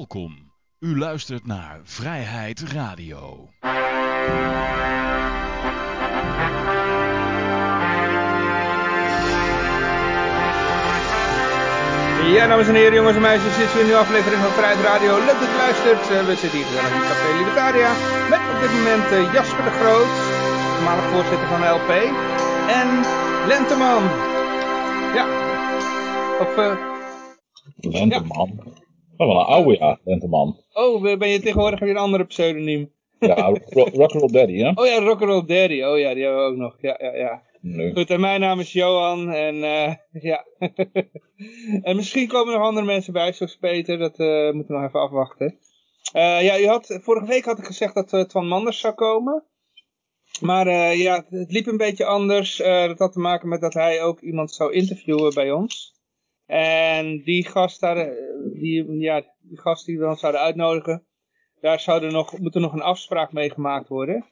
Welkom. U luistert naar Vrijheid Radio. Ja, dames en heren, jongens en meisjes, dit is weer een nieuwe aflevering van Vrijheid Radio. Leuk dat u luistert. Eh, we zitten hier gezellig in Café Libertaria met op dit moment eh, Jasper de Groot, voormalig voorzitter van de LP, en Lenteman. Ja, of... eh, Lenteman. Oh, wel een oude ja, Lenteman. oh, ben je tegenwoordig weer een andere pseudoniem? Ja, Ro- Rock'n'Roll Daddy, hè? Oh ja, Rock'n'Roll Daddy. Oh ja, die hebben we ook nog. Ja, ja, ja. Leuk. Goed, en mijn naam is Johan en eh, ja. en misschien komen er nog andere mensen bij, zoals Peter, dat eh, moeten we nog even afwachten. Eh, ja, u had, vorige week had ik gezegd dat Twan Manders zou komen. Maar ja, het liep een beetje anders. Dat had te maken met dat hij ook iemand zou interviewen bij ons. En die gast daar, eh, die, ja, die gast die we dan zouden uitnodigen, daar zou er nog, moet er nog een afspraak mee gemaakt worden.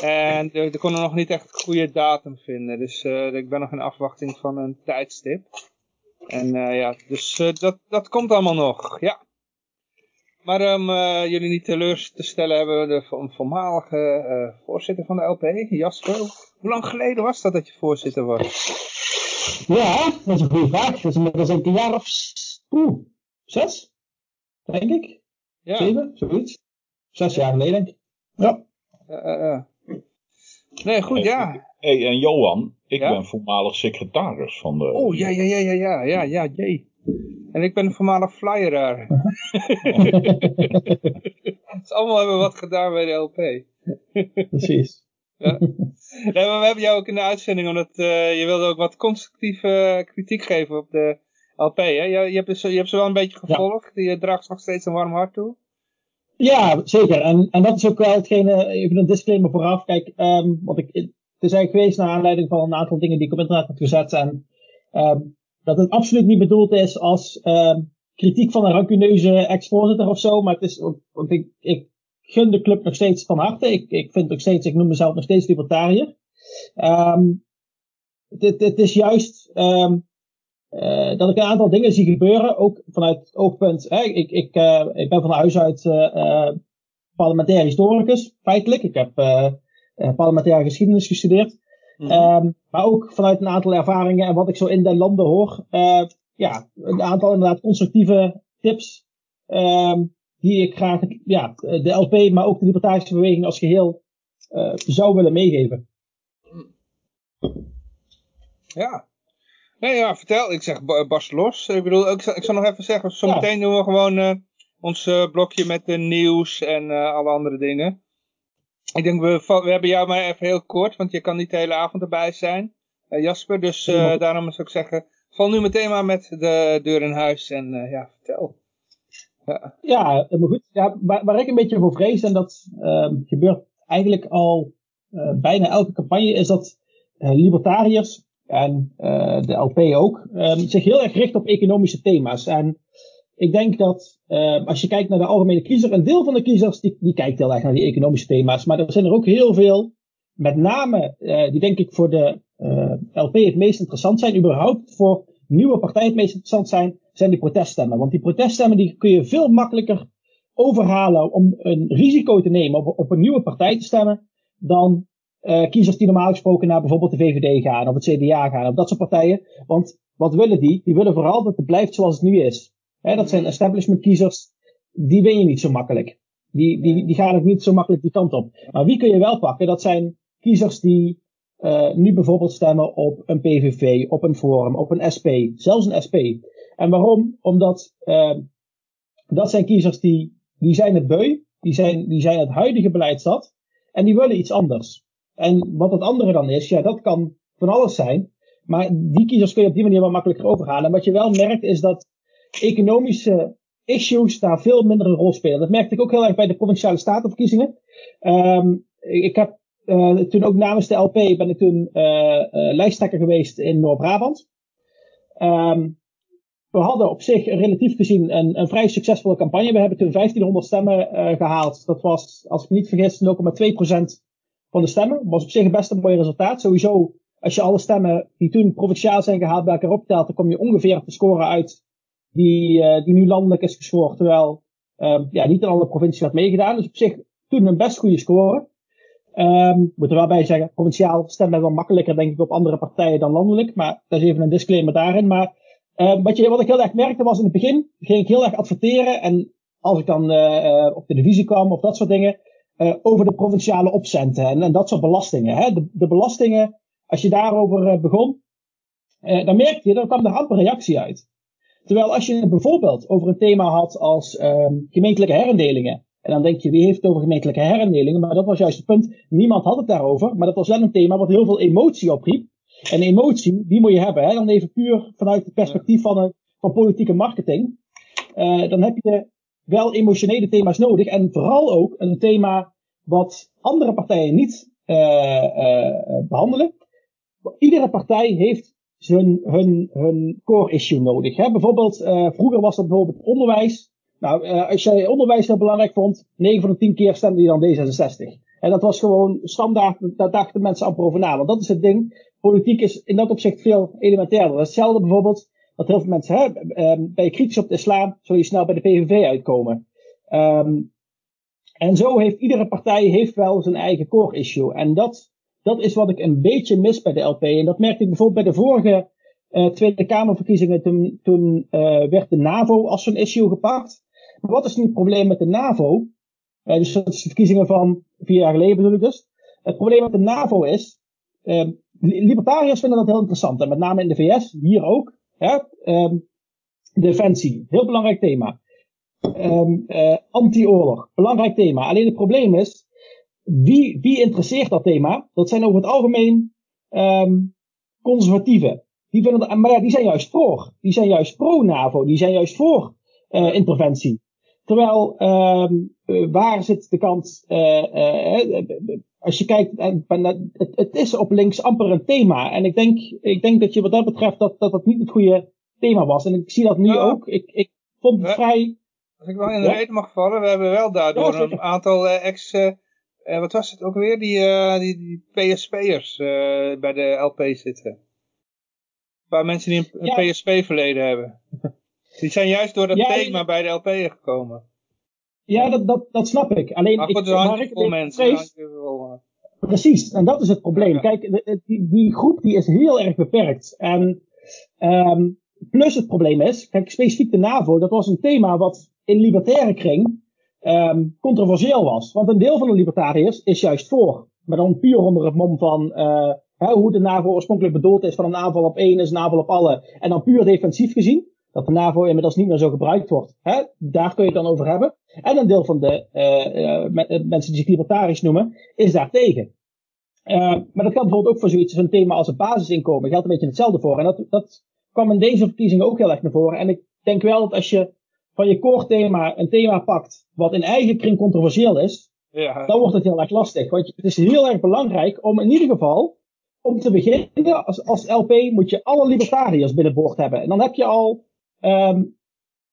En er konden nog niet echt een goede datum vinden. Dus eh, ik ben nog in afwachting van een tijdstip. En eh, ja, dus dat, dat komt allemaal nog, ja. Maar om eh, jullie niet teleur te stellen, hebben we de vo- voormalige voorzitter van de LP, Jasper. Hoe lang geleden was dat dat je voorzitter was? Ja, dat is een goede vraag. Dat is inmiddels een jaar of oeh, zes, denk ik. Ja, Zeven, zoiets. Zes jaar geleden, denk ik. Ja. eh, eh, eh. Nee, goed, ja. hey, en Johan, ik Ja? ben voormalig secretaris van de... Oh, ja, ja, ja, ja, ja, ja, ja, jee. En ik ben een voormalig flyeraar. dus allemaal hebben we wat gedaan bij de LP. Precies. Nee, maar we hebben jou ook in de uitzending, omdat eh, je wilde ook wat constructieve kritiek geven op de LP. Hè? Je, je, hebt ze, je hebt ze wel een beetje gevolgd, je draagt nog steeds een warm hart toe. Ja, zeker. En, en dat is ook wel hetgene, even een disclaimer vooraf. Kijk, ehm want ik, het is eigenlijk geweest naar aanleiding van een aantal dingen die ik op internet heb gezet. En ehm, dat het absoluut niet bedoeld is als ehm, kritiek van een rancuneuze ex-voorzitter of zo. Maar het is, want ik, ik gun de club nog steeds van harte. Ik, ik vind ook steeds, ik noem mezelf nog steeds libertariër. Ehm het, het, het is juist ehm eh, dat ik een aantal dingen zie gebeuren, ook vanuit het oogpunt. Hè, ik, ik, eh, ik ben van huis uit eh, parlementair historicus, feitelijk. Ik heb parlementaire geschiedenis gestudeerd. Ehm, maar ook vanuit een aantal ervaringen en wat ik zo in de landen hoor. ja, een aantal inderdaad constructieve tips. ehm, die ik graag ja, de LP, maar ook de libertarische beweging als geheel eh, zou willen meegeven. Ja. Nee, ja, vertel. Ik zeg ba- barst los. Ik bedoel, ik zal, ik zal nog even zeggen, zometeen doen we gewoon eh, ons eh, blokje met de nieuws en alle andere dingen. Ik denk, we, hebben jou maar even heel kort, want je kan niet de hele avond erbij zijn, Jasper. Dus daarom zou ik zeggen, val nu meteen maar met de deur in huis en ja, vertel. Ja, maar goed. Ja, waar, ik een beetje voor vrees, en dat ehm, gebeurt eigenlijk al eh, bijna elke campagne, is dat eh, libertariërs en eh, de LP ook ehm, zich heel erg richten op economische thema's. En ik denk dat eh, als je kijkt naar de algemene kiezer, een deel van de kiezers die, die kijkt heel erg naar die economische thema's, maar er zijn er ook heel veel, met name die denk ik voor de LP het meest interessant zijn, überhaupt voor nieuwe partijen het meest interessant zijn, zijn die proteststemmen. Want die proteststemmen die kun je veel makkelijker overhalen om een risico te nemen op, op een nieuwe partij te stemmen, dan eh, kiezers die normaal gesproken naar bijvoorbeeld de VVD gaan of het CDA gaan of dat soort partijen. Want wat willen die? Die willen vooral dat het blijft zoals het nu is. Dat zijn establishment kiezers, die win je niet zo makkelijk. Die, die, die gaan ook niet zo makkelijk die kant op. Maar wie kun je wel pakken? Dat zijn kiezers die eh, nu bijvoorbeeld stemmen op een PVV, op een Forum, op een SP, zelfs een SP. En waarom? Omdat eh, dat zijn kiezers die, die zijn het beu, die zijn, die zijn het huidige beleid zat en die willen iets anders. En wat het andere dan is, ja, dat kan van alles zijn. Maar die kiezers kun je op die manier wel makkelijker overhalen. En wat je wel merkt is dat economische issues daar veel minder een rol spelen. Dat merkte ik ook heel erg bij de provinciale statenverkiezingen. Ehm, ik, heb eh, toen ook namens de LP ben ik toen eh, lijsttrekker geweest in Noord-Brabant. Ehm, we hadden op zich relatief gezien een, een vrij succesvolle campagne. We hebben toen 1500 stemmen eh, gehaald. Dat was, als ik me niet vergis, 0,2% van de stemmen. Was op zich een best een mooi resultaat. Sowieso, als je alle stemmen die toen provinciaal zijn gehaald bij elkaar optelt, dan kom je ongeveer op de score uit die, eh, die nu landelijk is gescoord. Terwijl Ehm, ja, niet in alle provincies werd meegedaan. Dus op zich toen een best goede score. Um, moet er wel bij zeggen, provinciaal stemmen wel makkelijker denk ik op andere partijen dan landelijk. Maar dat is even een disclaimer daarin. Maar uh, wat, wat ik heel erg merkte was in het begin, ging ik heel erg adverteren. En als ik dan uh, op televisie kwam of dat soort dingen, over de provinciale opcenten en, en dat soort belastingen. Hè. De, de belastingen, als je daarover begon, dan merkte je, dan kwam er amper reactie uit. Terwijl als je bijvoorbeeld over een thema had als um, gemeentelijke herindelingen. En dan denk je, wie heeft het over gemeentelijke herindelingen? Maar dat was juist het punt. Niemand had het daarover. Maar dat was wel een thema wat heel veel emotie opriep. En emotie, die moet je hebben. Hè? Dan even puur vanuit het perspectief van, een, van politieke marketing. Uh, dan heb je wel emotionele thema's nodig. En vooral ook een thema wat andere partijen niet uh, uh, behandelen. Iedere partij heeft hun, hun, hun core issue nodig. Hè? Bijvoorbeeld, vroeger was dat bijvoorbeeld onderwijs. Nou, als jij onderwijs heel belangrijk vond, 9 van de 10 keer stemde je dan D66. En dat was gewoon standaard, daar dachten mensen amper over na. Want dat is het ding. Politiek is in dat opzicht veel elementairder. Hetzelfde bijvoorbeeld, dat heel veel mensen, hè, um, ben je kritisch op de islam, zul je snel bij de PVV uitkomen. Um, en zo heeft iedere partij heeft wel zijn eigen core issue. En dat, dat is wat ik een beetje mis bij de LP. En dat merkte ik bijvoorbeeld bij de vorige uh, Tweede Kamerverkiezingen. Toen, toen uh, werd de NAVO als zo'n issue gepakt. Maar wat is nu het probleem met de NAVO? Uh, dus dat is de verkiezingen van vier jaar geleden bedoel ik dus. Het probleem met de NAVO is, uh, libertariërs vinden dat heel interessant. En met name in de VS, hier ook. Hè? Um, defensie, heel belangrijk thema. Um, uh, Anti-oorlog, belangrijk thema. Alleen het probleem is, wie, wie interesseert dat thema? Dat zijn over het algemeen um, conservatieven. Die vinden maar ja, die zijn juist voor. Die zijn juist pro-NAVO. Die zijn juist voor uh, interventie. Terwijl, uh, waar zit de kans, uh, als je kijkt, het, het, is op links amper een thema. En ik denk, ik denk dat je wat dat betreft, dat dat, dat niet het goede thema was. En ik zie dat nu ook. Ik, ik vond het vrij... Als ik wel in de ja? reden mag vallen, we hebben wel daardoor ja, een aantal ex... wat was het ook weer? Die, die, die PSP'ers bij de LP zitten. Waar mensen die een, een PSP-verleden hebben. Die zijn juist door dat ja, thema bij de LP gekomen. Ja, dat, dat, dat snap ik. Alleen, maar ik, waar ik mensen. Vrees, precies, en dat is het probleem. Ja. Kijk, die, die, groep die is heel erg beperkt. En um, plus het probleem is, kijk, specifiek de NAVO, dat was een thema wat in libertaire kring um, controversieel was. Want een deel van de libertariërs is juist voor. Maar dan puur onder het mom van uh, hoe de NAVO oorspronkelijk bedoeld is van een aanval op één is een aanval op alle. En dan puur defensief gezien dat de NAVO inmiddels niet meer zo gebruikt wordt. Hè? Daar kun je het dan over hebben. En een deel van de uh, uh, mensen die zich libertarisch noemen, is daartegen. Uh, maar dat geldt bijvoorbeeld ook voor zoiets als een thema als het basisinkomen. Geldt een beetje hetzelfde voor. En dat, dat kwam in deze verkiezingen ook heel erg naar voren. En ik denk wel dat als je van je core thema een thema pakt wat in eigen kring controversieel is, ja. dan wordt het heel erg lastig. Want het is heel erg belangrijk om in ieder geval, om te beginnen, als, als LP moet je alle libertariërs binnenboord hebben. En dan heb je al Um,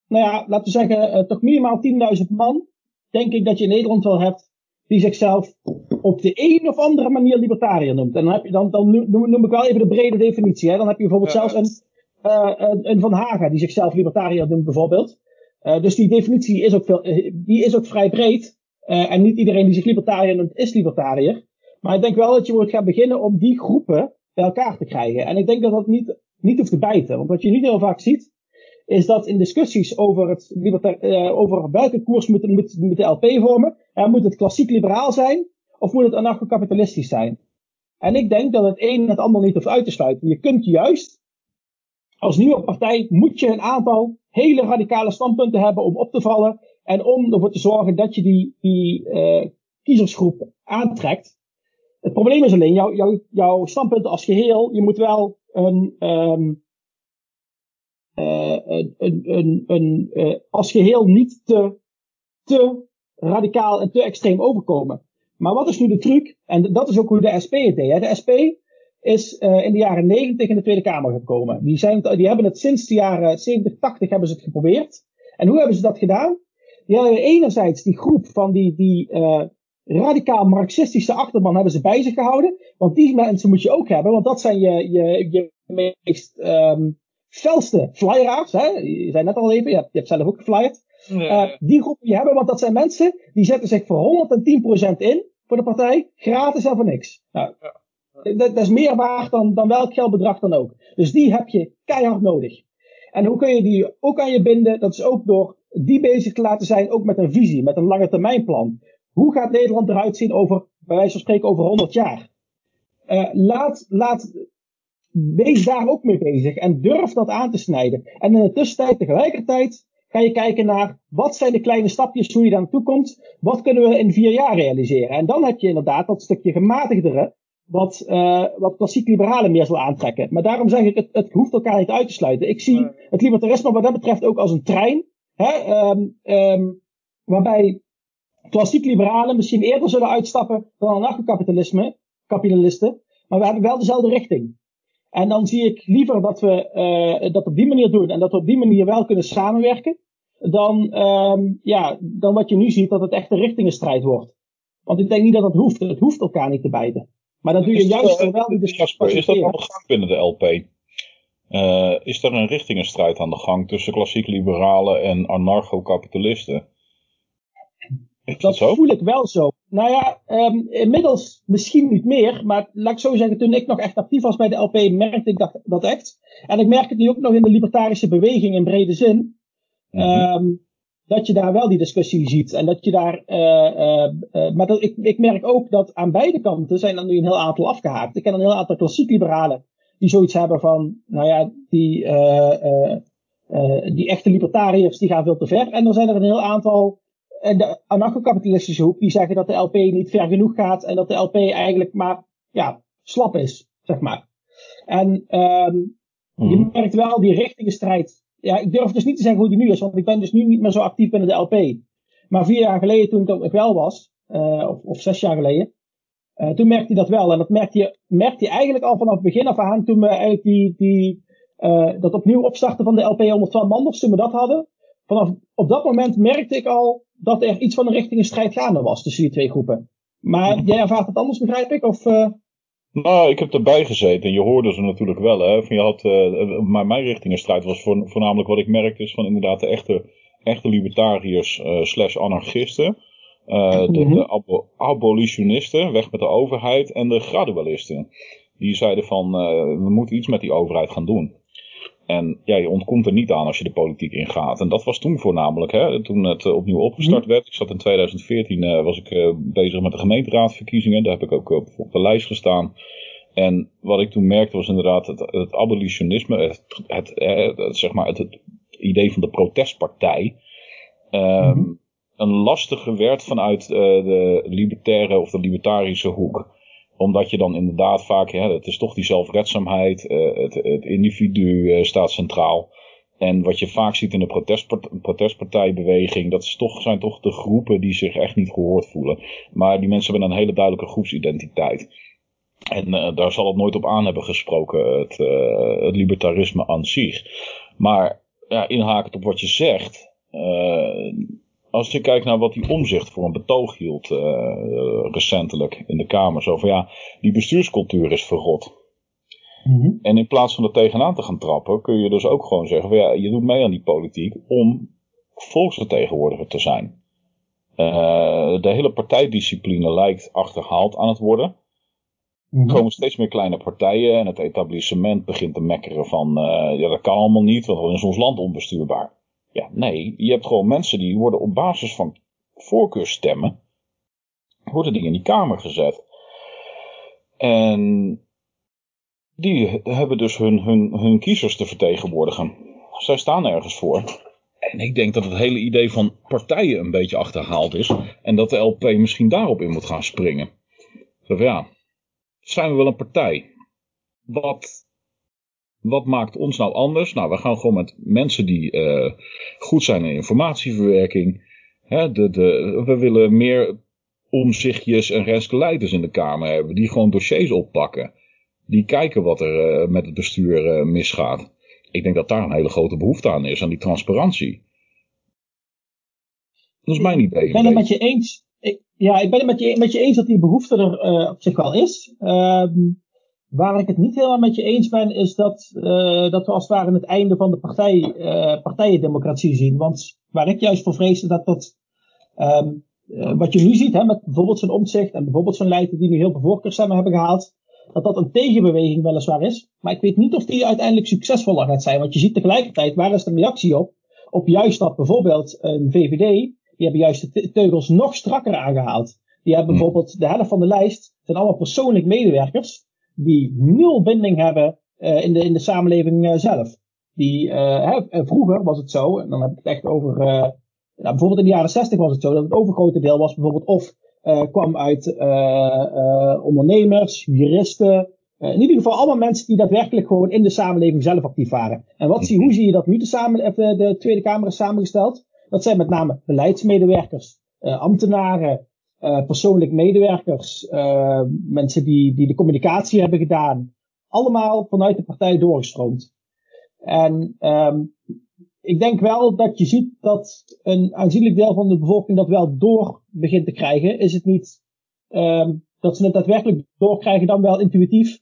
nou ja, laten we zeggen, uh, toch minimaal 10.000 man, denk ik dat je in Nederland wel hebt, die zichzelf op de een of andere manier libertariër noemt. En dan, heb je, dan, dan noem, noem ik wel even de brede definitie. Hè. Dan heb je bijvoorbeeld ja, zelfs een, uh, een, een, Van Haga die zichzelf libertariër noemt bijvoorbeeld. Uh, dus die definitie is ook, veel, die is ook vrij breed. en niet iedereen die zich libertariër noemt is libertariër. Maar ik denk wel dat je moet gaan beginnen om die groepen bij elkaar te krijgen. En ik denk dat dat niet, niet hoeft te bijten. Want wat je niet heel vaak ziet, is dat in discussies over, het, uh, over welke koers moet, moet, moet de LP vormen, uh, moet het klassiek liberaal zijn of moet het anarcho-kapitalistisch zijn? En ik denk dat het een het ander niet hoeft uit te sluiten. Je kunt juist, als nieuwe partij, moet je een aantal hele radicale standpunten hebben om op te vallen en om ervoor te zorgen dat je die, die uh, kiezersgroep aantrekt. Het probleem is alleen, jouw jou, jouw standpunten als geheel, je moet wel een, um, een, een, een, uh, als geheel niet te, te radicaal en te extreem overkomen. Maar wat is nu de truc? En dat is ook hoe de SP het deed. Hè? De SP is uh, in de jaren 90 in de Tweede Kamer gekomen. Die, zijn, die hebben het sinds de jaren 70, 80 hebben ze het geprobeerd. En hoe hebben ze dat gedaan? Die hebben enerzijds die groep van die, die uh, radicaal marxistische achterban hebben ze bij zich gehouden. Want die mensen moet je ook hebben, want dat zijn je, je, je meest um, felste flyeraars. Hè? Je zei net al even, je hebt, je hebt zelf ook geflyerd. die groep die hebben, want dat zijn mensen die zetten zich voor 110% in voor de partij, gratis en voor niks. Nou, dat, dat, is meer waard dan, dan welk geldbedrag dan ook. Dus die heb je keihard nodig. En hoe kun je die ook aan je binden? Dat is ook door die bezig te laten zijn, ook met een visie, met een lange termijnplan. Hoe gaat Nederland eruit zien over, bij wijze van spreken, over 100 jaar? Uh, laat, laat, wees daar ook mee bezig en durf dat aan te snijden. En in de tussentijd tegelijkertijd ga je kijken naar wat zijn de kleine stapjes hoe je daar naartoe komt. Wat kunnen we in vier jaar realiseren? En dan heb je inderdaad dat stukje gematigdere, wat, uh, wat klassiek liberalen meer zal aantrekken. Maar daarom zeg ik, het, het hoeft elkaar niet uit te sluiten. Ik zie het libertarisme wat dat betreft ook als een trein. Hè, um, um, waarbij klassiek liberalen misschien eerder zullen uitstappen dan anarcho-kapitalisme, kapitalisten. Maar we hebben wel dezelfde richting. En dan zie ik liever dat we uh, dat op die manier doen en dat we op die manier wel kunnen samenwerken. Dan, um, ja, dan wat je nu ziet, dat het echt een richtingenstrijd wordt. Want ik denk niet dat dat hoeft. Het hoeft elkaar niet te bijten. Maar dan doe je juist uh, wel die discussie. Is dat aan de gang binnen de LP? Uh, is er een richtingenstrijd aan de gang tussen klassiek liberalen en anarcho-kapitalisten? Dat, dat voel ik wel zo. Nou ja, um, inmiddels misschien niet meer, maar laat ik zo zeggen, toen ik nog echt actief was bij de LP, merkte ik dat, dat echt. En ik merk het nu ook nog in de libertarische beweging in brede zin. Mm -hmm. um, dat je daar wel die discussie ziet. En dat je daar, uh, uh, maar dat, ik, ik merk ook dat aan beide kanten zijn er nu een heel aantal afgehaakt. Ik ken een heel aantal klassiek liberalen die zoiets hebben van, nou ja, die, die echte libertariërs die gaan veel te ver. En er zijn er een heel aantal en de anarcho-kapitalistische hoek, die zeggen dat de LP niet ver genoeg gaat en dat de LP eigenlijk maar, ja, slap is, zeg maar. En um, mm. je merkt wel die richtingenstrijd. Ja, ik durf dus niet te zeggen hoe die nu is, want ik ben dus nu niet meer zo actief binnen de LP. Maar vier jaar geleden, toen ik dat nog wel was, uh, of, of zes jaar geleden, uh, toen merkte hij dat wel. En dat merkte je, merkte je eigenlijk al vanaf het begin af aan, toen we eigenlijk die, die, uh, dat opnieuw opstarten van de LP 112 manders, toen we dat hadden. Vanaf op dat moment merkte ik al dat er iets van een richting een strijd gaande was tussen die twee groepen. Maar jij ervaart het anders, begrijp ik? Of, uh... Nou, ik heb erbij gezeten en je hoorde ze natuurlijk wel. Hè? Van je had, uh, maar mijn richtingenstrijd was voornamelijk wat ik merkte is van inderdaad de echte, echte libertariërs uh, slash anarchisten. De, de abo abolitionisten, weg met de overheid en de gradualisten. Die zeiden van we moeten iets met die overheid gaan doen. En ja, je ontkomt er niet aan als je de politiek ingaat. En dat was toen voornamelijk, hè, toen het uh, opnieuw opgestart mhm. werd. Ik zat in 2014, uh, was ik uh, bezig met de gemeenteraadverkiezingen. Daar heb ik ook op de lijst gestaan. En wat ik toen merkte was inderdaad het, het abolitionisme, het, het, het, zeg maar het, het, idee van de protestpartij. Um, mm een lastige werd vanuit de libertaire of de libertarische hoek omdat je dan inderdaad vaak, ja, het is toch die zelfredzaamheid, uh, het, het, individu uh, staat centraal. En wat je vaak ziet in de protestpart protestpartijbeweging, dat toch, zijn toch de groepen die zich echt niet gehoord voelen. Maar die mensen hebben een hele duidelijke groepsidentiteit. En uh, daar zal het nooit op aan hebben gesproken, het, het libertarisme aan zich. Maar ja, inhakend op wat je zegt, als je kijkt naar wat die omzicht voor een betoog hield uh, recentelijk in de Kamer. Zo van ja, die bestuurscultuur is verrot. Mm -hmm. En in plaats van er tegenaan te gaan trappen, kun je dus ook gewoon zeggen: van, ja, je doet mee aan die politiek om volksvertegenwoordiger te zijn. Uh, de hele partijdiscipline lijkt achterhaald aan het worden. Er komen steeds meer kleine partijen en het etablissement begint te mekkeren van: uh, ja, dat kan allemaal niet, want dan is ons land onbestuurbaar. Ja, nee, je hebt gewoon mensen die worden op basis van voorkeurstemmen, worden die in die Kamer gezet. En die hebben dus hun, hun, hun kiezers te vertegenwoordigen. Zij staan ergens voor. En ik denk dat het hele idee van partijen een beetje achterhaald is. En dat de LP misschien daarop in moet gaan springen. Zo van ja, zijn we wel een partij? Wat wat maakt ons nou anders? Nou, we gaan gewoon met mensen die uh, goed zijn in informatieverwerking. Hè, de, de, we willen meer omzichtjes en renskeleiders in de Kamer hebben. Die gewoon dossiers oppakken. Die kijken wat er uh, met het bestuur uh, misgaat. Ik denk dat daar een hele grote behoefte aan is, aan die transparantie. Dat is mijn idee. Ik ben het met je eens. Ik, ja, ik ben het met je, met je eens dat die behoefte er op zich wel is. Ehm, waar ik het niet helemaal met je eens ben, is dat, uh, dat we als het ware het einde van de partij, uh, partijendemocratie zien. Want waar ik juist voor vrees, dat dat, um, uh, wat je nu ziet, hè, met bijvoorbeeld zo'n omzicht en bijvoorbeeld zo'n leider die nu heel veel voorkeurstemmen hebben gehaald, dat dat een tegenbeweging weliswaar is. Maar ik weet niet of die uiteindelijk succesvoller gaat zijn. Want je ziet tegelijkertijd, waar is de reactie op? Op juist dat bijvoorbeeld een VVD, die hebben juist de teugels nog strakker aangehaald. Die hebben bijvoorbeeld de helft van de lijst, zijn allemaal persoonlijk medewerkers die nul binding hebben uh, in, de, in de samenleving uh, zelf. Die, uh, hè, vroeger was het zo, en dan heb ik het echt over, nou, bijvoorbeeld in de jaren 60 was het zo, dat het overgrote deel was bijvoorbeeld of kwam uit ondernemers, juristen, in ieder geval allemaal mensen die daadwerkelijk gewoon in de samenleving zelf actief waren. En wat zie, hoe zie je dat nu de, samen, de, de Tweede Kamer is samengesteld? Dat zijn met name beleidsmedewerkers, ambtenaren, persoonlijk medewerkers, uh, mensen die, die de communicatie hebben gedaan, allemaal vanuit de partij doorgestroomd. En um, ik denk wel dat je ziet dat een aanzienlijk deel van de bevolking dat wel door begint te krijgen. Is het niet um, dat ze het daadwerkelijk doorkrijgen, dan wel intuïtief.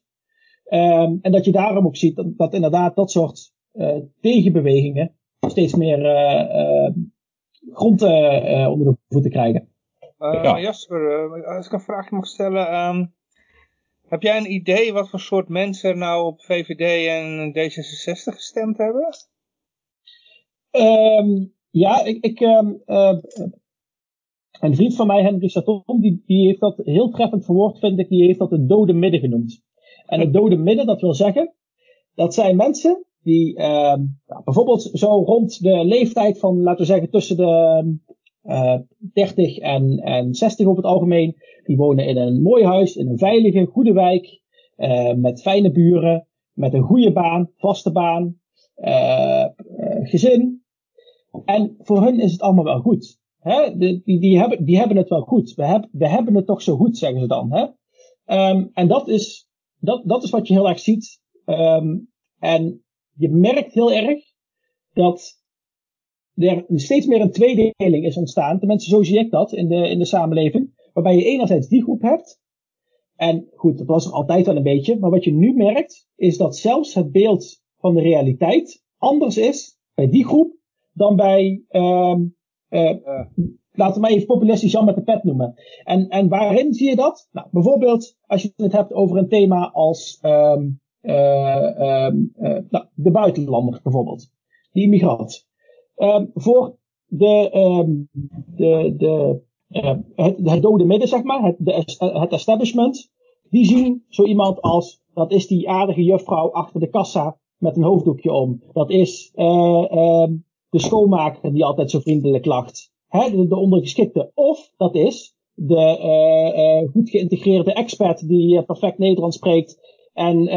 Um, en dat je daarom ook ziet dat, inderdaad dat soort uh, tegenbewegingen steeds meer grond onder de voeten krijgen. Uh, ja. Jasper, uh, als ik een vraagje mag stellen. Um, heb jij een idee wat voor soort mensen nou op VVD en D66 gestemd hebben? Um, ja, ik, ik um, uh, een vriend van mij, Henry Saton, die, die heeft dat heel treffend verwoord, vind ik. Die heeft dat het dode midden genoemd. En het dode midden, dat wil zeggen, dat zijn mensen die bijvoorbeeld zo rond de leeftijd van, laten we zeggen, tussen de 30 en, en 60 op het algemeen. Die wonen in een mooi huis, in een veilige, goede wijk. Uh, met fijne buren, met een goede baan, vaste baan, uh, gezin. En voor hun is het allemaal wel goed. Hè? Die, die, hebben, die hebben het wel goed. We, heb, we hebben het toch zo goed, zeggen ze dan. Hè? Um, en dat is, dat, dat is wat je heel erg ziet. Um, en je merkt heel erg dat er steeds meer een tweedeling is ontstaan. Tenminste, zo zie ik dat in de, in de samenleving. Waarbij je enerzijds die groep hebt. En goed, dat was er altijd wel een beetje. Maar wat je nu merkt, is dat zelfs het beeld van de realiteit anders is bij die groep dan bij, um, laten we maar even populistisch Jan met de pet noemen. En, en waarin zie je dat? Nou, bijvoorbeeld als je het hebt over een thema als um, uh, nou, de buitenlander bijvoorbeeld. Die immigrant. Um, voor de, um, de, de, uh, het, het dode midden, zeg maar, het, de, het establishment, die zien zo iemand als, dat is die aardige juffrouw achter de kassa met een hoofddoekje om. Dat is uh, de schoonmaker die altijd zo vriendelijk lacht. Hè, de, de ondergeschikte. Of dat is de uh, goed geïntegreerde expert die perfect Nederlands spreekt en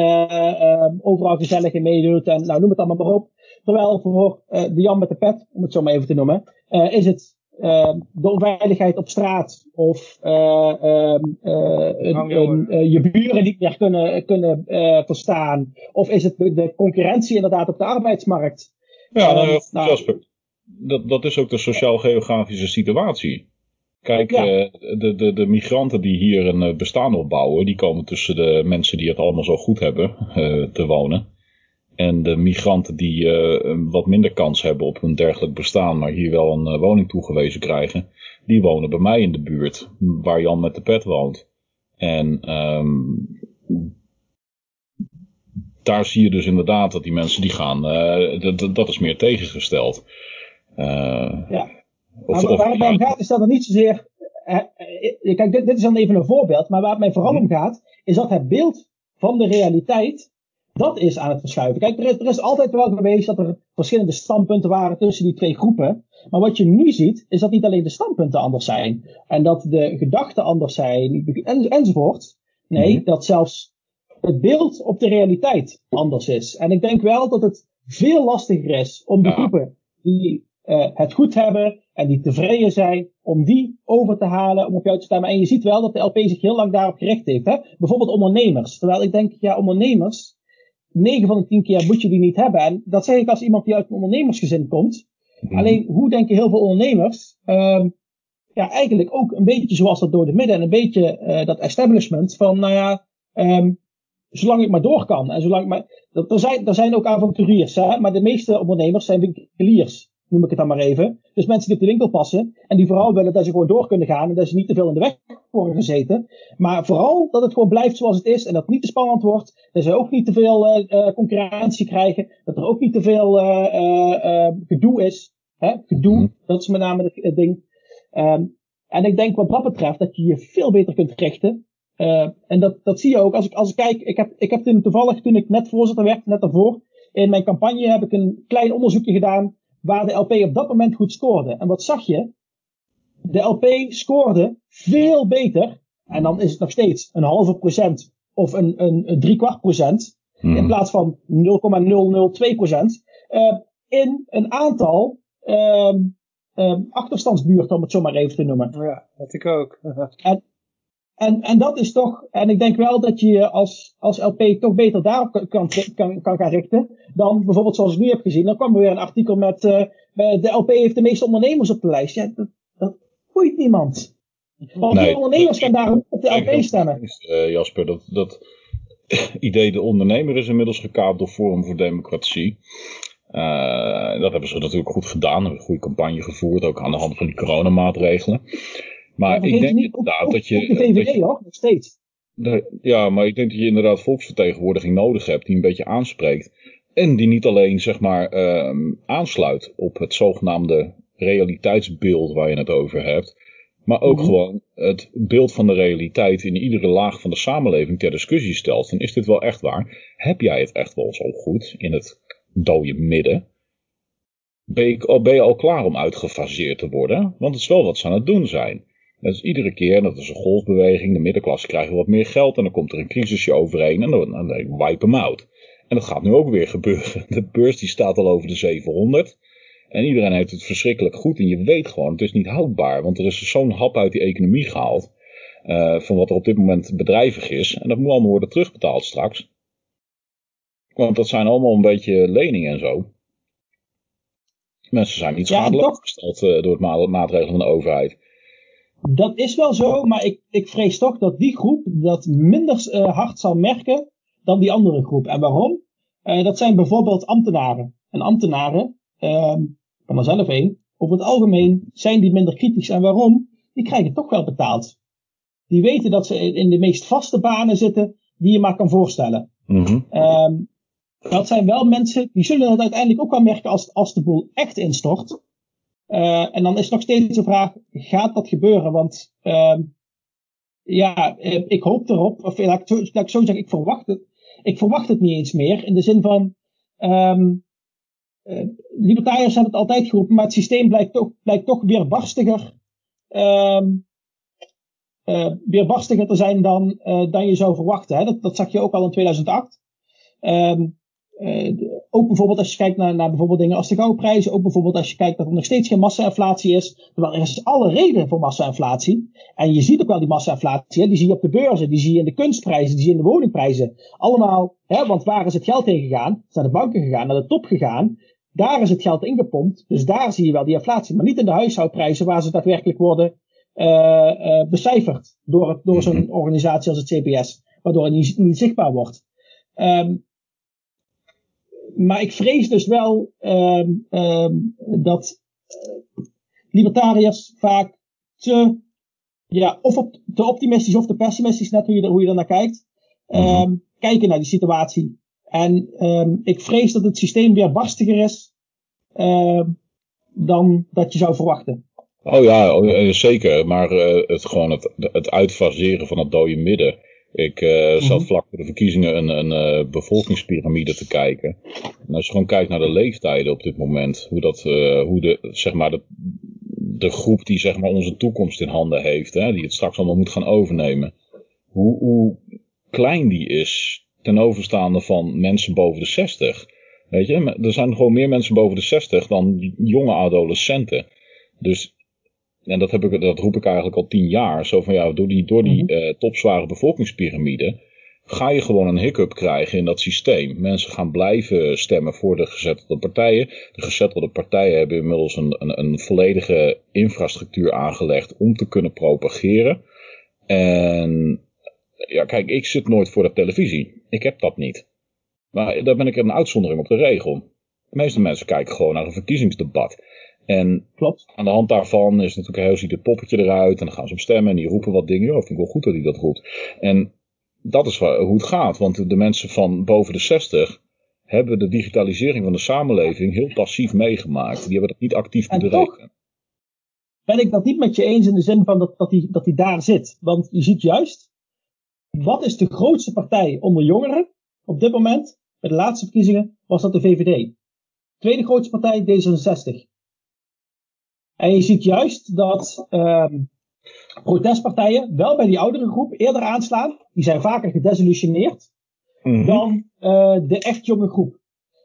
overal gezellig in meedoet en nou noem het allemaal maar op. Terwijl voor uh, de Jan met de pet, om het zo maar even te noemen, uh, is het uh, de onveiligheid op straat of ehm, een, een, je buren niet meer kunnen, kunnen verstaan. Of is het de, de, concurrentie inderdaad op de arbeidsmarkt. Ja, nou, nou, dat, dat is ook de sociaal-geografische situatie. Kijk, ja. de, de, de migranten die hier een bestaan opbouwen, die komen tussen de mensen die het allemaal zo goed hebben te wonen. En de migranten die uh, wat minder kans hebben op hun dergelijk bestaan, maar hier wel een uh, woning toegewezen krijgen, die wonen bij mij in de buurt, waar Jan met de pet woont. En um, daar zie je dus inderdaad dat die mensen die gaan, uh, dat is meer tegengesteld. ja. Of, maar waar het mij om gaat is dat er niet zozeer, kijk dit, dit is dan even een voorbeeld, maar waar het mij vooral om gaat, is dat het beeld van de realiteit dat is aan het verschuiven. Kijk, er is, er is altijd wel geweest dat er verschillende standpunten waren tussen die twee groepen. Maar wat je nu ziet, is dat niet alleen de standpunten anders zijn. En dat de gedachten anders zijn, en, enzovoort. Nee, mm -hmm. dat zelfs het beeld op de realiteit anders is. En ik denk wel dat het veel lastiger is om de groepen die uh, het goed hebben en die tevreden zijn, om die over te halen, om op jou te stemmen. En je ziet wel dat de LP zich heel lang daarop gericht heeft. Hè? Bijvoorbeeld ondernemers. Terwijl ik denk, ja, ondernemers, 9 van de 10 keer moet je die niet hebben. En dat zeg ik als iemand die uit een ondernemersgezin komt. Mm. Alleen, hoe denken heel veel ondernemers? Um, ja, eigenlijk ook een beetje zoals dat door de midden en een beetje uh, dat establishment van, nou ja, um, zolang ik maar door kan. En zolang ik maar, er, zijn, er zijn ook avonturiers, hè, maar de meeste ondernemers zijn winkeliers, noem ik het dan maar even. Dus mensen die op de winkel passen en die vooral willen dat ze gewoon door kunnen gaan en dat ze niet te veel in de weg worden gezeten. Maar vooral dat het gewoon blijft zoals het is en dat het niet te spannend wordt. Dat ze ook niet te veel uh, concurrentie krijgen. Dat er ook niet te veel uh, gedoe is. Hè? Gedoe, mhm. dat is met name het, ding. Um, en ik denk wat dat betreft dat je je veel beter kunt richten. Uh, en dat, dat zie je ook als ik, als ik kijk. Ik heb, ik heb toen toevallig, toen ik net voorzitter werd, net daarvoor, in mijn campagne heb ik een klein onderzoekje gedaan waar de LP op dat moment goed scoorde. En wat zag je? De LP scoorde veel beter. En dan is het nog steeds een halve procent of een, een, een drie kwart procent. In mhm. plaats van 0,002 procent. Uh, in een aantal uh, achterstandsbuurt, om het zo maar even te noemen. Ja, dat ik ook. en, en, en dat is toch, en ik denk wel dat je als, als LP toch beter daarop kan, kan, kan gaan richten. Dan bijvoorbeeld zoals ik nu heb gezien. Dan kwam er weer een artikel met, uh, de LP heeft de meeste ondernemers op de lijst. Ja, dat, dat boeit niemand. Want nee, die ondernemers gaan daar op de LP stemmen. Uh, Jasper, dat, dat idee de ondernemer is inmiddels gekaapt door Forum voor Democratie. Uh, dat hebben ze natuurlijk goed gedaan. Hebben een goede campagne gevoerd, ook aan de hand van die coronamaatregelen. Maar ik denk inderdaad dat je. de VVD hoor, nog steeds. ja, maar ik denk dat je inderdaad volksvertegenwoordiging nodig hebt die een beetje aanspreekt. En die niet alleen zeg maar uh, aansluit op het zogenaamde realiteitsbeeld waar je het over hebt. Maar ook mhm. gewoon het beeld van de realiteit in iedere laag van de samenleving ter discussie stelt. En is dit wel echt waar? Heb jij het echt wel zo goed in het dode midden. Ben je, ben je al klaar om uitgefaseerd te worden? Want het is wel wat ze aan het doen zijn. Dat is iedere keer, dat is een golfbeweging, de middenklasse krijgt wat meer geld en dan komt er een crisisje overheen en dan, dan, dan wipe hem out. En dat gaat nu ook weer gebeuren. De beurs die staat al over de 700. En iedereen heeft het verschrikkelijk goed. En je weet gewoon, het is niet houdbaar. Want er is zo'n hap uit die economie gehaald. Uh, van wat er op dit moment bedrijvig is. En dat moet allemaal worden terugbetaald straks. Want dat zijn allemaal een beetje leningen en zo. Mensen zijn niet schadelijk ja, gesteld uh, door het maatregelen van de overheid. Dat is wel zo, maar ik, ik vrees toch dat die groep dat minder uh, hard zal merken dan die andere groep. En waarom? Uh, dat zijn bijvoorbeeld ambtenaren. En ambtenaren, uh, van er zelf één, over het algemeen zijn die minder kritisch. En waarom? Die krijgen toch wel betaald. Die weten dat ze in de meest vaste banen zitten die je maar kan voorstellen. Mm -hmm dat zijn wel mensen, die zullen het uiteindelijk ook wel merken als, als de boel echt instort. Uh, en dan is nog steeds de vraag, gaat dat gebeuren? Want uh, ja, eh, ik hoop erop, of laat ik, zo, laat ik zeggen, ik verwacht het. Ik verwacht het niet eens meer, in de zin van, um, uh, libertariërs hebben het altijd geroepen, maar het systeem blijkt toch, blijkt toch weer barstiger, um, uh, weer barstiger te zijn dan, dan je zou verwachten. Hè? Dat, dat zag je ook al in 2008. Um, uh, ook bijvoorbeeld als je kijkt naar, naar bijvoorbeeld dingen als de goudprijzen. Ook bijvoorbeeld als je kijkt dat er nog steeds geen massa-inflatie is. Terwijl er is alle reden voor massa-inflatie. En je ziet ook wel die massa-inflatie. Die zie je op de beurzen, die zie je in de kunstprijzen, die zie je in de woningprijzen. Allemaal, hè, want waar is het geld heen gegaan? Het is naar de banken gegaan, naar de top gegaan. Daar is het geld ingepompt. Dus daar zie je wel die inflatie. Maar niet in de huishoudprijzen waar ze daadwerkelijk worden uh, uh, becijferd. Door, door zo'n organisatie als het CBS. Waardoor het niet, niet zichtbaar wordt. Um, maar ik vrees dus wel um, um, dat uh, libertariërs vaak te, ja, of op, te optimistisch of te pessimistisch, net hoe je, hoe je er naar kijkt, um, kijken naar die situatie. En ik vrees dat het systeem weer barstiger is dan dat je zou verwachten. Oh ja, oh, zeker. Maar uh, het, gewoon het, het uitfaseren van het dode midden ik uh, zat mhm. vlak voor de verkiezingen een, een uh, bevolkingspyramide te kijken. En als je gewoon kijkt naar de leeftijden op dit moment, hoe, dat, uh, hoe de, zeg maar de, de groep die zeg maar onze toekomst in handen heeft, hè, die het straks allemaal moet gaan overnemen, hoe, hoe klein die is ten overstaande van mensen boven de 60. Weet je, er zijn gewoon meer mensen boven de 60 dan jonge adolescenten. Dus en dat, heb ik, dat roep ik eigenlijk al tien jaar. Zo van ja, door die, door die uh, topzware bevolkingspyramide ga je gewoon een hiccup krijgen in dat systeem. Mensen gaan blijven stemmen voor de gezettelde partijen. De gezettelde partijen hebben inmiddels een, een, een volledige infrastructuur aangelegd om te kunnen propageren. En ja, kijk, ik zit nooit voor de televisie. Ik heb dat niet. Maar daar ben ik een uitzondering op de regel. De meeste mensen kijken gewoon naar een verkiezingsdebat. En Klopt. aan de hand daarvan is natuurlijk heel ziet het poppetje eruit. En dan gaan ze op stemmen en die roepen wat dingen. Oh, vind ik wel goed dat hij dat roept. En dat is hoe het gaat. Want de mensen van boven de 60 hebben de digitalisering van de samenleving heel passief meegemaakt. Die hebben dat niet actief En bedreven. ben ik dat niet met je eens in de zin van dat, dat, die, dat die daar zit. Want je ziet juist, wat is de grootste partij onder jongeren op dit moment? Bij de laatste verkiezingen was dat de VVD. Tweede grootste partij D66. En je ziet juist dat ehm, protestpartijen wel bij die oudere groep eerder aanslaan. Die zijn vaker gedesillusioneerd Mhm. dan eh, de echt jonge groep.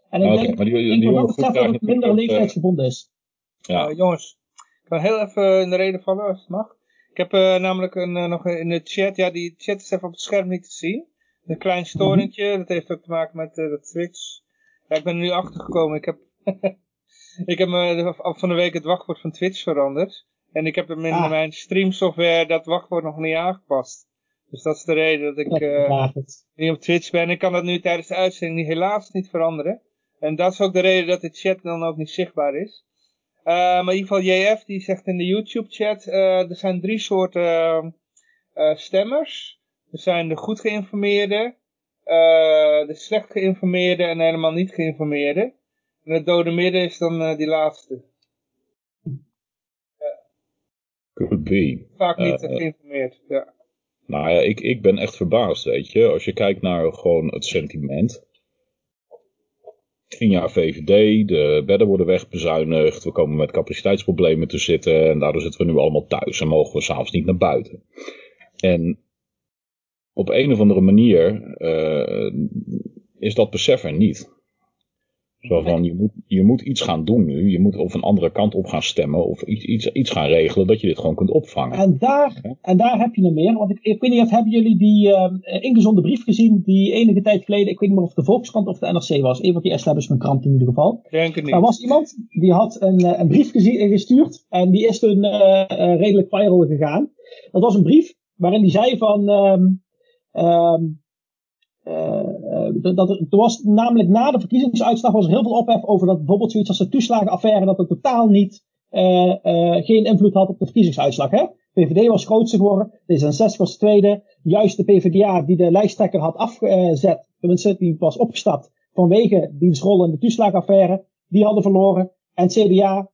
En ik Oké, denk, maar die, die, die dat het minder ook, eh, leeftijdsgebonden is. ja. Eh, jongens, ik kan heel even in de reden vallen als het mag. Ik heb eh, namelijk een, nog in de chat, ja die chat is even op het scherm niet te zien. Een klein storingje, dat heeft ook te maken met eh, de Twitch. Ja, ik ben er nu achter gekomen. Ik heb, ik heb me van de week het wachtwoord van Twitch veranderd. En ik heb in Ah. mijn streamsoftware dat wachtwoord nog niet aangepast. Dus dat is de reden dat ik eh, het. niet op Twitch ben. Ik kan dat nu tijdens de uitzending helaas niet veranderen. En dat is ook de reden dat de chat dan ook niet zichtbaar is. Eh, maar in ieder geval JF die zegt in de YouTube chat, eh, er zijn drie soorten stemmers. Er zijn de goed geïnformeerde, eh, de slecht geïnformeerde en helemaal niet geïnformeerde. En het dode midden is dan eh, die laatste. Could be. Vaak niet Eh, geïnformeerd. Ja. Nou ja, ik, ik ben echt verbaasd, weet je. Als je kijkt naar gewoon het sentiment. Tien jaar VVD, de bedden worden wegbezuinigd. We komen met capaciteitsproblemen te zitten. En daardoor zitten we nu allemaal thuis en mogen we s'avonds niet naar buiten. En op een of andere manier eh, is dat besef er niet. Zo van, je moet, je moet iets gaan doen nu. Je moet of een andere kant op gaan stemmen. Of iets, iets, iets gaan regelen dat je dit gewoon kunt opvangen. En daar, en daar heb je hem meer. Want ik, ik weet niet of hebben jullie die eh ingezonde brief gezien die enige tijd geleden, ik weet niet meer of het de Volkskrant of de NRC was. Een van die establishment kranten in ieder geval. Denk het niet. Er was iemand die had een, eh, een brief gezi- gestuurd en die is toen eh, redelijk viral gegaan. Dat was een brief waarin die zei van. ehm, ehm, eh, dat, er, was namelijk na de verkiezingsuitslag was er heel veel ophef over dat bijvoorbeeld zoiets als de toeslagenaffaire dat het totaal niet eh, geen invloed had op de verkiezingsuitslag. Hè? VVD was grootste geworden, D66 was tweede. Juist de PvdA die de lijsttrekker had afgezet, die was opgestapt vanwege dienstrol in de toeslagenaffaire, die hadden verloren. En CDA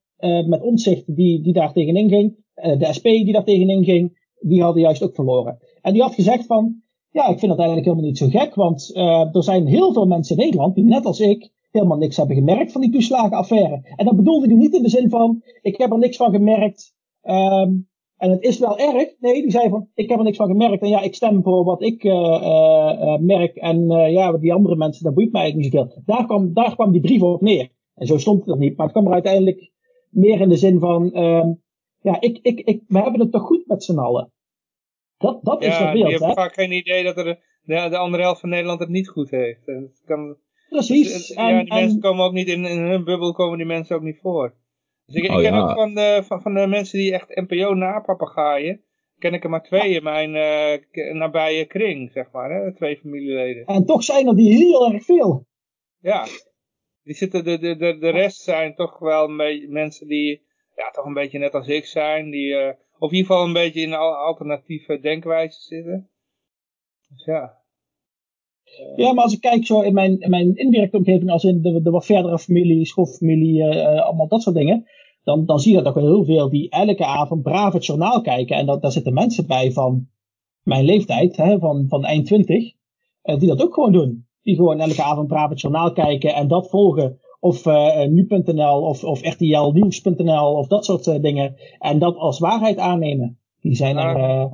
met omzicht die, die daar tegenin ging, de SP die daar tegenin ging, die hadden juist ook verloren. En die had gezegd van, ja, ik vind dat eigenlijk helemaal niet zo gek, want uh, er zijn heel veel mensen in Nederland die net als ik helemaal niks hebben gemerkt van die toeslagenaffaire. En dat bedoelde hij niet in de zin van, ik heb er niks van gemerkt um, en het is wel erg. Nee, die zei van, ik heb er niks van gemerkt en ja, ik stem voor wat ik uh, uh, merk en ja, die andere mensen, dat boeit mij eigenlijk niet zoveel. Daar kwam, daar kwam die brief op neer. En zo stond het er niet, maar het kwam er uiteindelijk meer in de zin van, um, ja, ik, ik, ik, we hebben het toch goed met z'n allen. Dat, dat ja, is het beeld, hebben hè? vaak geen idee dat er de, de andere helft van Nederland het niet goed heeft. En het kan, Precies. Dus, en, ja, die en, mensen komen ook niet in, in hun bubbel, komen die mensen ook niet voor. Dus ik, Oh, ik ken ja. ook van de, van, van de mensen die echt NPO napapagaaien, ken ik er maar twee in mijn uh, nabije kring, zeg maar, hè? twee familieleden. en toch zijn er die heel erg veel. Ja, die zitten, de, de, de, de rest zijn toch wel mensen die ja, toch een beetje net als ik zijn, die uh, of in ieder geval een beetje in al alternatieve denkwijze zitten. Dus ja. Ja, maar als ik kijk zo in mijn, in mijn indirecte als in de, de wat verdere familie, schoolfamilie, uh, allemaal dat soort dingen, dan, dan zie je dat ook heel veel die elke avond braaf het journaal kijken. En dat, daar zitten mensen bij van mijn leeftijd, hè, van, van eind 20, uh, die dat ook gewoon doen. Die gewoon elke avond braaf het journaal kijken en dat volgen. Of uh, nu.nl of, of rtlnieuws.nl of dat soort uh, dingen. En dat als waarheid aannemen. Die zijn er, uh,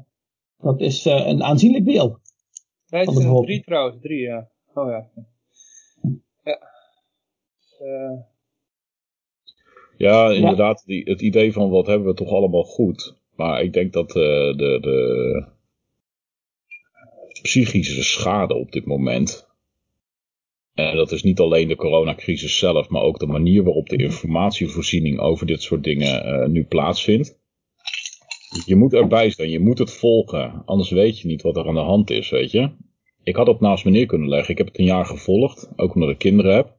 dat is uh, een aanzienlijk deel. Nee, het zijn drie trouwens, drie ja. Oh ja. Ja. Uh, ja, inderdaad, die, het idee van wat hebben we toch allemaal goed. Maar ik denk dat uh, de, de psychische schade op dit moment. En dat is niet alleen de coronacrisis zelf, maar ook de manier waarop de informatievoorziening over dit soort dingen uh, nu plaatsvindt. Je moet erbij staan, je moet het volgen. Anders weet je niet wat er aan de hand is, weet je. Ik had het naast me neer kunnen leggen. Ik heb het een jaar gevolgd, ook omdat ik kinderen heb.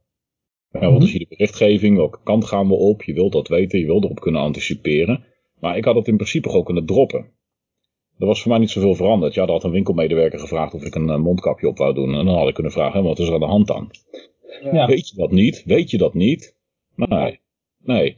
Ja, wat is hier de berichtgeving? Welke kant gaan we op? Je wilt dat weten, je wilt erop kunnen anticiperen. Maar ik had het in principe ook kunnen droppen. Er was voor mij niet zoveel veranderd. Ja, er had een winkelmedewerker gevraagd of ik een mondkapje op wou doen. En dan had ik kunnen vragen, wat is er aan de hand dan? Ja. Weet je dat niet? Weet je dat niet? Nee. Nee.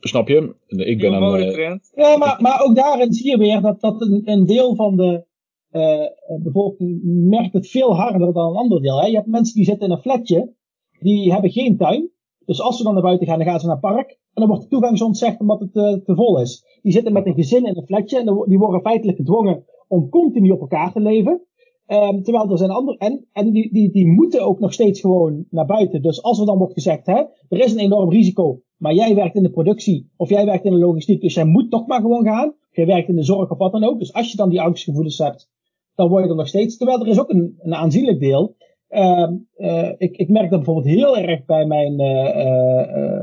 Snap je? Ik ben een. Ja, maar, maar ook daarin zie je weer dat, dat een, een deel van de uh, bevolking merkt het veel harder dan een ander deel. Hè? Je hebt mensen die zitten in een flatje, die hebben geen tuin. Dus als ze dan naar buiten gaan, dan gaan ze naar het park. En dan wordt de toegang ontzegd omdat het uh, te vol is. Die zitten met een gezin in een flatje en die worden feitelijk gedwongen om continu op elkaar te leven. Um, terwijl er zijn andere, en, en die, die, die moeten ook nog steeds gewoon naar buiten. Dus als er dan wordt gezegd, hè, er is een enorm risico, maar jij werkt in de productie, of jij werkt in de logistiek, dus jij moet toch maar gewoon gaan. Jij werkt in de zorg of wat dan ook. Dus als je dan die angstgevoelens hebt, dan word je er nog steeds. Terwijl er is ook een, een aanzienlijk deel. Uh, uh, ik, ik merk dat bijvoorbeeld heel erg bij mijn uh,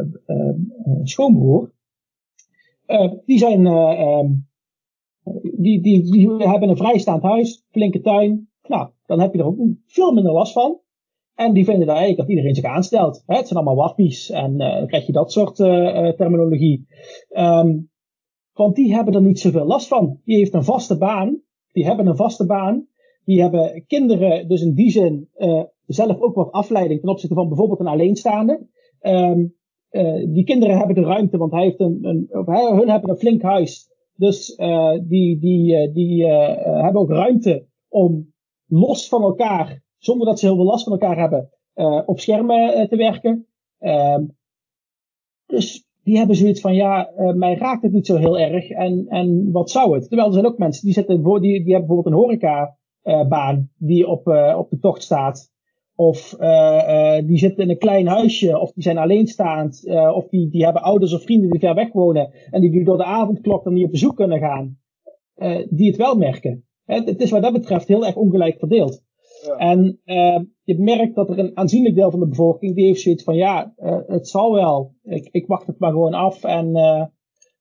schoonbroer. die zijn, ehm, die, die, hebben een vrijstaand huis, flinke tuin, nou, dan heb je er ook veel minder last van. En die vinden daar eigenlijk dat iedereen zich aanstelt. Hè? Het zijn allemaal wappies en dan krijg je dat soort terminologie. Um, want die hebben er niet zoveel last van. Die heeft een vaste baan. Die hebben een vaste baan. Die hebben kinderen, dus in die zin uh, zelf ook wat afleiding ten opzichte van bijvoorbeeld een alleenstaande. Um, die kinderen hebben de ruimte, want hij heeft een, of hun hebben een flink huis. Dus die, die, die hebben ook ruimte om los van elkaar, zonder dat ze heel veel last van elkaar hebben, op schermen te werken. Uh, dus die hebben zoiets van, ja, mij raakt het niet zo heel erg en, en wat zou het? Terwijl er zijn ook mensen die, zitten, die, die hebben bijvoorbeeld een horeca baan die op, op de tocht staat. Of die zitten in een klein huisje, of die zijn alleenstaand, of die, die hebben ouders of vrienden die ver weg wonen en die door de avondklok dan niet op bezoek kunnen gaan. die het wel merken. Het is wat dat betreft heel erg ongelijk verdeeld. Ja. En uh, je merkt dat er een aanzienlijk deel van de bevolking die heeft zoiets van ja, uh, het zal wel. Ik, ik, wacht het maar gewoon af en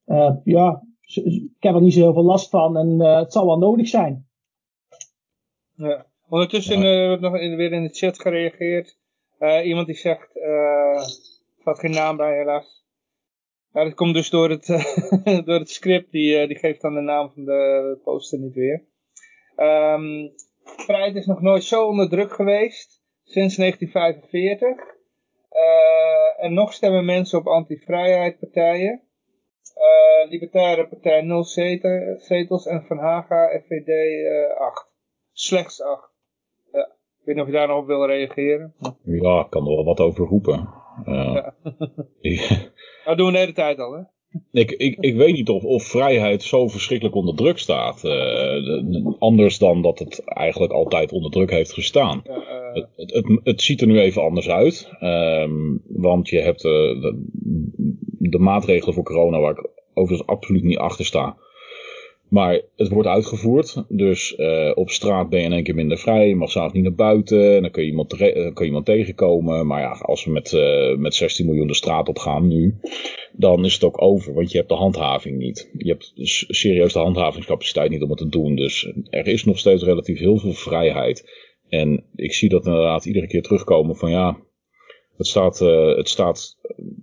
uh, ja, ik heb er niet zo heel veel last van en het zal wel nodig zijn. Ja. Ondertussen ja. wordt nog in, weer in de chat gereageerd. iemand die zegt, er staat geen naam bij helaas. Ja, dat komt dus door het, door het script, die, die geeft dan de naam van de poster niet weer. Um, vrijheid is nog nooit zo onder druk geweest sinds 1945. Uh, eh, en nog stemmen mensen op anti-vrijheidpartijen. Uh, Libertaire partij 0 zetels en Van Haga FVD uh, 8. Slechts 8. Ja. Ik weet niet of je daar nog op wil reageren. Ja, ik kan er wel wat over roepen. Ja. dat doen we de hele tijd al, hè? Ik, ik, ik weet niet of, of vrijheid zo verschrikkelijk onder druk staat. Uh, anders dan dat het eigenlijk altijd onder druk heeft gestaan. Ja, uh... het, het, het, het, ziet er nu even anders uit. Um, want je hebt uh, de, de, maatregelen voor corona, waar ik overigens absoluut niet achter sta. Maar het wordt uitgevoerd. Dus uh, op straat ben je in één keer minder vrij. Je mag s'avonds niet naar buiten. En dan kun je iemand, kun je iemand tegenkomen. Maar ja, als we met, uh, met 16 miljoen de straat op gaan nu. Dan is het ook over. Want je hebt de handhaving niet. Je hebt serieus de handhavingscapaciteit niet om het te doen. Dus er is nog steeds relatief heel veel vrijheid. En ik zie dat inderdaad iedere keer terugkomen van ja. Het staat, het staat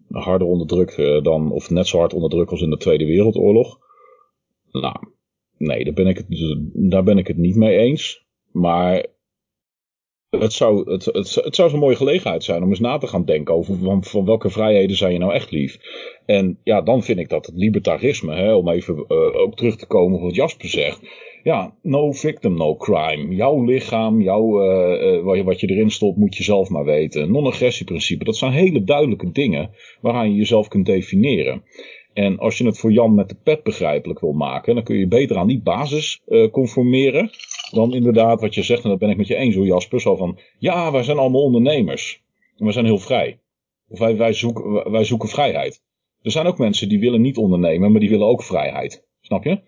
harder onder druk dan. Of net zo hard onder druk als in de Tweede Wereldoorlog. Nou, nee, daar ben ik het, daar ben ik het niet mee eens. Maar het zou, het, het, zou zo'n mooie gelegenheid zijn om eens na te gaan denken over van, van, welke vrijheden zijn je nou echt lief. En ja, dan vind ik dat het libertarisme, hè, om even uh, ook terug te komen op wat Jasper zegt. Ja, no victim, no crime. Jouw lichaam, jouw, uh, wat je erin stopt, moet je zelf maar weten. Non-agressieprincipe, dat zijn hele duidelijke dingen waaraan je jezelf kunt definiëren. En als je het voor Jan met de pet begrijpelijk wil maken, dan kun je beter aan die basis uh, conformeren. Dan inderdaad wat je zegt, en dat ben ik met je eens hoor Jasper, zo van, ja, wij zijn allemaal ondernemers. En we zijn heel vrij. Of wij, wij, zoeken, wij zoeken vrijheid. Er zijn ook mensen die willen niet ondernemen, maar die willen ook vrijheid. Snap je?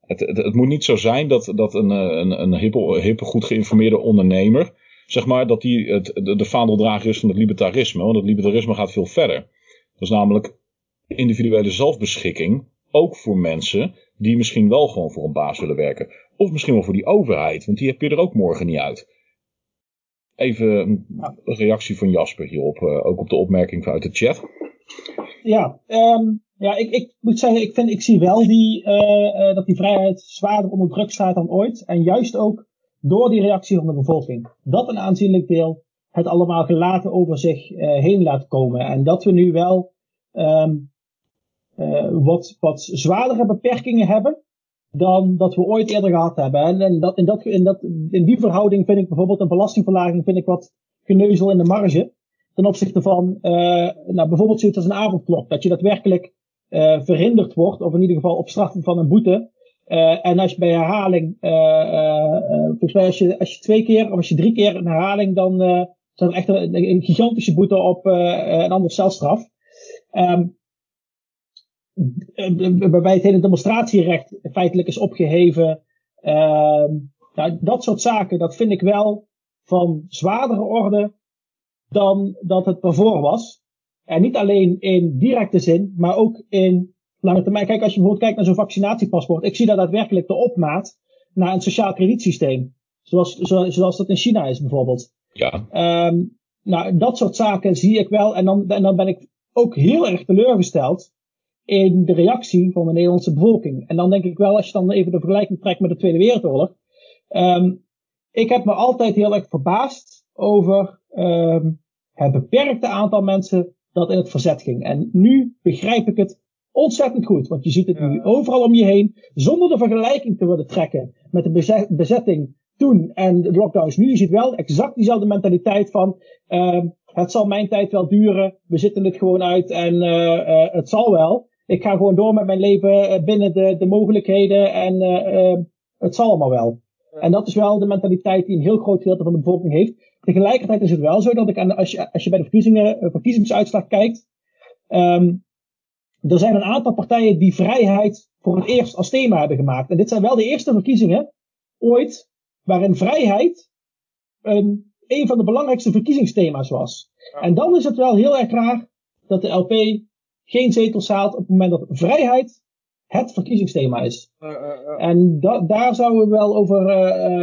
Het, het, moet niet zo zijn dat, dat een, een, een hippe, hippe, goed geïnformeerde ondernemer, zeg maar, dat die het, de, de vaandeldrager is van het libertarisme. Want het libertarisme gaat veel verder. Dat is namelijk individuele zelfbeschikking ook voor mensen die misschien wel gewoon voor een baas willen werken. Of misschien wel voor die overheid, want die heb je er ook morgen niet uit. Even een reactie van Jasper hierop, uh, ook op de opmerking vanuit de chat. Ja, um, ja ik, ik moet zeggen, ik, vind, ik zie wel die, uh, uh, dat die vrijheid zwaarder onder druk staat dan ooit. En juist ook door die reactie van de bevolking. Dat een aanzienlijk deel het allemaal gelaten over zich heen laat komen. En dat we nu wel um, wat, wat zwaardere beperkingen hebben dan dat we ooit eerder gehad hebben. En, en dat, in, dat, in, dat, in die verhouding vind ik bijvoorbeeld een belastingverlaging vind ik wat geneuzel in de marge. Ten opzichte van uh, nou, bijvoorbeeld zoiets als een avondklok. Dat je daadwerkelijk uh, verhinderd wordt, of in ieder geval op straf van een boete. Uh, en als je bij herhaling, volgens mij als je, als je twee keer of als je drie keer een herhaling, dan staat er echt een, gigantische boete op een andere celstraf. Um, waarbij het hele demonstratierecht feitelijk is opgeheven. Uh, nou, dat soort zaken, dat vind ik wel van zwaardere orde dan dat het ervoor was. En niet alleen in directe zin, maar ook in lange termijn. Kijk, als je bijvoorbeeld kijkt naar zo'n vaccinatiepaspoort, ik zie daar daadwerkelijk de opmaat naar een sociaal kredietsysteem. Zoals, zoals, zoals dat in China is bijvoorbeeld. Ja. Um, nou, dat soort zaken zie ik wel. En dan, en dan ben ik ook heel erg teleurgesteld in de reactie van de Nederlandse bevolking. En dan denk ik wel, als je dan even de vergelijking trekt met de Tweede Wereldoorlog. Um, ik heb me altijd heel erg verbaasd over um, het beperkte aantal mensen dat in het verzet ging. En nu begrijp ik het ontzettend goed. Want je ziet het nu overal om je heen. Zonder de vergelijking te willen trekken met de bezetting toen en de lockdowns nu. Je ziet wel exact diezelfde mentaliteit van. Um, het zal mijn tijd wel duren. We zitten het gewoon uit en uh, uh, het zal wel ik ga gewoon door met mijn leven eh, binnen de, de mogelijkheden en uh, het zal allemaal wel. En dat is wel de mentaliteit die een heel groot gedeelte van de bevolking heeft. Tegelijkertijd is het wel zo dat ik, als je, als je bij de verkiezingen, verkiezingsuitslag kijkt, um, er zijn een aantal partijen die vrijheid voor het eerst als thema hebben gemaakt. En dit zijn wel de eerste verkiezingen ooit waarin vrijheid een, een van de belangrijkste verkiezingsthema's was. En dan is het wel heel erg raar dat de LP geen zetels haalt op het moment dat vrijheid het verkiezingsthema is. Uh, uh, uh. En da daar zouden we wel over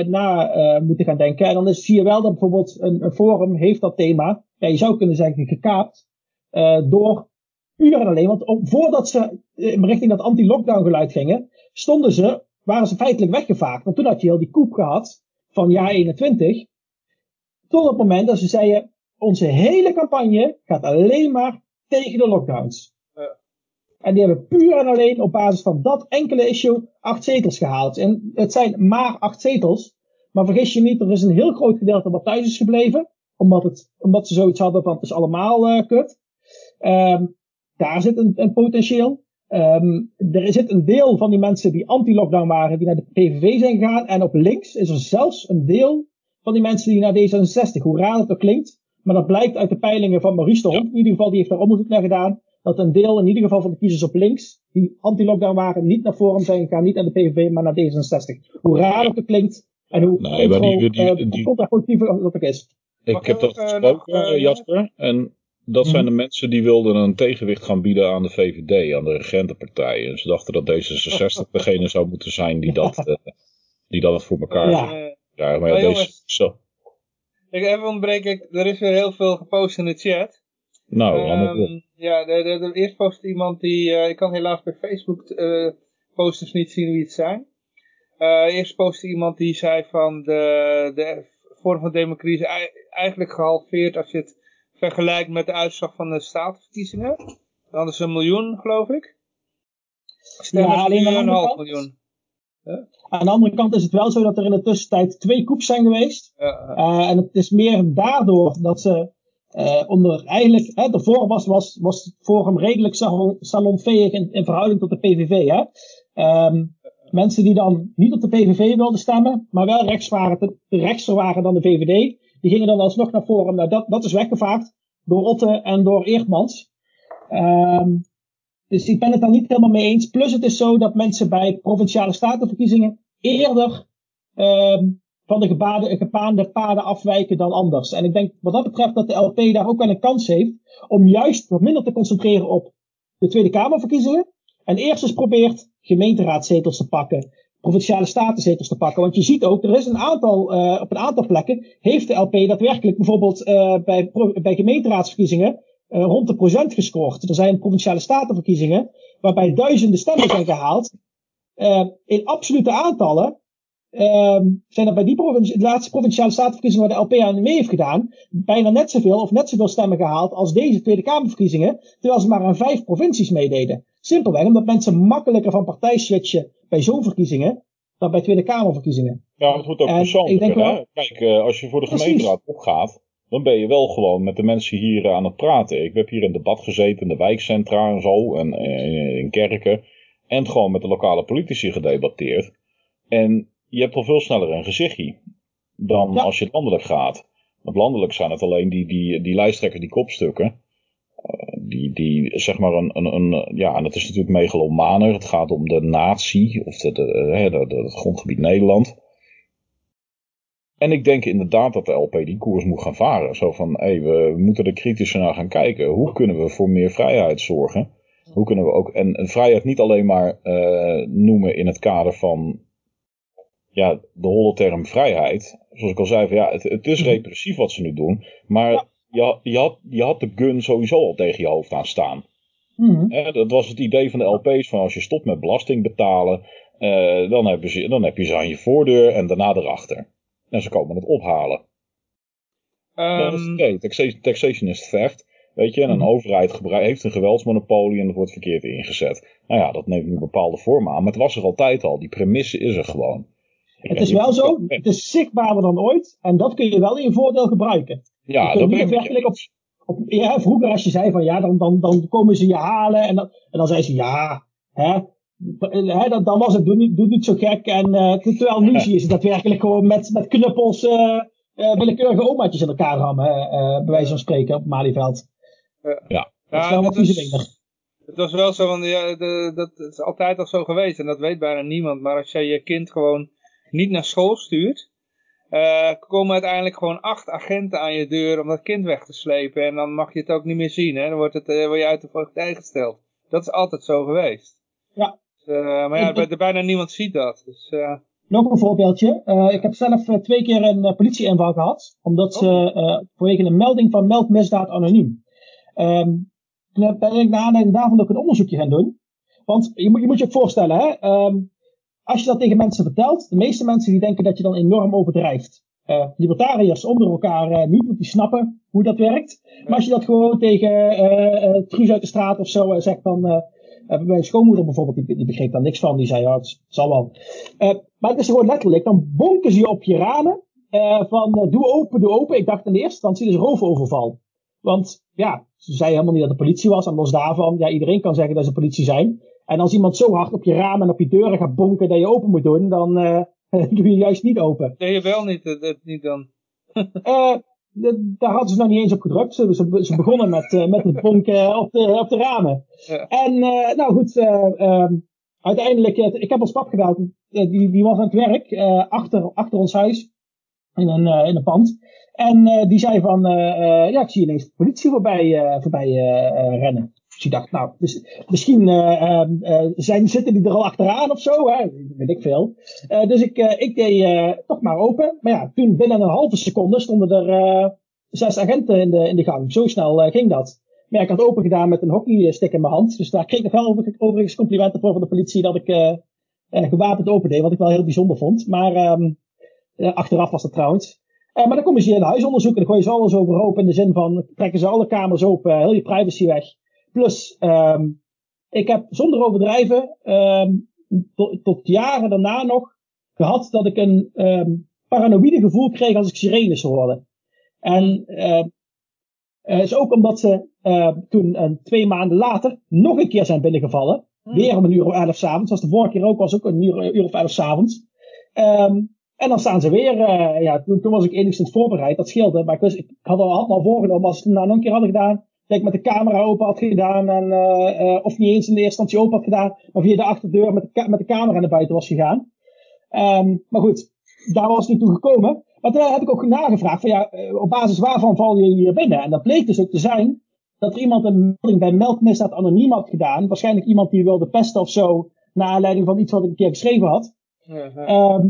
na moeten gaan denken. En dan is, zie je wel dat bijvoorbeeld een, een forum heeft dat thema, ja, je zou kunnen zeggen gekaapt, door uren alleen. Want op, voordat ze in richting dat anti-lockdown geluid gingen, stonden ze, waren ze feitelijk weggevaagd. Want toen had je heel die koep gehad van jaar 21. Tot het moment dat ze zeiden, onze hele campagne gaat alleen maar tegen de lockdowns. En die hebben puur en alleen op basis van dat enkele issue acht zetels gehaald. En het zijn maar acht zetels. Maar vergis je niet, er is een heel groot gedeelte wat thuis is gebleven. Omdat, het, omdat ze zoiets hadden van het is allemaal uh, kut. Um, daar zit een, een potentieel. Um, er zit een deel van die mensen die anti-lockdown waren, die naar de PVV zijn gegaan. En op links is er zelfs een deel van die mensen die naar D66, hoe raar het ook klinkt. Maar dat blijkt uit de peilingen van Maurice de Hond. In ieder geval, die heeft daar onderzoek naar gedaan dat een deel in ieder geval van de kiezers op links, die anti-lockdown waren, niet naar Forum zijn gegaan, niet naar de PVV, maar naar D66. Hoe raar het ook klinkt en hoe nee, maar die, die, die, contraproductief dat ook is. Ik heb dat gesproken, uh, Jasper, en dat zijn de mensen die wilden een tegenwicht gaan bieden aan de VVD, aan de regentenpartij. En ze dachten dat D66 degene zou moeten zijn die dat, uh, die dat voor elkaar ja. ja maar ja, deze, zo. Ik even ontbreek ik, er is weer heel veel gepost in de chat. Nou, allemaal um, Ja, de, de, de, eerst post iemand die, uh, ik kan helaas bij Facebook uh, posters niet zien wie het zijn. Uh, eerst postte iemand die zei van de, de vorm van democratie is eigenlijk gehalveerd als je het vergelijkt met de uitslag van de statenverkiezingen. Dan is een miljoen, geloof ik. Stemmen ja, alleen een half miljoen. Aan de andere kant is het wel zo dat er in de tussentijd twee koeps zijn geweest. Uh, en het is meer daardoor dat ze uh, onder eigenlijk, hè, daarvoor was, was, was het Forum redelijk salon, salonveeg in, in verhouding tot de PVV. Hè? Um, mensen die dan niet op de PVV wilden stemmen, maar wel rechts waren, te, rechtser waren dan de VVD, die gingen dan alsnog naar Forum. Nou, dat, dat is weggevaagd door Otte en door Eertmans. Um, dus ik ben het daar niet helemaal mee eens. Plus het is zo dat mensen bij provinciale statenverkiezingen eerder um, van de gebaande, gepaande paden afwijken dan anders. En ik denk wat dat betreft dat de LP daar ook wel een kans heeft om juist wat minder te concentreren op de Tweede Kamerverkiezingen En eerst eens probeert gemeenteraadzetels te pakken, provinciale statenzetels te pakken. Want je ziet ook, er is een aantal, uh, op een aantal plekken heeft de LP daadwerkelijk bijvoorbeeld uh, bij, bij gemeenteraadsverkiezingen uh, rond de procent gescoord. Er zijn provinciale statenverkiezingen waarbij duizenden stemmen zijn gehaald. in absolute aantallen Um, zijn er bij die de laatste provinciale statenverkiezingen waar de LP aan mee heeft gedaan, bijna net zoveel of net zoveel stemmen gehaald als deze Tweede Kamerverkiezingen, terwijl ze maar aan vijf provincies meededen. Simpelweg omdat mensen makkelijker van partij switchen bij zo'n verkiezingen dan bij Tweede Kamerverkiezingen. Ja, het wordt ook persoonlijker. Wel, Kijk, uh, als je voor de gemeenteraad opgaat, dan ben je wel gewoon met de mensen hier uh, aan het praten. Ik heb hier in debat gezeten in de wijkcentra en zo, en uh, in kerken, en gewoon met de lokale politici gedebatteerd. En je hebt al veel sneller een gezichtje dan als je landelijk gaat. Want landelijk zijn het alleen die, die, die lijsttrekkers, die kopstukken. Uh, die, die, zeg maar, een, een, een, ja, en dat is natuurlijk megalomaner. Het gaat om de natie, of de, de, de, het grondgebied Nederland. En ik denk inderdaad dat de LP die koers moet gaan varen. Zo van, hé, hey, we moeten er kritischer naar gaan kijken. Hoe kunnen we voor meer vrijheid zorgen? Hoe kunnen we ook, en, en vrijheid niet alleen maar uh, noemen in het kader van ja, de holle term vrijheid. Zoals ik al zei, van, ja, het, het is mhm. repressief wat ze nu doen. Maar je, je, had, je had de gun sowieso al tegen je hoofd aan staan. Mm dat was het idee van de LP's van als je stopt met belasting betalen, uh, dan, heb je, dan heb je ze aan je voordeur en daarna erachter. En ze komen het ophalen. Um... Dat is het idee. Taxation, is theft. Weet je, en een mhm. overheid heeft een geweldsmonopolie en dat wordt verkeerd ingezet. Nou ja, dat neemt nu bepaalde vormen aan, maar het was er altijd al. Die premisse is er gewoon. Het is wel zo, het is zichtbaarder dan ooit. En dat kun je wel in je voordeel gebruiken. Ja, dat ben ik... Op, op, ja, vroeger als je zei van ja, dan, dan, dan komen ze je halen. En dan, en dan zei ze ja, hè, hè, dan, dan was het doe niet, doe niet zo gek. En uh, terwijl nu zie je ze daadwerkelijk gewoon met, met knuppels uh, uh, willekeurige omaatjes in elkaar rammen. Uh, bij wijze van spreken op Malieveld. Ja. Dat is wel wat vieze het was wel zo, want ja, de, dat is altijd al zo geweest en dat weet bijna niemand. Maar als jij je kind gewoon niet naar school stuurt, uh, komen uiteindelijk gewoon acht agenten aan je deur om dat kind weg te slepen. En dan mag je het ook niet meer zien. Hè? Dan wordt, het, uh, word je uit de voogdij gesteld. Dat is altijd zo geweest. Ja. Uh, maar ja, bij, bijna niemand ziet dat. Dus, Nog een voorbeeldje. ik heb zelf twee keer een politieinval gehad. Omdat ze oh. vanwege een melding van meldmisdaad anoniem. Um, toen ben ik naar aanleiding daarvan ook een onderzoekje gaan doen. Want je moet je, moet je ook voorstellen, hè, um, als je dat tegen mensen vertelt, de meeste mensen die denken dat je dan enorm overdrijft. Uh, libertariërs onder elkaar uh, niet, want die snappen hoe dat werkt. Maar als je dat gewoon tegen uh, uh, Truus uit de straat of zo zegt, dan. Mijn schoonmoeder bijvoorbeeld, die, die begreep daar niks van. Die zei, ja, het zal wel. maar het is gewoon letterlijk, dan bonken ze je op je ramen. van doe open, doe open. Ik dacht in de eerste instantie, dus roofoverval. Want ja, ze zei helemaal niet dat de politie was. En los daarvan, ja, iedereen kan zeggen dat ze politie zijn. En als iemand zo hard op je ramen en op je deuren gaat bonken dat je open moet doen, dan uh, doe je juist niet open. Nee, je wel niet, dat, niet dan. uh, daar hadden ze nog niet eens op gedrukt. Ze, ze, begonnen met, uh, met het bonken op de, op de ramen. Ja. En nou goed, um, uiteindelijk, ik heb ons pap gebeld. die, die was aan het werk achter, achter ons huis. In een, in een pand. En die zei van, ja, ik zie ineens de politie voorbij, voorbij rennen. Dus ik dacht, nou, misschien uh, uh, zijn, zitten die er al achteraan of zo, hè? weet ik veel. Dus ik, ik deed toch maar open. Maar ja, toen binnen een halve seconde stonden er zes agenten in de, in de gang. Zo snel ging dat. Maar ik had open gedaan met een hockeystick in mijn hand. Dus daar kreeg ik nog wel overigens complimenten voor van de politie dat ik gewapend open deed. Wat ik wel heel bijzonder vond. Maar um, achteraf was dat trouwens. maar dan komen ze hier in huisonderzoek en dan gooien ze alles overhoop in de zin van trekken ze alle kamers open, heel je privacy weg. Plus, um, ik heb zonder overdrijven um, tot, tot jaren daarna nog gehad dat ik een um, paranoïde gevoel kreeg als ik sirenes hoorde. En uh, is ook omdat ze uh, toen twee maanden later nog een keer zijn binnengevallen. Hmm. Weer om een uur of elf s'avonds. Zoals de vorige keer ook was, ook een uur, uur of elf s'avonds. Um, en dan staan ze weer. Uh, ja, toen, toen, was ik enigszins voorbereid. Dat scheelde. Maar ik, wist, ik had al, had al voorgenomen als ze het nou nog een keer hadden gedaan ik met de camera open had gedaan. En, uh, uh, of niet eens in de eerste instantie open had gedaan. Maar via de achterdeur met de, met de camera naar buiten was gegaan. Um, maar goed, daar was het niet toe gekomen. Maar toen heb ik ook nagevraagd van ja, eh, op basis waarvan val je hier binnen? En dat bleek dus ook te zijn dat er iemand een melding bij meldmisdaad anoniem had gedaan. Waarschijnlijk iemand die wilde pesten of zo, naar aanleiding van iets wat ik een keer geschreven had. Ehm,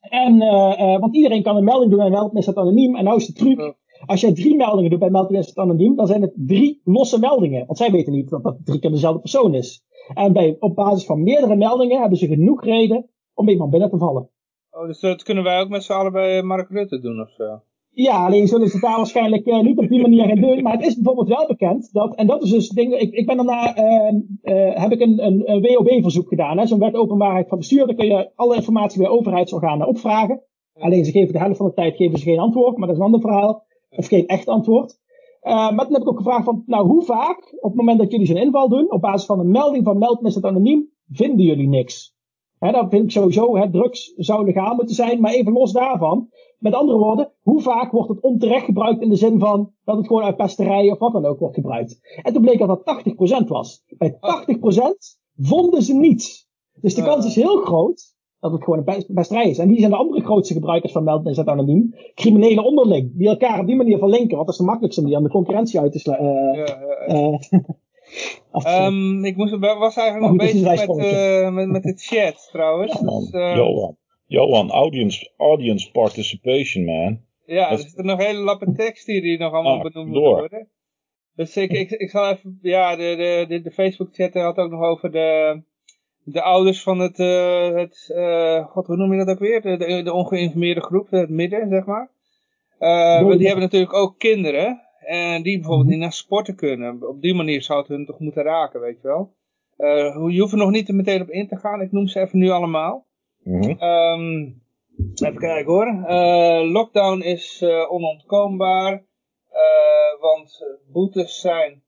en, eh, eh, want iedereen kan een melding doen bij meldmisdaad anoniem. En nou is de truc. Als jij drie meldingen doet bij meldmisdaad anoniem, dan zijn het drie losse meldingen. Want zij weten niet dat dat drie keer dezelfde persoon is. En bij, op basis van meerdere meldingen hebben ze genoeg reden om iemand binnen te vallen. Oh, dus dat kunnen wij ook met z'n allen bij Mark Rutte doen of zo? Ja, alleen zullen ze het daar waarschijnlijk eh, niet op die manier gaan doen. Maar het is bijvoorbeeld wel bekend dat, en dat is dus het ding, ik, ik ben daarna, eh, eh, heb ik een, een, een WOB-verzoek gedaan. Zo'n wet openbaarheid van bestuur. Daar kun je alle informatie bij overheidsorganen opvragen. Alleen ze geven de helft van de tijd geven ze geen antwoord, maar dat is een ander verhaal. Of geen echt antwoord. Eh, maar toen heb ik ook gevraagd van, nou hoe vaak, op het moment dat jullie zo'n inval doen, op basis van een melding van meldmisdaad anoniem, vinden jullie niks? Hè, dan vind ik sowieso, hè, drugs zou legaal moeten zijn, maar even los daarvan. Met andere woorden, hoe vaak wordt het onterecht gebruikt in de zin van dat het gewoon uit pesterij of wat dan ook wordt gebruikt? En toen bleek dat dat 80% was. Bij 80% vonden ze niets. Dus de kans is heel groot dat het gewoon een pesterij is. En wie zijn de andere grootste gebruikers van meldmisdaad anoniem? Criminelen onderling, die elkaar op die manier verlinken, dat is de makkelijkste manier om de concurrentie uit te sluiten. Ja, ja, ja. eh. Ehm, ik moest, was eigenlijk nog bezig met, eh, met, met de chat trouwens. Dus, eh, Johan, Johan audience, audience participation, man. ja, dat- er zitten nog hele lappen tekst hier die nog allemaal Ah, benoemd door. worden. Dus ik, ik, ik zal even, ja, de, de, de, de Facebook chat had ook nog over de, de ouders van het, eh, het eh, god, hoe noem je dat ook weer? De, de, de ongeïnformeerde groep, het midden, zeg maar. Eh, die hebben natuurlijk ook kinderen. En die bijvoorbeeld Mhm. niet naar sporten kunnen. Op die manier zou het hun toch moeten raken, weet je wel. Je hoeft er nog niet meteen op in te gaan. Ik noem ze even nu allemaal. Mhm. Ehm, even kijken hoor. Lockdown is onontkoombaar. want boetes zijn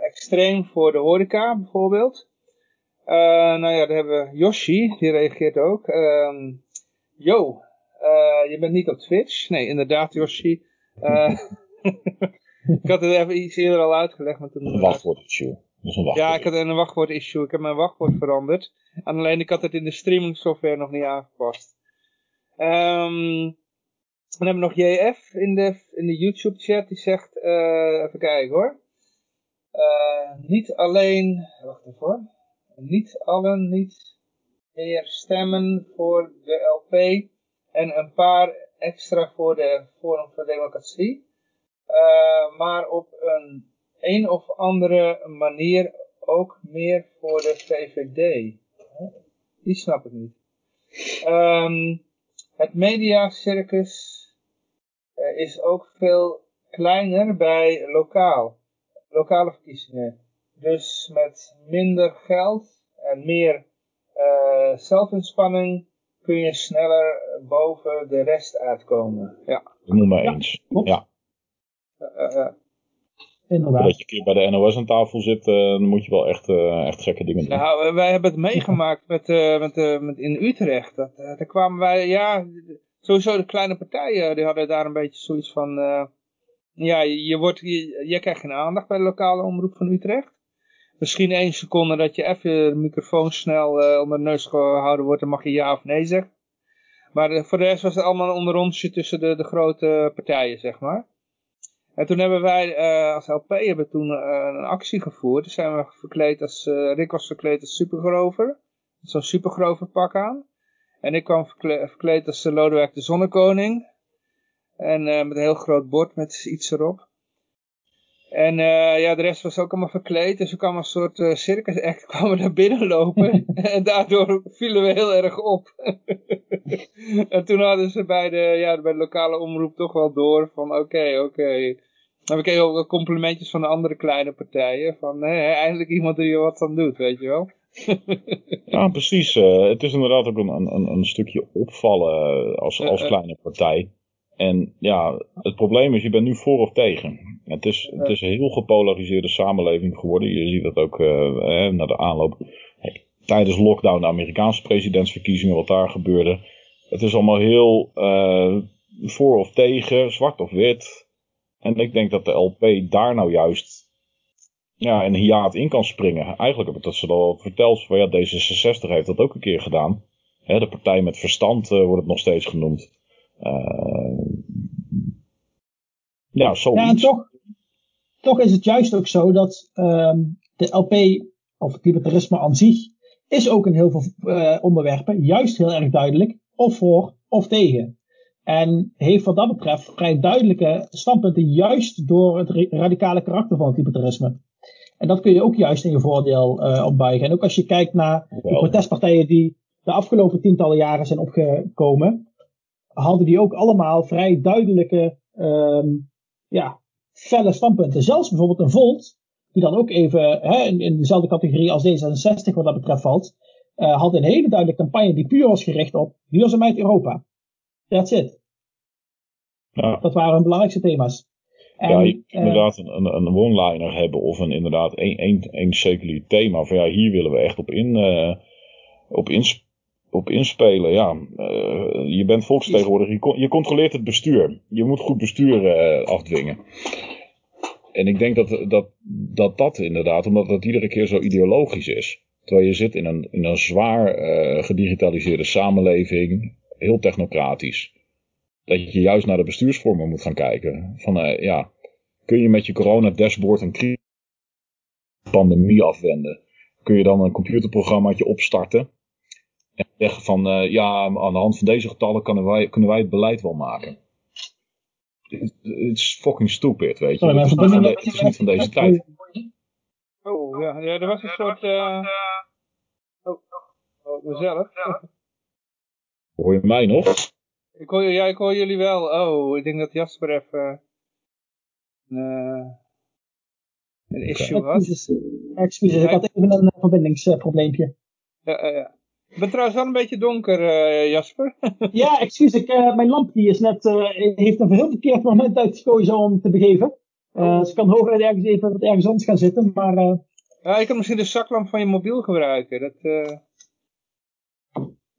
extreem voor de horeca bijvoorbeeld. Eh, nou ja, dan hebben we Yoshi, die reageert ook. Ehm yo, eh, je bent niet op Twitch. Nee, inderdaad Yoshi. Eh, ik had het even iets eerder al uitgelegd. Maar toen, Een wachtwoord issue. Een ja, ik had een wachtwoord issue. Ik heb mijn wachtwoord veranderd. En alleen ik had het in de streaming software nog niet aangepast. Ehm, dan hebben we nog JF in de, in de YouTube chat. Die zegt, eh, even kijken hoor. Eh, niet alleen, wacht even hoor. Niet allen niet meer stemmen voor de LP. En een paar extra voor de Forum voor Democratie. Eh, maar op een een of andere manier ook meer voor de VVD. Die snap ik niet. Ehm, het mediacircus eh, is ook veel kleiner bij lokaal. Lokale verkiezingen. Dus met minder geld en meer eh, zelfinspanning kun je sneller boven de rest uitkomen. Ja. Noem maar eens. klopt. Ja. Eh, eh, eh. Inderdaad. Dat je een keer bij de NOS aan tafel zit, eh, dan moet je wel echt, eh, echt gekke dingen doen. Nou, wij hebben het meegemaakt met, eh, met, eh, met in Utrecht. Dat, daar kwamen wij, ja, sowieso de kleine partijen, die hadden daar een beetje zoiets van, eh, ja, je, je wordt, je, je krijgt geen aandacht bij de lokale omroep van Utrecht. Misschien één seconde dat je even de microfoon snel eh, onder de neus gehouden wordt, dan mag je ja of nee zeggen. Maar eh, voor de rest was het allemaal een onderrondje tussen de, de grote partijen, zeg maar. En toen hebben wij eh, als LP hebben toen een actie gevoerd. Toen zijn we verkleed als, Rick was verkleed als supergrover. Zo'n supergrover pak aan. En ik kwam verkle- verkleed als Lodewijk de Zonnekoning. En met een heel groot bord met iets erop. En eh, ja, de rest was ook allemaal verkleed. Dus we kwamen een soort eh, circus act kwamen we naar binnen lopen. en daardoor vielen we heel erg op. en toen hadden ze bij de, ja, bij de lokale omroep toch wel door van oké, oké. Dan heb ik ook complimentjes van de andere kleine partijen. Van hé, eindelijk iemand die er wat aan doet, weet je wel. Ja, precies. eh, het is inderdaad ook een, een, een stukje opvallen als, als kleine partij. En ja, het probleem is, je bent nu voor of tegen. Het is, het is een heel gepolariseerde samenleving geworden. Je ziet dat ook eh, naar de aanloop. Hey, tijdens lockdown, de Amerikaanse presidentsverkiezingen, wat daar gebeurde. Het is allemaal heel eh, voor of tegen, zwart of wit. En ik denk dat de LP daar nou juist ja, een hiaat in kan springen. Eigenlijk heb ik dat ze al verteld. Van, ja, D66 heeft dat ook een keer gedaan. Hè, de partij met verstand eh, wordt het nog steeds genoemd. Eh, ja, en toch, toch is het juist ook zo dat ehm, de LP, of het libertarisme aan zich, is ook in heel veel uh, onderwerpen juist heel erg duidelijk, of voor of tegen. En heeft wat dat betreft vrij duidelijke standpunten, juist door het radicale karakter van het libertarisme. En dat kun je ook juist in je voordeel uh, opbuigen. En ook als je kijkt naar de protestpartijen die de afgelopen tientallen jaren zijn opgekomen, hadden die ook allemaal vrij duidelijke, um, ja, felle standpunten. Zelfs bijvoorbeeld een Volt, die dan ook even hè, in, in, dezelfde categorie als D66 wat dat betreft valt, uh, had een hele duidelijke campagne die puur was gericht op duurzaamheid Europa. That's it. Ja. Dat waren hun belangrijkste thema's. En, ja, je uh, inderdaad een, een, een one-liner hebben of een, inderdaad een, een, een seculier thema. Van ja, hier willen we echt op, in, uh, op, ins, op inspelen. Ja, uh, je bent volksvertegenwoordiger, je, je controleert het bestuur. Je moet goed bestuur afdwingen. En ik denk dat, dat, dat dat inderdaad, omdat dat iedere keer zo ideologisch is. Terwijl je zit in een, in een zwaar gedigitaliseerde samenleving, heel technocratisch dat je juist naar de bestuursvormen moet gaan kijken. Van ja, kun je met je corona dashboard een pandemie afwenden? Kun je dan een computerprogrammaatje opstarten? En zeggen van uh, ja, aan de hand van deze getallen kunnen wij, kunnen wij het beleid wel maken. Het is fucking stupid, weet je. het, is niet van de, het is niet van deze tijd. Oh, ja, ja er was een soort... Uh... Oh, oh, mezelf. Hoor je mij nog? Ik hoor, ja, ik hoor jullie wel. Oh, ik denk dat Jasper even uh, een issue had. Excuses, ik had even een verbindingsprobleempje. Ja, ja. Ik ben trouwens wel een beetje donker, uh, Jasper. ja, excuus, ik, uh, mijn lamp die is net, uh, heeft een heel verkeerd moment uitgekozen om te begeven. Uh, dus ik kan hooguit ergens even wat ergens anders gaan zitten, maar... Ja, ik kan misschien de zaklamp van je mobiel gebruiken. Dat,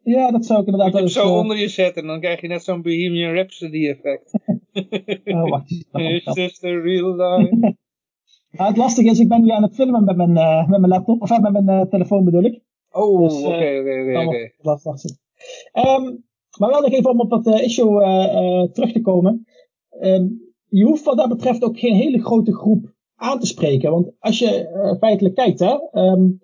ja, dat zou ik inderdaad wel eens... zo onder je zetten en dan krijg je net zo'n Bohemian Rhapsody effect. oh, wacht. Is this the real life? het lastige is, ik ben nu aan het filmen met mijn, met mijn laptop, of met mijn telefoon bedoel ik. Oh, dus, oké, oké, oké. Ehm, maar wel nog even om op dat uh, issue terug te komen. Um, je hoeft wat dat betreft ook geen hele grote groep aan te spreken. Want als je feitelijk kijkt, hè, um,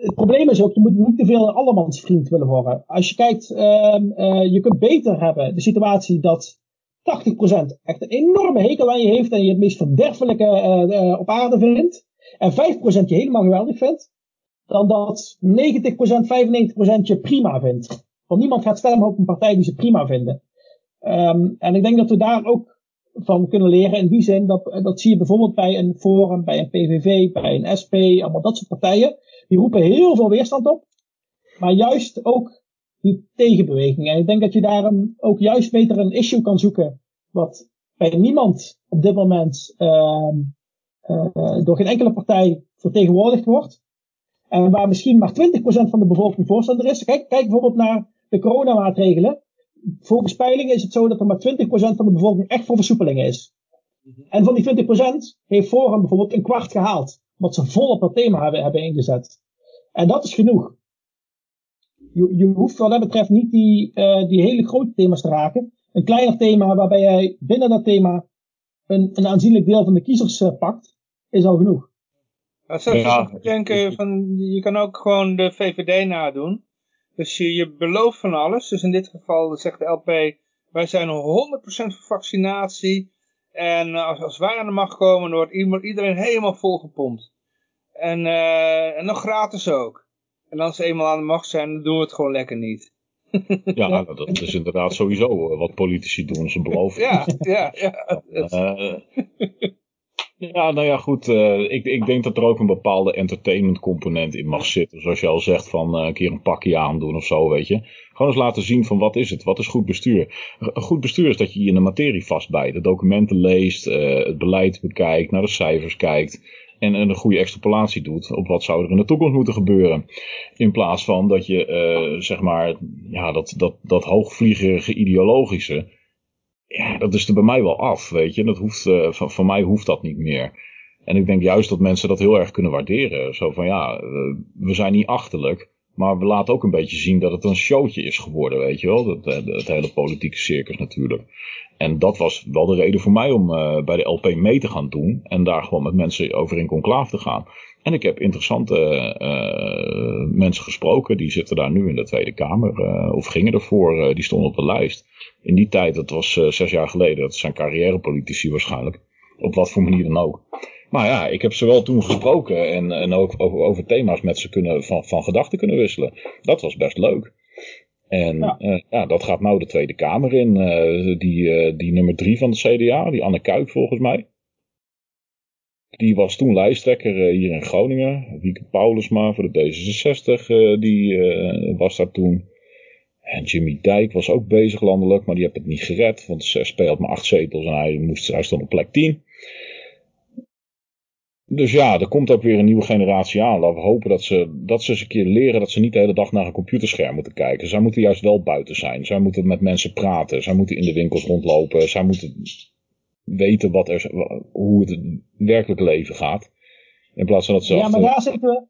het probleem is ook, je moet niet te veel een allemansvriend willen worden. Als je kijkt, um, uh, je kunt beter hebben de situatie dat 80% echt een enorme hekel aan je heeft en je het meest verderfelijke uh, op aarde vindt. En 5% je helemaal geweldig vindt. Dan dat 90%, 95% je prima vindt. Want niemand gaat stemmen op een partij die ze prima vinden. Um, en ik denk dat we daar ook van kunnen leren in die zin. Dat, dat zie je bijvoorbeeld bij een Forum, bij een PVV, bij een SP, allemaal dat soort partijen. Die roepen heel veel weerstand op. Maar juist ook die tegenbeweging. En ik denk dat je daarom ook juist beter een issue kan zoeken. Wat bij niemand op dit moment uh, uh, door geen enkele partij vertegenwoordigd wordt. En waar misschien maar 20% van de bevolking voorstander is. Kijk, kijk bijvoorbeeld naar de coronamaatregelen. Volgens peilingen is het zo dat er maar 20% van de bevolking echt voor versoepelingen is. En van die 20% heeft Forum bijvoorbeeld een kwart gehaald. Wat ze vol op dat thema hebben, hebben ingezet. En dat is genoeg. Je, je hoeft wat dat betreft niet die, uh, die hele grote thema's te raken. Een kleiner thema waarbij jij binnen dat thema een, een aanzienlijk deel van de kiezers uh, pakt, is al genoeg. Ja. denken van, je kan ook gewoon de VVD nadoen. Dus je, je belooft van alles. Dus in dit geval zegt de LP, wij zijn 100% voor vaccinatie. En als, als wij aan de macht komen, dan wordt iedereen helemaal volgepompt. En, uh, en nog gratis ook. En als ze eenmaal aan de macht zijn, dan doen we het gewoon lekker niet. ja, dat is inderdaad sowieso wat politici doen. Ze beloven. ja, ja, ja. Uh, ja, nou ja, goed. Uh, ik, ik denk dat er ook een bepaalde entertainment component in mag zitten. Zoals je al zegt, van uh, een keer een pakje aandoen of zo, weet je. Gewoon eens laten zien van wat is het, wat is goed bestuur. Een goed bestuur is dat je je in de materie vastbijt. De documenten leest, uh, het beleid bekijkt, naar de cijfers kijkt. En, en een goede extrapolatie doet op wat zou er in de toekomst moeten gebeuren. In plaats van dat je, zeg maar, ja, dat, dat, dat hoogvliegerige ideologische ja, dat is er bij mij wel af, weet je. Dat hoeft, uh, van, van mij hoeft dat niet meer. En ik denk juist dat mensen dat heel erg kunnen waarderen. Zo van ja, uh, we zijn niet achterlijk, Maar we laten ook een beetje zien dat het een showtje is geworden, weet je wel. Dat, het, het hele politieke circus natuurlijk. En dat was wel de reden voor mij om uh, bij de LP mee te gaan doen. En daar gewoon met mensen over in conclave te gaan. En ik heb interessante uh, mensen gesproken. Die zitten daar nu in de Tweede Kamer. Of gingen ervoor. die stonden op de lijst. In die tijd, dat was zes jaar geleden. Dat zijn carrièrepolitici waarschijnlijk. Op wat voor manier dan ook. Maar ja, ik heb ze wel toen gesproken. En, en ook over, over thema's met ze kunnen, van, van gedachten kunnen wisselen. Dat was best leuk. En ja. Uh, ja. dat gaat nou de Tweede Kamer in. Uh, die, uh, die nummer drie van de CDA, die Anne Kuik volgens mij. Die was toen lijsttrekker hier in Groningen. Wieke Paulusma voor de D66, die was daar toen. En Jimmy Dijk was ook bezig landelijk, maar die heeft het niet gered. Want de SP had maar acht zetels en hij, moest, hij stond op plek 10. Dus ja, er komt ook weer een nieuwe generatie aan. Laten we hopen dat ze, dat ze eens een keer leren dat ze niet de hele dag naar een computerscherm moeten kijken. Zij moeten juist wel buiten zijn. Zij moeten met mensen praten. Zij moeten in de winkels rondlopen. Zij moeten weten wat er, hoe het werkelijk leven gaat. In plaats van dat ze. Ja, maar daar zitten, we,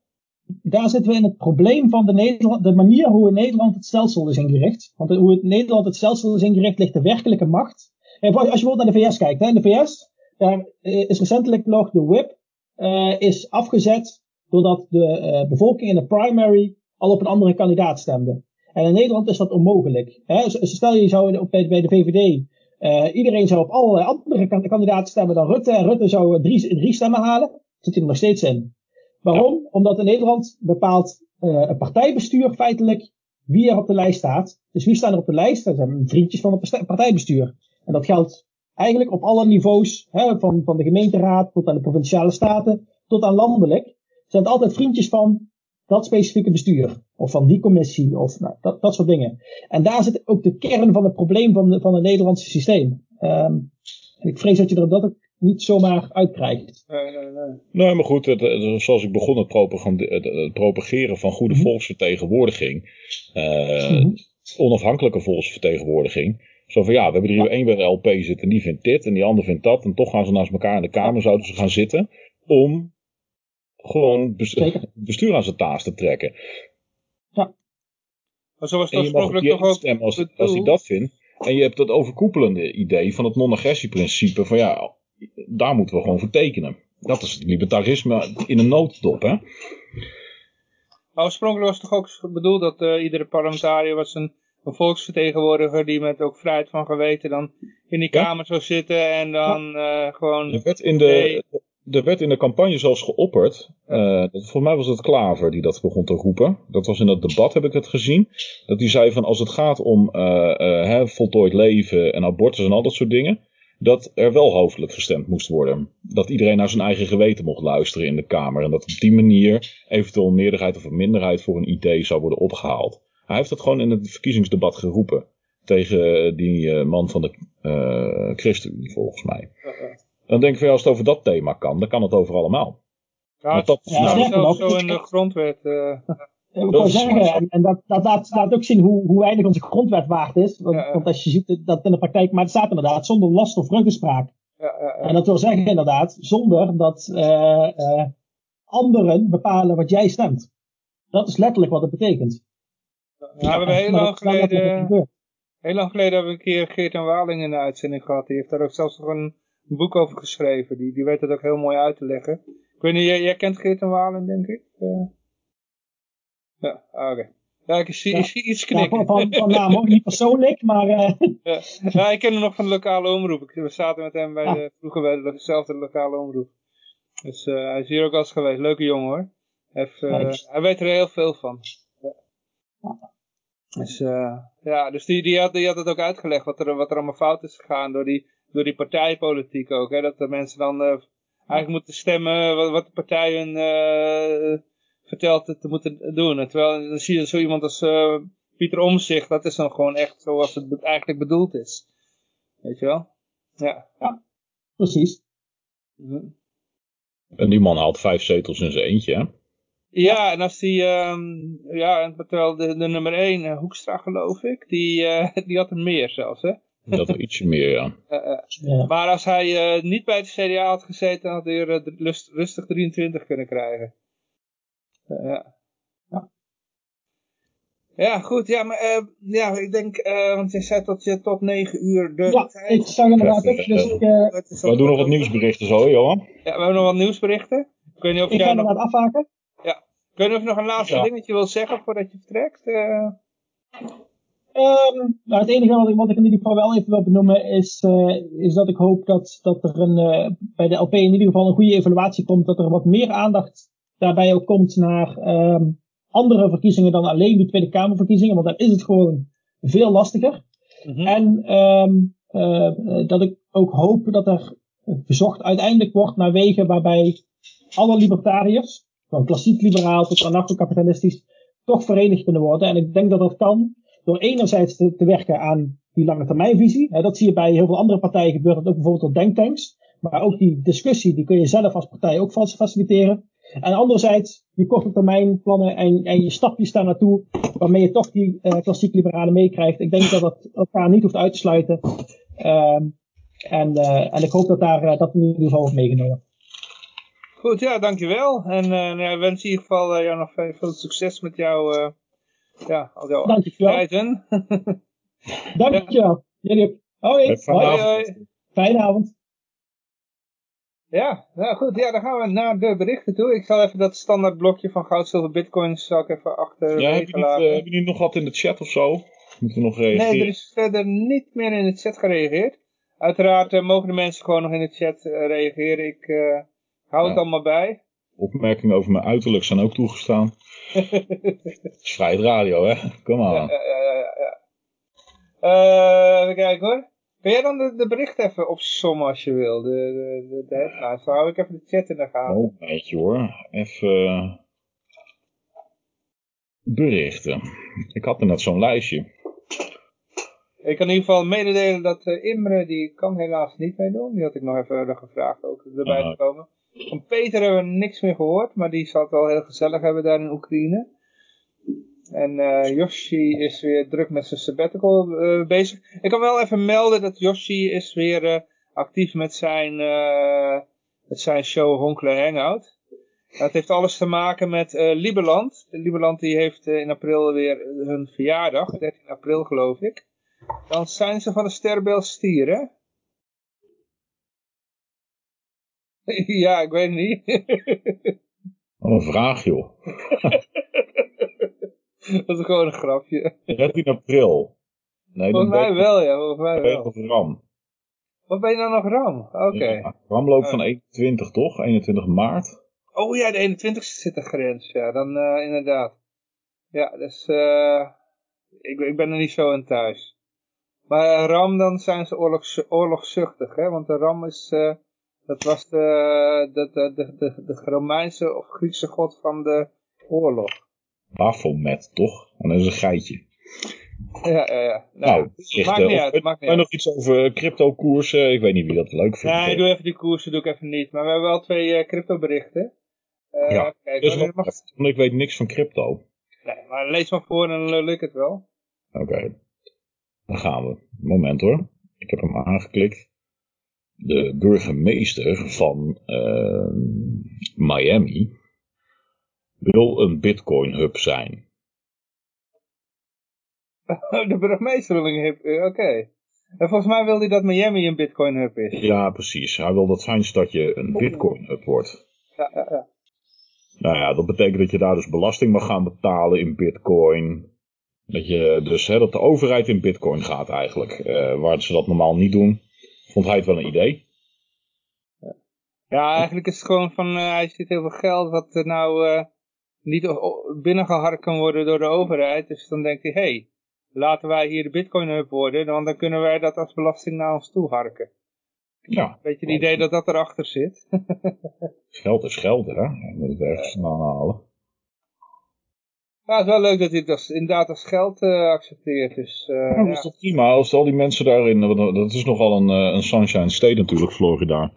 daar zitten we in het probleem van de, Nederland, de manier hoe in Nederland het stelsel is ingericht. Want hoe in Nederland het stelsel is ingericht, ligt de werkelijke macht. En als je bijvoorbeeld naar de VS kijkt, hè, in de VS daar is recentelijk nog de whip uh, is afgezet doordat de uh, bevolking in de primary al op een andere kandidaat stemde. En in Nederland is dat onmogelijk. Hè? Stel je zou op, bij, bij de VVD, uh, iedereen zou op allerlei andere kandidaten stemmen dan Rutte. En Rutte zou drie, drie stemmen halen. Zit hij er nog steeds in. Waarom? Ja. Omdat in Nederland bepaalt een partijbestuur feitelijk wie er op de lijst staat. Dus wie staan er op de lijst? Dat zijn vriendjes van het partijbestuur. En dat geldt eigenlijk op alle niveaus, hè, van, van de gemeenteraad tot aan de provinciale staten, tot aan landelijk, zijn het altijd vriendjes van dat specifieke bestuur. Of van die commissie, of nou, dat, dat soort dingen. En daar zit ook de kern van het probleem van, de, van het Nederlandse systeem. Um, en ik vrees dat je er dat ook niet zomaar uitkrijgt. Nee, nee, nee. Nee, maar goed, het, het, zoals ik begon, het, het, propageren van goede -hmm. volksvertegenwoordiging, uh, mm -hmm. onafhankelijke volksvertegenwoordiging, zo van ja, we hebben hier één bij de LP zitten en die vindt dit en die ander vindt dat. En toch gaan ze naast elkaar in de Kamer, zouden ze gaan zitten om gewoon bestuur aan zijn taas te trekken. Ja. Maar zo was het oorspronkelijk toch ook... Stemmen als, als hij dat vindt. En je hebt dat overkoepelende idee van het non-agressieprincipe van ja, daar moeten we gewoon voor tekenen. Dat is het libertarisme in een nooddop, hè. Oorspronkelijk was het toch ook bedoeld dat uh, iedere parlementariër was een een volksvertegenwoordiger die met ook vrijheid van geweten dan in die kamer zou zitten en dan uh, gewoon... Er werd, in de, er werd in de campagne zelfs geopperd, uh, dat, voor mij was het Klaver die dat begon te roepen, dat was in dat debat heb ik het gezien, dat hij zei van als het gaat om uh, voltooid leven en abortus en al dat soort dingen, dat er wel hoofdelijk gestemd moest worden. Dat iedereen naar zijn eigen geweten mocht luisteren in de Kamer. En dat op die manier eventueel een meerderheid of een minderheid voor een idee zou worden opgehaald. Hij heeft het gewoon in het verkiezingsdebat geroepen. Tegen die uh, man van de uh, ChristenUnie volgens mij. Dan denk ik van ja, als het over dat thema kan, dan kan het over allemaal. Ja, dat is ja, nou, zo in de grondwet. Uh. Ik wil zeggen, en, dat, dat laat, laat ook zien hoe, hoe weinig onze grondwet waard is. Want, ja, want, als je ziet dat in de praktijk, maar het staat inderdaad zonder last of ruggespraak. Ja, en dat wil zeggen inderdaad, zonder dat uh, anderen bepalen wat jij stemt. Dat is letterlijk wat het betekent. Ja, we hebben heel lang geleden... Heel lang geleden hebben we een keer Geert en Waling in de uitzending gehad. Die heeft daar ook zelfs nog een boek over geschreven. Die, die weet het ook heel mooi uit te leggen. Ik weet niet, jij, jij kent Geert en Waling, denk ik? Uh... Ja, oké. Okay. Ja, ik zie, ja. iets knikken. Ja, van, van naam ook niet persoonlijk, maar... Uh... Ja. ja. ik ken hem nog van de lokale omroep. We zaten met hem bij de, vroeger bij dezelfde lokale omroep. Dus uh, hij is hier ook al eens geweest. Leuke jongen hoor. Hij, hij weet er heel veel van. Dus, uh, ja, dus die, die, had, die had het ook uitgelegd wat er, wat er allemaal fout is gegaan door die, door die partijpolitiek ook. Hè? Dat de mensen dan uh, eigenlijk moeten stemmen wat, wat de partij hun uh, vertelt te moeten doen. terwijl dan zie je zo iemand als Pieter Omzicht, dat is dan gewoon echt zoals het eigenlijk bedoeld is. Weet je wel? Ja. Ja, precies. Mm En die man haalt vijf zetels in zijn eentje, hè? Ja, en als die, um, ja, terwijl de, de nummer 1, uh, Hoekstra geloof ik, die, uh, die had er meer zelfs, hè? Dat er ietsje meer, ja. Uh, ja. Maar als hij niet bij het CDA had gezeten, had hij er lust, rustig 23 kunnen krijgen. ja. ja. Ja, goed. Ja, maar uh, ja, ik denk, uh, want je zei dat je tot 9 uur de ja, tijd... ik zag inderdaad ook. Dus ik, uh, we doen nog wat nieuwsberichten zo, Johan. Ja, we hebben nog wat nieuwsberichten. Ik weet niet of ik jij ga nog... inderdaad afhaken. Ja. Ik weet niet of je nog een laatste Ja. dingetje wil zeggen voordat je vertrekt. Um, nou, het enige wat ik, wat ik in ieder geval wel even wil benoemen is, uh, is dat ik hoop dat, dat er een, uh, bij de LP in ieder geval een goede evaluatie komt. Dat er wat meer aandacht daarbij ook komt naar um, andere verkiezingen dan alleen die Tweede Kamerverkiezingen. Want dan is het gewoon veel lastiger. Mhm. Mm -hmm. En um, uh, dat ik ook hoop dat er gezocht uiteindelijk wordt naar wegen waarbij alle libertariërs, van klassiek liberaal tot anarcho-kapitalistisch, toch verenigd kunnen worden. En ik denk dat dat kan door enerzijds te, werken aan die lange termijnvisie. Dat zie je bij heel veel andere partijen gebeurt dat ook bijvoorbeeld door denktanks. Maar ook die discussie, die kun je zelf als partij ook faciliteren. En anderzijds die korte termijn plannen en, en je stapjes daar naartoe, waarmee je toch die uh, klassiek liberalen meekrijgt. Ik denk dat dat elkaar niet hoeft uit te sluiten. Um, en, uh, en ik hoop dat daar uh, dat in ieder geval wordt meegenomen. Goed, ja, dankjewel. En uh, nou ja, wens in ieder geval uh, jou nog veel, veel succes met jouw, uh, ja, al jouw activiteiten. Dankjewel. Jullie. Hoi. Hoi, hoi. Fijne avond. Ja, nou goed, ja, dan gaan we naar de berichten toe. Ik zal even dat standaard blokje van goud, zilver, bitcoins zal ik even achter ja, heb je, niet, uh, heb je niet nog wat in de chat of zo? Moeten we nog reageren? Nee, er is verder niet meer in de chat gereageerd. Uiteraard uh, mogen de mensen gewoon nog in de chat uh, reageren. Ik hou het allemaal bij. Opmerkingen over mijn uiterlijk zijn ook toegestaan. Het is vrijheid radio, hè? Kom aan. Ja, ja, ja, ja. Uh, even kijken hoor. Kun jij dan de, de bericht even opsommen als je wil? De, de, de, de headlines. Dan hou ik even de chat in de gaten. Oh, beetje hoor. Even. Berichten. Ik had er net zo'n lijstje. Ik kan in ieder geval mededelen dat uh, Imre, die kan helaas niet meedoen. Die had ik nog even gevraagd ook erbij Ah. te komen. Van Peter hebben we niks meer gehoord, maar die zal het wel heel gezellig hebben daar in Oekraïne. En uh, Yoshi is weer druk met zijn sabbatical uh, bezig. Ik kan wel even melden dat Yoshi is weer uh, actief met zijn, met zijn show Honkler Hangout. Dat heeft alles te maken met Liberland. Liberland die heeft in april weer hun verjaardag, 13 april geloof ik. Dan zijn ze van de sterrenbeeld stier, ja, ik weet het niet. Wat een vraag, joh. Dat is gewoon een grapje. 13 april. Nee, Volgens mij wel, ja. Volgens mij wel. Of Ram. Wat ben je nou nog Ram? Oké. Okay. Ja, Ram loopt van 21, toch? 21 maart. Oh ja, de 21ste zit de grens. Ja, dan uh, inderdaad. Ja, dus uh, ik, ik ben er niet zo in thuis. Maar uh, Ram, dan zijn ze oorlogs, oorlogszuchtig, hè. Want de Ram is... Dat was de, de, de, de, de, de Romeinse of Griekse god van de oorlog. Baphomet, toch? En dat is een geitje. Ja, ja, ja. Nou, nou maakt niet uit. Het maakt niet uit. nog iets over crypto-koersen? Ik weet niet wie dat leuk vindt. Nee, doe even die koersen, doe ik even niet. Maar we hebben wel twee uh, crypto-berichten. Uh, ja, kijk, dus nog, mag... want ik weet niks van crypto. Nee, maar lees maar voor en dan lukt het wel. Oké, okay. dan gaan we. Moment hoor. Ik heb hem aangeklikt. De burgemeester van uh, Miami wil een bitcoin hub zijn. De burgemeester wil een hub, oké. Okay. En volgens mij wil hij dat Miami een bitcoin hub is. Ja, precies. Hij wil dat zijn stadje een bitcoin hub wordt. Ja, ja, ja. Nou ja, dat betekent dat je daar dus belasting mag gaan betalen in bitcoin. Dat je dus, hè, dat de overheid in bitcoin gaat eigenlijk. Uh, waar ze dat normaal niet doen. Vond hij het wel een idee? Ja, eigenlijk is het gewoon van, uh, hij ziet heel veel geld wat er nou uh, niet binnengeharkt kan worden door de overheid. Dus dan denkt hij, hé, hey, laten wij hier de bitcoin hub worden, want dan kunnen wij dat als belasting naar ons toe harken. Ja. Weet je het idee dat dat erachter zit? geld is geld, hè? Je moet het ergens aanhalen. Ja, het is wel leuk dat hij het als, inderdaad als geld uh, accepteert. Dus, uh, ja, dat is toch prima. Als al die mensen daarin... Dat is nogal een, een sunshine state natuurlijk, Florida.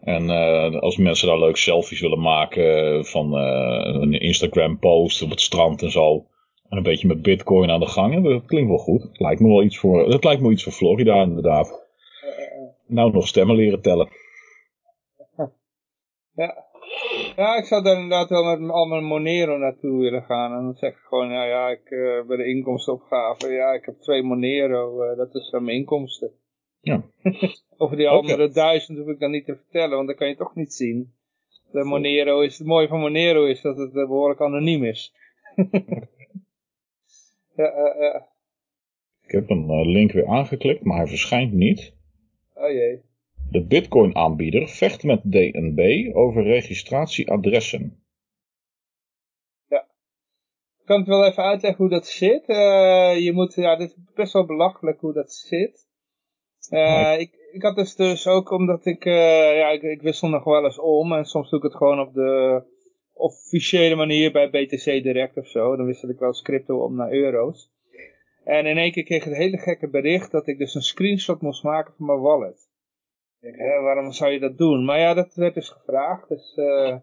En uh, als mensen daar leuk selfies willen maken van een Instagram post op het strand en zo. En een beetje met bitcoin aan de gang. Dat klinkt wel goed. Het lijkt me wel iets voor, dat lijkt me iets voor Florida inderdaad. Nou nog stemmen leren tellen. Ja. Ja, ik zou daar inderdaad wel met al mijn Monero naartoe willen gaan. En dan zeg ik gewoon, nou ja, ik, uh, bij de inkomstenopgave, ja, ik heb twee Monero, uh, dat is dan mijn inkomsten. Ja. Over die andere okay. duizend hoef ik dan niet te vertellen, want dat kan je toch niet zien. De Monero is, het mooie van Monero is dat het behoorlijk anoniem is. ja, uh, ik heb een link weer aangeklikt, maar hij verschijnt niet. Oh jee. De Bitcoin-aanbieder vecht met DNB over registratieadressen. Ja. Ik kan het wel even uitleggen hoe dat zit. Uh, je moet, ja, dit is best wel belachelijk hoe dat zit. Uh, ik, ik had dus, dus ook omdat ik, uh, ja, ik, ik wissel nog wel eens om en soms doe ik het gewoon op de officiële manier bij BTC Direct of zo. Dan wissel ik wel eens crypto om naar euro's. En in één keer kreeg ik het hele gekke bericht dat ik dus een screenshot moest maken van mijn wallet. Ik denk, hè, waarom zou je dat doen? Maar ja, dat werd dus gevraagd, dus uh,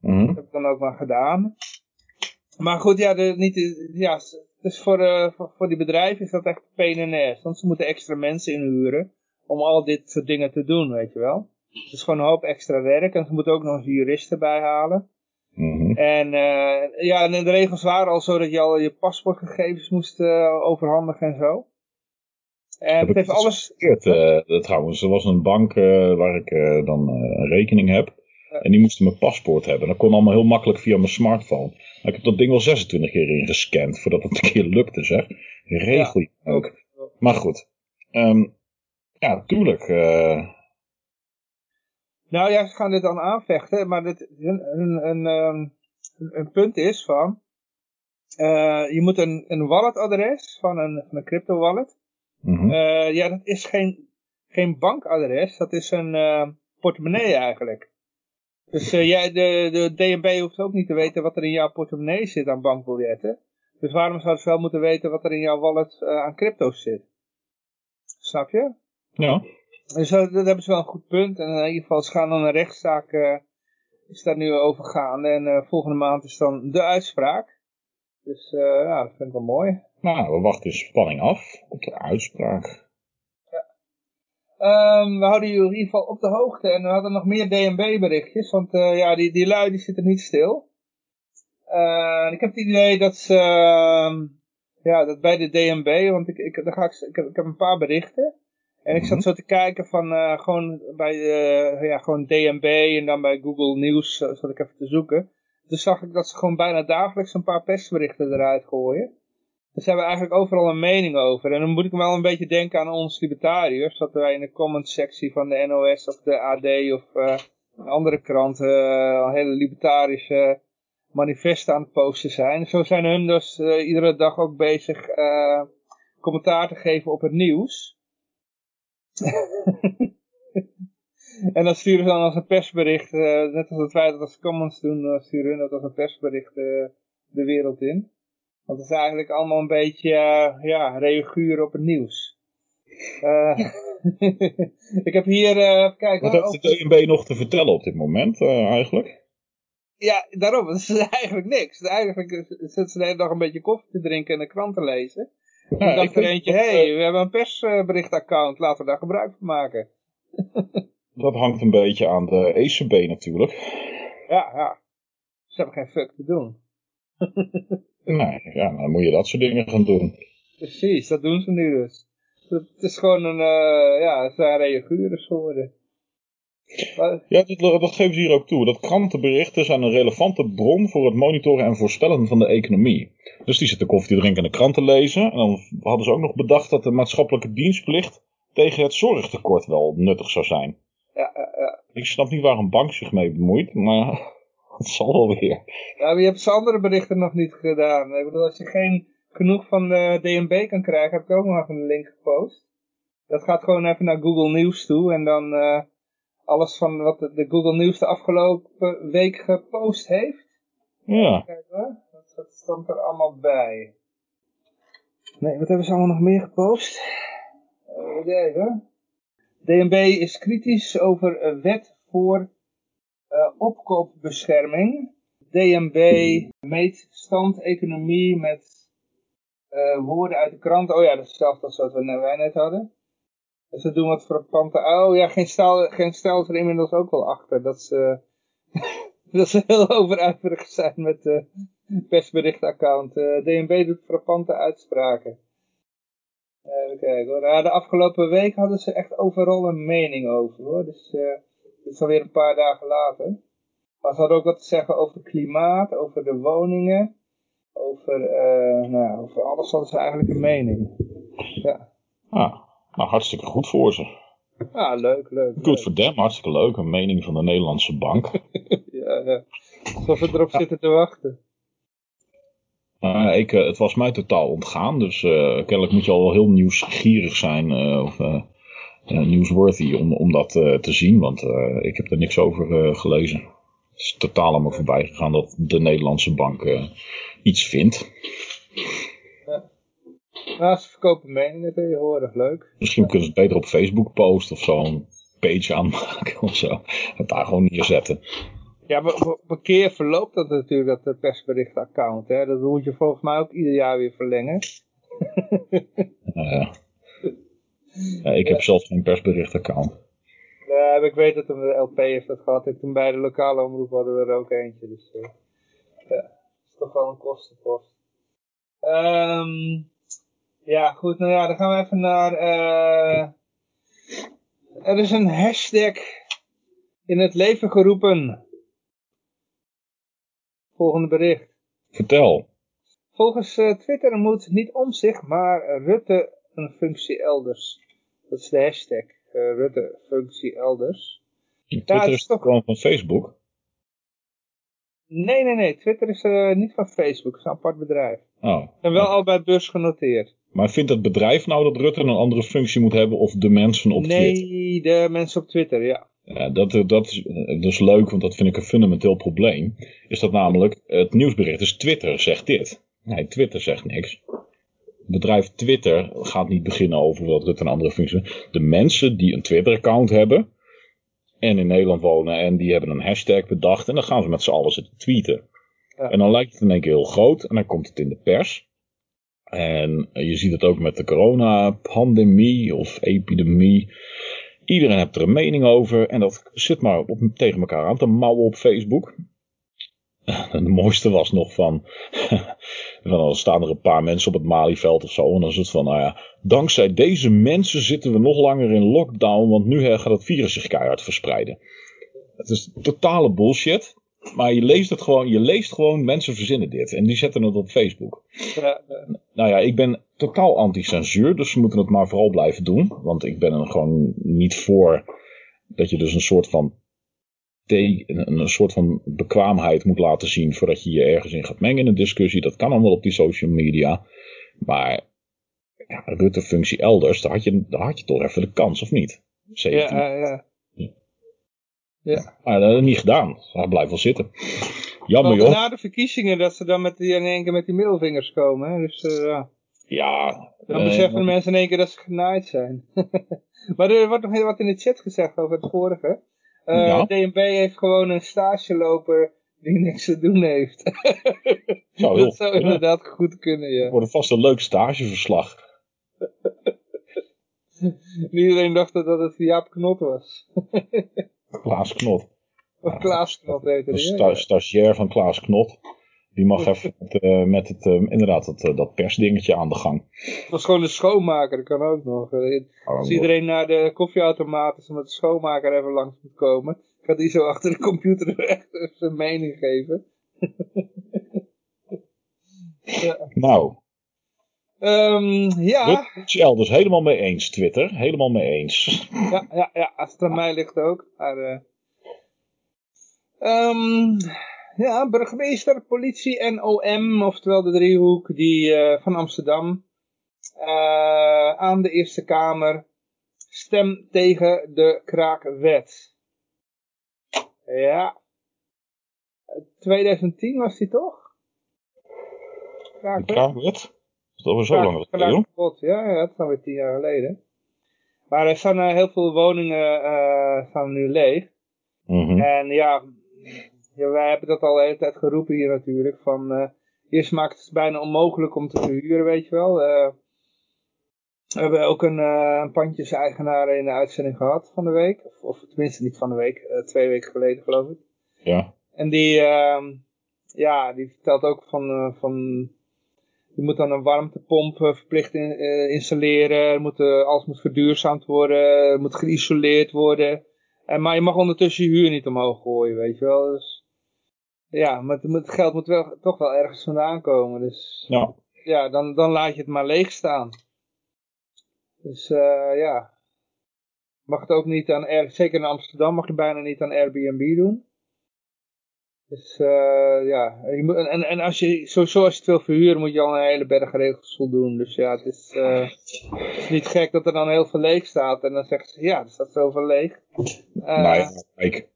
mm. dat heb ik dan ook maar gedaan. Maar goed, ja, de, niet, ja dus voor, uh, voor, voor, die bedrijven is dat echt ass. Want ze moeten extra mensen inhuren om al dit soort dingen te doen, weet je wel. Het is gewoon een hoop extra werk en ze moeten ook nog eens juristen bijhalen. Mm -hmm. En uh, ja, en de regels waren al zo dat je al je paspoortgegevens moest overhandigen en zo. Het heeft alles... Uh, trouwens, er was een bank waar ik dan een rekening heb. En die moesten mijn paspoort hebben. Dat kon allemaal heel makkelijk via mijn smartphone. Maar ik heb dat ding wel 26 keer ingescand voordat het een keer lukte, zeg. Regel je ja, ook. Maar goed. Um, ja, tuurlijk. Uh... Nou ja, ze gaan dit dan aanvechten. Maar dit, een, een, een, een punt is van... Uh, je moet een, een walletadres van een, van een crypto wallet. Mm -hmm. uh, ja, dat is geen, geen bankadres. Dat is een uh, portemonnee eigenlijk. Dus uh, jij, de, de DNB hoeft ook niet te weten wat er in jouw portemonnee zit aan bankbiljetten. Dus waarom zouden ze wel moeten weten wat er in jouw wallet aan crypto's zit? Snap je? Ja. Dus dat, dat hebben ze wel een goed punt. En in ieder geval, ze gaan dan een rechtszaak, is daar nu over gaande. En volgende maand is dan de uitspraak. Dus ja, dat vind ik wel mooi. Nou, we wachten in spanning af op de uitspraak. Um, we houden jullie in ieder geval op de hoogte. En we hadden nog meer DNB berichtjes. Want uh, ja, die, die lui die zitten niet stil. Uh, ik heb het idee dat ze... Uh, ja, dat bij de DNB... Want ik, ik, daar ga ik, ik, heb, ik heb een paar berichten. En ik zat zo te kijken van uh, gewoon bij ja, gewoon DNB en dan bij Google Nieuws zat ik even te zoeken. Toen zag ik dat ze gewoon bijna dagelijks een paar persberichten eruit gooien. Dus hebben we eigenlijk overal een mening over. En dan moet ik wel een beetje denken aan ons libertariërs. Dat wij in de comment sectie van de NOS of de AD of uh, andere kranten uh, hele libertarische manifesten aan het posten zijn. Zo zijn hun dus uh, iedere dag ook bezig commentaar te geven op het nieuws. en dan sturen ze dan als een persbericht, net als het feit dat als comments doen, sturen hun dat als een persbericht de wereld in. Want het is eigenlijk allemaal een beetje, uh, ja, reaguur op het nieuws. Uh, ik heb hier, kijk... Wat heeft de DNB nog te vertellen op dit moment, eigenlijk? Ja, daarom. Het is eigenlijk niks. Eigenlijk zitten ze de hele dag een beetje koffie te drinken en de krant te lezen. Ja, ik dacht er eentje, hé, hey, we hebben een persberichtaccount, laten we daar gebruik van maken. dat hangt een beetje aan de ECB natuurlijk. Ja, ja. Ze hebben geen fuck te doen. Nee, ja, dan moet je dat soort dingen gaan doen. Precies, dat doen ze nu dus. Het is gewoon een, uh, ja, zijn reaguurders geworden. Maar... Ja, dat, dat geven ze hier ook toe. Dat krantenberichten zijn een relevante bron voor het monitoren en voorspellen van de economie. Dus die zitten koffie te drinken en de kranten lezen. En dan hadden ze ook nog bedacht dat de maatschappelijke dienstplicht tegen het zorgtekort wel nuttig zou zijn. Ja, ja, ja. Ik snap niet waar een bank zich mee bemoeit, maar dat zal wel weer. Ja, maar je hebt zijn andere berichten nog niet gedaan. Ik bedoel, als je geen genoeg van de DNB kan krijgen, heb ik ook nog even een link gepost. Dat gaat gewoon even naar Google News toe en dan uh, alles van wat de, Google News de afgelopen week gepost heeft. Ja. Kijk wat stond er allemaal bij? Nee, wat hebben ze allemaal nog meer gepost? Uh, even. DNB is kritisch over wet voor uh, opkoopbescherming. DNB meet standeconomie met uh, woorden uit de krant. Oh ja, dat is hetzelfde als wat we, wij net hadden. Dus ze doen wat frappante. Oh ja, geen stijl, geen stijl is er inmiddels ook wel achter. Dat ze, dat ze heel overijverig zijn met de persberichtaccount. Uh, DNB doet frappante uitspraken. Even kijken hoor. Ja, de afgelopen week hadden ze echt overal een mening over hoor. Dus uh, dit is alweer een paar dagen later. Maar ze hadden ook wat te zeggen over klimaat, over de woningen. Over, uh, nou, over alles hadden ze eigenlijk een mening. Ja. Ah, nou hartstikke goed voor ze. Ja, leuk, leuk. Goed voor them, hartstikke leuk. Een mening van de Nederlandse bank. ja, ja. Alsof we erop zitten te wachten. Uh, ik, uh, het was mij totaal ontgaan, dus uh, kennelijk moet je al wel heel nieuwsgierig zijn of nieuwsworthy om, om dat te zien, want ik heb er niks over gelezen. Het is totaal aan me voorbij gegaan dat de Nederlandse bank iets vindt. Ja. Nou, ze verkopen meningen tegenwoordig, leuk. Misschien kunnen ze het beter op Facebook posten of zo, een page aanmaken of zo. Het daar gewoon neerzetten. Ja, op een keer verloopt dat natuurlijk, dat persberichtaccount. Hè? Dat moet je volgens mij ook ieder jaar weer verlengen. ja. ja. ik heb zelf geen persberichtaccount. Ja, ik weet dat de LP heeft dat gehad. En toen bij de lokale omroep hadden we er ook eentje. Dus uh, ja, dat is toch wel een kostenpost. Um, ja, goed. Nou ja, dan gaan we even naar... Uh, er is een hashtag in het leven geroepen. Volgende bericht. Vertel. Volgens uh, Twitter moet niet om zich, maar Rutte een functie elders. Dat is de hashtag. Uh, Rutte functie elders. Twitter ja, is, toch gewoon van Facebook? Nee, nee, nee. Twitter is uh, niet van Facebook. Het is een apart bedrijf. Oh. En wel al bij beurs genoteerd. Maar vindt het bedrijf nou dat Rutte een andere functie moet hebben of de mensen op nee, Twitter? Nee, de mensen op Twitter, ja. Ja, dat, dat, is, is leuk, want dat vind ik een fundamenteel probleem. Is dat namelijk, het nieuwsbericht is Twitter zegt dit. Nee, Twitter zegt niks. Het bedrijf Twitter gaat niet beginnen over wat Rutte een andere functie De mensen die een Twitter-account hebben en in Nederland wonen en die hebben een hashtag bedacht en dan gaan ze met z'n allen zitten tweeten. Ja. En dan lijkt het in één keer heel groot en dan komt het in de pers. En je ziet het ook met de corona-pandemie of epidemie. Iedereen heeft er een mening over en dat zit maar op, tegen elkaar aan te mouwen op Facebook. De mooiste was nog van, van, dan staan er een paar mensen op het Malieveld of zo. En dan is het van, nou ja, dankzij deze mensen zitten we nog langer in lockdown, want nu gaat het virus zich keihard verspreiden. Het is totale bullshit. Maar je leest het gewoon, je leest gewoon, mensen verzinnen dit. En die zetten het op Facebook. Ja, Nou ja, ik ben totaal anti-censuur, dus ze moeten het maar vooral blijven doen. Want ik ben er gewoon niet voor dat je dus een soort van een, een soort van bekwaamheid moet laten zien voordat je je ergens in gaat mengen in een discussie. Dat kan allemaal op die social media. Maar ja, Rutte-functie elders, daar had, je, daar had je toch even de kans, of niet? 17. Ja, ja. Ja. Maar dat hebben niet gedaan. Hij blijft wel zitten. Jammer joh. Na de verkiezingen dat ze dan met die, in één keer met die middelvingers komen. Hè? Dus uh, ja. Ja. Dan beseffen de mensen in één keer dat ze genaaid zijn. maar er wordt nog heel wat in de chat gezegd over het vorige. Uh, ja. DNB heeft gewoon een stageloper die niks te doen heeft. Zou dat zou inderdaad goed kunnen, ja. Wordt vast een leuk stageverslag. Iedereen dacht dat het Jaap Knot was. Klaas Knot. Of Klaas Knot heet het. De stagiair van Klaas Knot. Die mag even met, uh, met het, uh, inderdaad dat, uh, dat persdingetje aan de gang. Dat was gewoon de schoonmaker, dat kan ook nog. Als iedereen naar de koffieautomaat is, omdat de schoonmaker even langs moet komen, gaat hij zo achter de computer echt zijn mening geven. ja. Nou. Um, ja. Elders helemaal mee eens, Twitter. Helemaal mee eens. ja, ja, ja, als het aan mij ligt ook. Maar, um, ja, burgemeester, politie en OM, oftewel de driehoek die, uh, van Amsterdam, uh, aan de Eerste Kamer stem tegen de kraakwet. Ja. 2010 was die toch? Kraakwet? De kraakwet? Zo lang geleden? Ja, ja, dat is alweer tien jaar geleden. Maar er staan uh, heel veel woningen uh, staan nu leeg. Mm -hmm. En ja, ja, wij hebben dat al de hele tijd geroepen hier natuurlijk. Van, uh, eerst maakt het bijna onmogelijk om te verhuren, weet je wel. Uh, we hebben ook een, uh, een pandjeseigenaar in de uitzending gehad van de week. Of, of tenminste niet van de week, twee weken geleden geloof ik. Ja. En die, ehm, ja, die vertelt ook van, van je moet dan een warmtepomp verplicht in, installeren. Moet, alles moet verduurzaamd worden. moet geïsoleerd worden. En, maar je mag ondertussen je huur niet omhoog gooien, weet je wel. Dus, ja, maar het, geld moet wel, toch wel ergens vandaan komen. Dus ja, ja dan, dan laat je het maar leeg staan. Dus uh, ja, mag het ook niet aan, Air, zeker in Amsterdam mag je bijna niet aan Airbnb doen. Dus uh, ja, je moet, en, en als je, sowieso als je het wil verhuren moet je al een hele berg regels voldoen. Dus ja, het is, uh, het is niet gek dat er dan heel veel leeg staat. En dan zeggen ze, ja, er staat zoveel leeg. Uh, nou ja, kijk,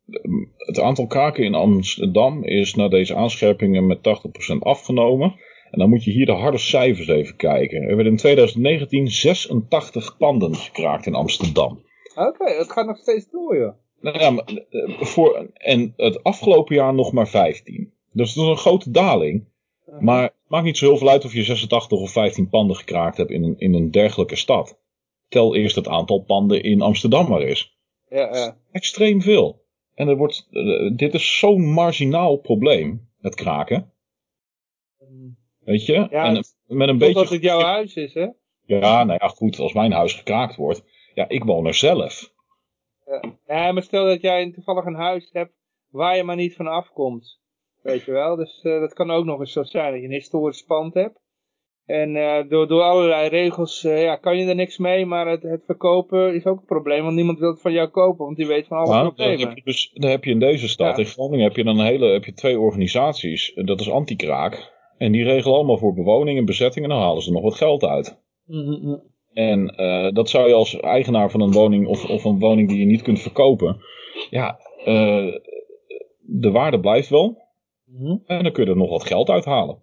het aantal kaken in Amsterdam is na deze aanscherpingen met 80% afgenomen. En dan moet je hier de harde cijfers even kijken. Er werden in 2019 86 panden gekraakt in Amsterdam. Oké, okay, dat gaat nog steeds door, joh. Nou ja, eh, voor, en het afgelopen jaar nog maar 15. Dus dat is een grote daling. Maar het maakt niet zo heel veel uit of je 86 of 15 panden gekraakt hebt in een, in een dergelijke stad. Tel eerst het aantal panden in Amsterdam maar eens. Ja, ja. Extreem veel. En er wordt, uh, dit is zo'n marginaal probleem, het kraken. Weet je? Ja, en met een beetje. het jouw huis is, hè? Ja, nou ja, goed, als mijn huis gekraakt wordt. Ja, ik woon er zelf. Ja, maar stel dat jij toevallig een huis hebt waar je maar niet van afkomt. Weet je wel, dus uh, dat kan ook nog eens zo zijn dat je een historisch pand hebt. En uh, door, door allerlei regels uh, ja, kan je er niks mee, maar het, het, verkopen is ook een probleem, want niemand wil het van jou kopen, want die weet van alle nou, problemen. Dan heb, je dus, dan heb je in deze stad, in Groningen, heb je dan een hele, heb je twee organisaties, dat is Antikraak, en die regelen allemaal voor bewoning en bezetting en dan halen ze nog wat geld uit. Mm -hmm. En uh, dat zou je als eigenaar van een woning of, of een woning die je niet kunt verkopen. Ja, uh, de waarde blijft wel. Mm -hmm. En dan kun je er nog wat geld uithalen.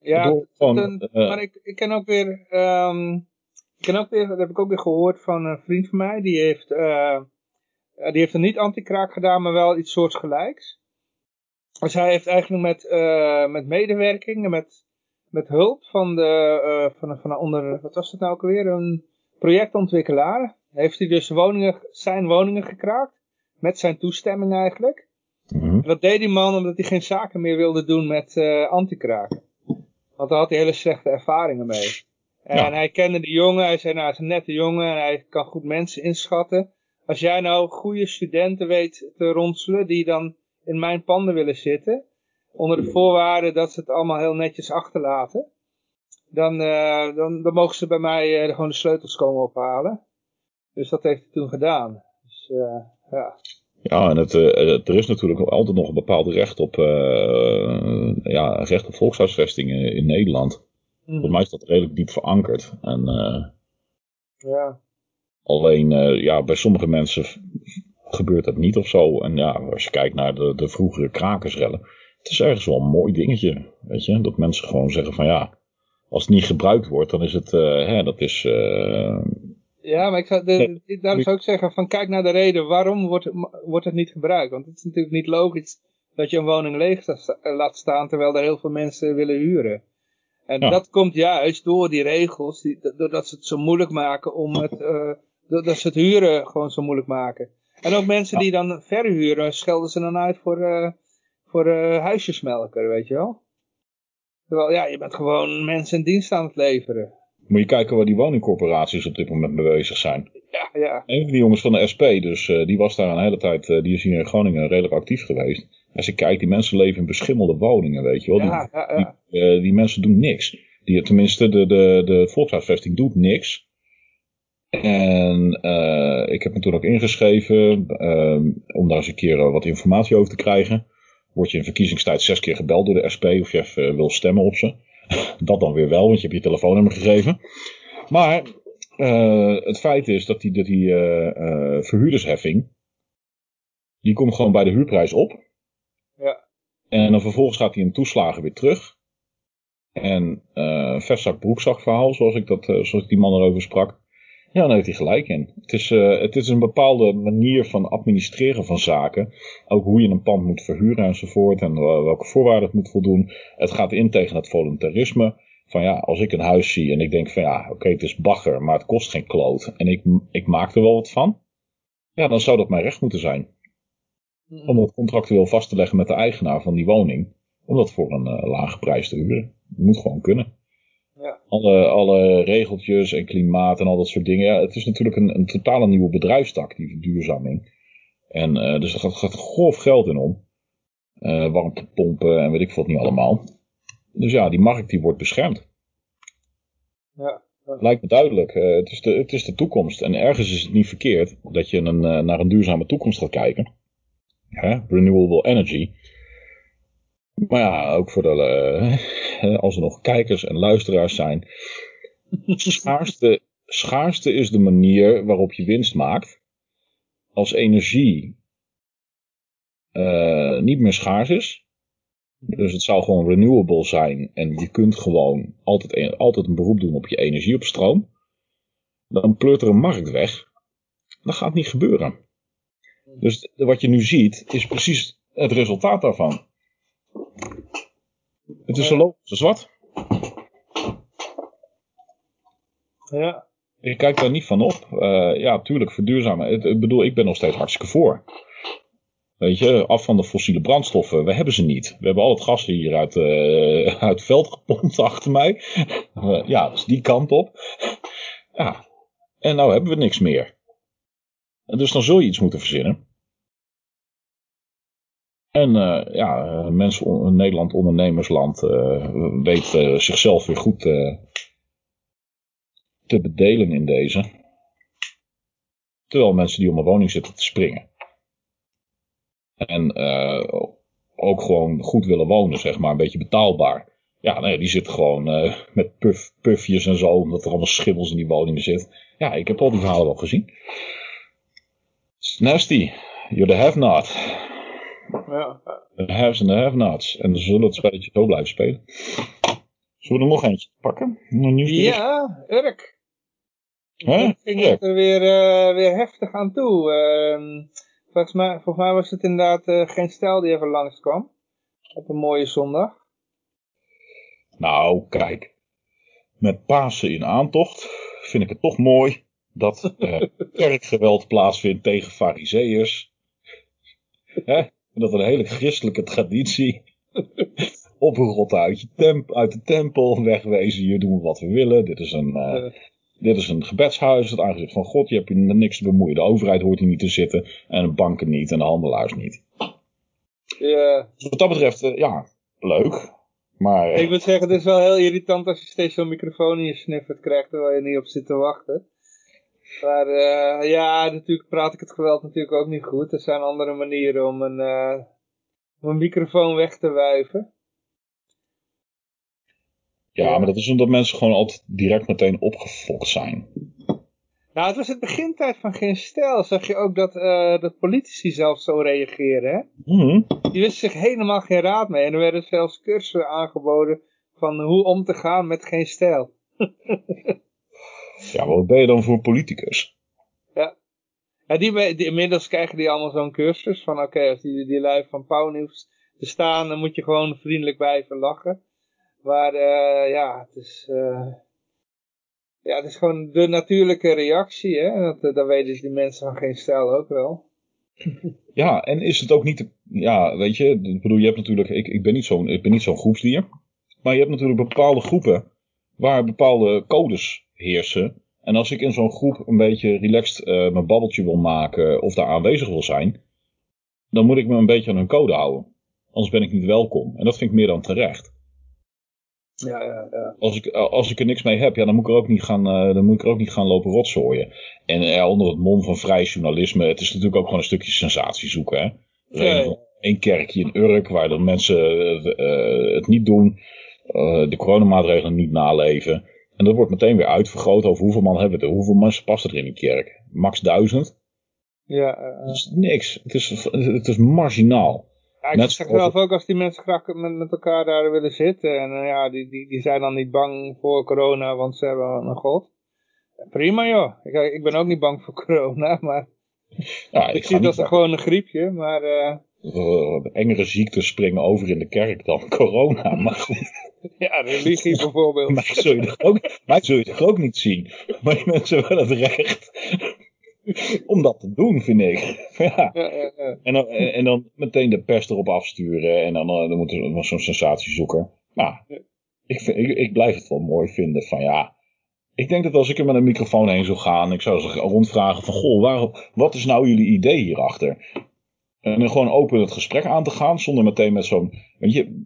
Ja, gewoon, uh, maar ik, ik ken ook weer, um, ik ken ook weer, dat heb ik ook weer gehoord van een vriend van mij. Die heeft, die heeft een niet anti-kraak gedaan, maar wel iets soortgelijks. Dus hij heeft eigenlijk met, met medewerking, met met hulp van de, uh, van, van onder, wat was het nou ook alweer, een projectontwikkelaar. Heeft hij dus woningen, zijn woningen gekraakt, met zijn toestemming eigenlijk. Mm Dat deed die man omdat hij geen zaken meer wilde doen met uh, antikraken. Want daar had hij hele slechte ervaringen mee. En hij kende de jongen, hij zei nou, hij is een nette jongen en hij kan goed mensen inschatten. Als jij nou goede studenten weet te ronselen die dan in mijn panden willen zitten, onder de voorwaarde dat ze het allemaal heel netjes achterlaten. Dan, uh, dan, dan mogen ze bij mij uh, gewoon de sleutels komen ophalen. Dus dat heeft hij toen gedaan. Dus, uh, ja. Ja, en het, er is natuurlijk altijd nog een bepaald recht op, ja, recht op volkshuisvestingen in Nederland. Mm. Volgens mij is dat redelijk diep verankerd. En, ja. Alleen, ja, bij sommige mensen gebeurt dat niet of zo. En ja, als je kijkt naar de, de vroegere krakersrellen het is ergens wel een mooi dingetje. Weet je, dat mensen gewoon zeggen van ja, als het niet gebruikt wordt, dan is het, uh, hè, dat is... Uh... Ja, maar ik zou, de, daarom zou ik zeggen van kijk naar de reden waarom wordt, wordt het niet gebruikt. Want het is natuurlijk niet logisch dat je een woning leeg laat staan terwijl er heel veel mensen willen huren. En dat komt juist door die regels, die, doordat ze het zo moeilijk maken om het, uh, doordat ze het huren gewoon zo moeilijk maken. En ook mensen die dan verhuren, schelden ze dan uit voor, voor uh, huisjesmelker, weet je wel. Terwijl, ja, je bent gewoon mensen in dienst aan het leveren. Moet je kijken waar die woningcorporaties op dit moment mee bezig zijn. Ja, ja. Een van die jongens van de SP, dus uh, die was daar een hele tijd, uh, die is hier in Groningen redelijk actief geweest. Als je kijkt, die mensen leven in beschimmelde woningen, weet je wel. Ja, die, ja, ja. Die, die, mensen doen niks. Die, tenminste, de, de, de volkshuisvesting doet niks. En ik heb me toen ook ingeschreven om daar eens een keer wat informatie over te krijgen word je in verkiezingstijd zes keer gebeld door de SP of je even wil stemmen op ze. Dat dan weer wel, want je hebt je telefoonnummer gegeven. Maar uh, het feit is dat die, dat die uh, uh, verhuurdersheffing, die komt gewoon bij de huurprijs op. Ja. En dan vervolgens gaat die in toeslagen weer terug. En vestzak broekzak verhaal, zoals ik, dat, zoals ik die man erover sprak. Ja, daar heeft hij gelijk in. Het is, uh, het is een bepaalde manier van administreren van zaken. Ook hoe je een pand moet verhuren enzovoort. En welke voorwaarden het moet voldoen. Het gaat in tegen het voluntarisme. Van ja, als ik een huis zie en ik denk van ja, oké, het is bagger, maar het kost geen kloot. En ik, ik maak er wel wat van. Ja, dan zou dat mijn recht moeten zijn. Mhm. Om dat contractueel vast te leggen met de eigenaar van die woning. Om dat voor een uh, lage prijs te huren. Dat moet gewoon kunnen. Ja. Alle, alle regeltjes en klimaat en al dat soort dingen. Ja, het is natuurlijk een, een totale nieuwe bedrijfstak, die verduurzaming. En uh, dus er gaat, gaat grof geld in om. Uh, warmtepompen en weet ik wat niet allemaal. Dus ja, die markt die wordt beschermd. Ja. Lijkt me duidelijk. Uh, het, is de, het is de toekomst. En ergens is het niet verkeerd dat je een, naar een duurzame toekomst gaat kijken. Hè? Renewable energy. Maar ja, ook voor de, uh, als er nog kijkers en luisteraars zijn. Schaarste, schaarste is de manier waarop je winst maakt. Als energie uh, niet meer schaars is. Dus het zou gewoon renewable zijn. En je kunt gewoon altijd altijd een beroep doen op je energie, op stroom. Dan pleurt er een markt weg. Dat gaat niet gebeuren. Dus wat je nu ziet, is precies het resultaat daarvan. Het is zo logisch als wat. Ja. Ik kijk daar niet van op. Uh, ja, tuurlijk, verduurzamen. Ik, ik bedoel, ik ben nog steeds hartstikke voor. Weet je, af van de fossiele brandstoffen. We hebben ze niet. We hebben al het gas hier uit, uh, uit het veld gepompt achter mij. Uh, ja, dus die kant op. Ja. En nou hebben we niks meer. Dus dan zul je iets moeten verzinnen. En uh, ja, mensen, Nederland ondernemersland weet zichzelf weer goed te bedelen in deze. Terwijl mensen die om een woning zitten te springen. En ook gewoon goed willen wonen, zeg maar, een beetje betaalbaar. Ja, nee, die zitten gewoon met puff, puffjes en zo, omdat er allemaal schimmels in die woningen zitten. Ja, ik heb al die verhalen wel gezien. Nasty. You're the have-not. Ja. The haves and the have-nots. En ze zullen het spelletje zo blijven spelen. Zullen we er nog eentje pakken? Ja, Urk. Huh? ging het er weer, uh, weer heftig aan toe. Uh, volgens, mij, volgens mij was het inderdaad uh, geen stijl die even langskwam. Op een mooie zondag. Nou, kijk. Met Pasen in aantocht vind ik het toch mooi dat kerkgeweld plaatsvindt tegen fariseërs. Hè? En dat een hele christelijke traditie uit, je temp, uit de tempel, wegwezen, hier doen we wat we willen. Dit is een, uh, dit is een gebedshuis, het aangezicht van God, je hebt hier niks te bemoeien. De overheid hoort hier niet te zitten en de banken niet en de handelaars niet. Ja. Dus wat dat betreft, uh, ja, leuk. Maar, ik moet zeggen, het is wel heel irritant als je steeds zo'n microfoon in je sniffert krijgt terwijl je niet op zit te wachten. Maar uh, ja, natuurlijk praat ik het geweld natuurlijk ook niet goed. Er zijn andere manieren om een, uh, om een microfoon weg te wuiven. Ja, maar dat is omdat mensen gewoon altijd direct meteen opgefokt zijn. Nou, het was het begintijd van geen stijl. Zag je ook dat, uh, dat politici zelf zo reageren, hè? Mm -hmm. Die wisten zich helemaal geen raad mee. En er werden zelfs cursussen aangeboden van hoe om te gaan met geen stijl. ja, wat ben je dan voor politicus? Ja. ja die, die, inmiddels krijgen die allemaal zo'n cursus van oké, okay, als die, die lui van Pauwnieuws te staan, dan moet je gewoon vriendelijk blijven lachen. Maar uh, ja, het is, uh, ja, het is gewoon de natuurlijke reactie. Hè? Dat, dat weten die mensen van geen stijl ook wel. Ja, en is het ook niet, ja, weet je, ik bedoel, je hebt natuurlijk, ik, ik ben niet zo'n, ik ben niet zo'n groepsdier. Maar je hebt natuurlijk bepaalde groepen waar bepaalde codes heersen. En als ik in zo'n groep een beetje relaxed uh, mijn babbeltje wil maken of daar aanwezig wil zijn, dan moet ik me een beetje aan hun code houden. Anders ben ik niet welkom. En dat vind ik meer dan terecht. Ja, ja, ja. Als ik, als ik er niks mee heb, ja, dan moet ik er ook niet gaan, uh, dan moet ik er ook niet gaan lopen rotzooien. En uh, onder het mom van vrij journalisme, het is natuurlijk ook gewoon een stukje sensatie zoeken. Hè? Ja, ja. Een kerkje in Urk waar de mensen het niet doen, de coronamaatregelen niet naleven. En dat wordt meteen weer uitvergroot over hoeveel man hebben we er, hoeveel mensen passen er in die kerk. Max duizend. Ja, Het is niks. Het is, het is marginaal. Ja, ik zeg zelf ook als die mensen graag met, met elkaar daar willen zitten. En uh, ja, die, die, die zijn dan niet bang voor corona, want ze hebben een god. Prima joh. Ik, ik ben ook niet bang voor corona, maar ja, ik, ik zie dat als gewoon een griepje. Maar uh... uh, engere ziektes springen over in de kerk dan corona. Maar ja, religie bijvoorbeeld. maar zul je toch ook, maar zul je toch ook niet zien. Maar die mensen hebben het recht om dat te doen, vind ik. ja. En, dan, en dan meteen de pers erop afsturen en dan, dan moet er zo'n sensatiezoeker. Nou, ik, vind, ik, ik blijf het wel mooi vinden van ja, ik denk dat als ik er met een microfoon heen zou gaan, ik zou ze rondvragen van, goh, waarom, wat is nou jullie idee hierachter? En dan gewoon open het gesprek aan te gaan, zonder meteen met zo'n, weet je,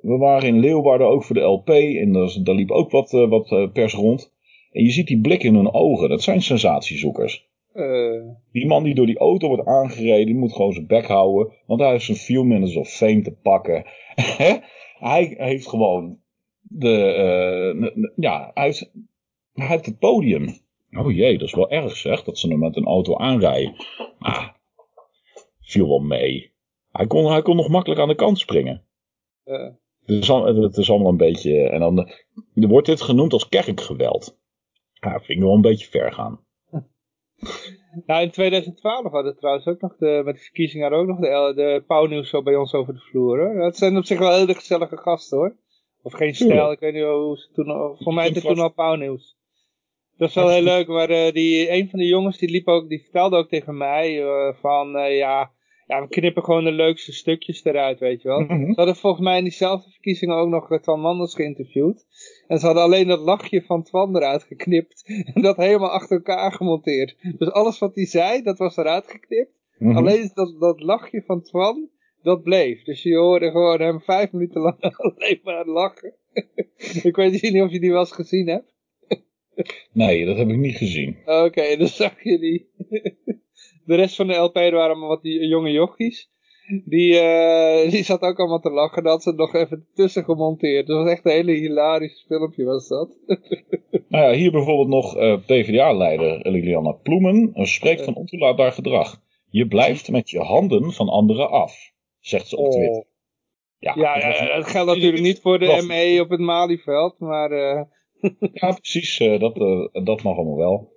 we waren in Leeuwarden ook voor de LP en daar, liep ook wat, uh, wat uh, pers rond. En je ziet die blik in hun ogen, dat zijn sensatiezoekers. Uh. Die man die door die auto wordt aangereden, die moet gewoon zijn bek houden, want hij heeft zijn few minutes of fame te pakken. hij heeft gewoon de, uh, ja, hij heeft, hij heeft het podium. Oh jee, dat is wel erg zeg, dat ze hem met een auto aanrijden. Ah, viel wel mee. Hij kon, hij kon nog makkelijk aan de kant springen. Uh. Het, is, het is allemaal een beetje... En dan er wordt dit genoemd als kerkgeweld. Ja, vind ik wel een beetje ver gaan. Nou, in 2012 hadden we trouwens ook nog de, met de verkiezingen ook nog de, de pauwnieuws zo bij ons over de vloer. Hoor. Dat zijn op zich wel hele gezellige gasten hoor. Of geen stijl, ik weet niet hoe ze toen, voor mij is het toen al pauwnieuws. Dat is wel heel leuk, maar uh, die, een van de jongens die liep ook, die vertelde ook tegen mij uh, van, uh, ja, ja, we knippen gewoon de leukste stukjes eruit, weet je wel. Mm -hmm. Ze hadden volgens mij in diezelfde verkiezingen ook nog Twan Mandels geïnterviewd. En ze hadden alleen dat lachje van Twan eruit geknipt. En dat helemaal achter elkaar gemonteerd. Dus alles wat hij zei, dat was eruit geknipt. Mm -hmm. Alleen dat, dat lachje van Twan, dat bleef. Dus je hoorde gewoon hem vijf minuten lang alleen maar lachen. ik weet niet of je die wel eens gezien hebt. nee, dat heb ik niet gezien. Oké, okay, dan zag je die. De rest van de LP waren allemaal wat die jonge jochies. Die, uh, die zat ook allemaal te lachen. Dat ze nog even tussen gemonteerd. Dat was echt een hele hilarisch filmpje was dat. nou ja, hier bijvoorbeeld nog uh, PvdA-leider Liliana Ploemen. spreekt van ontoelaatbaar gedrag. Je blijft met je handen van anderen af. Zegt ze op Twitter. Oh. Ja, ja, dat geldt natuurlijk niet voor de ME op het Malieveld. Maar... Uh... ja, precies. dat, dat mag allemaal wel.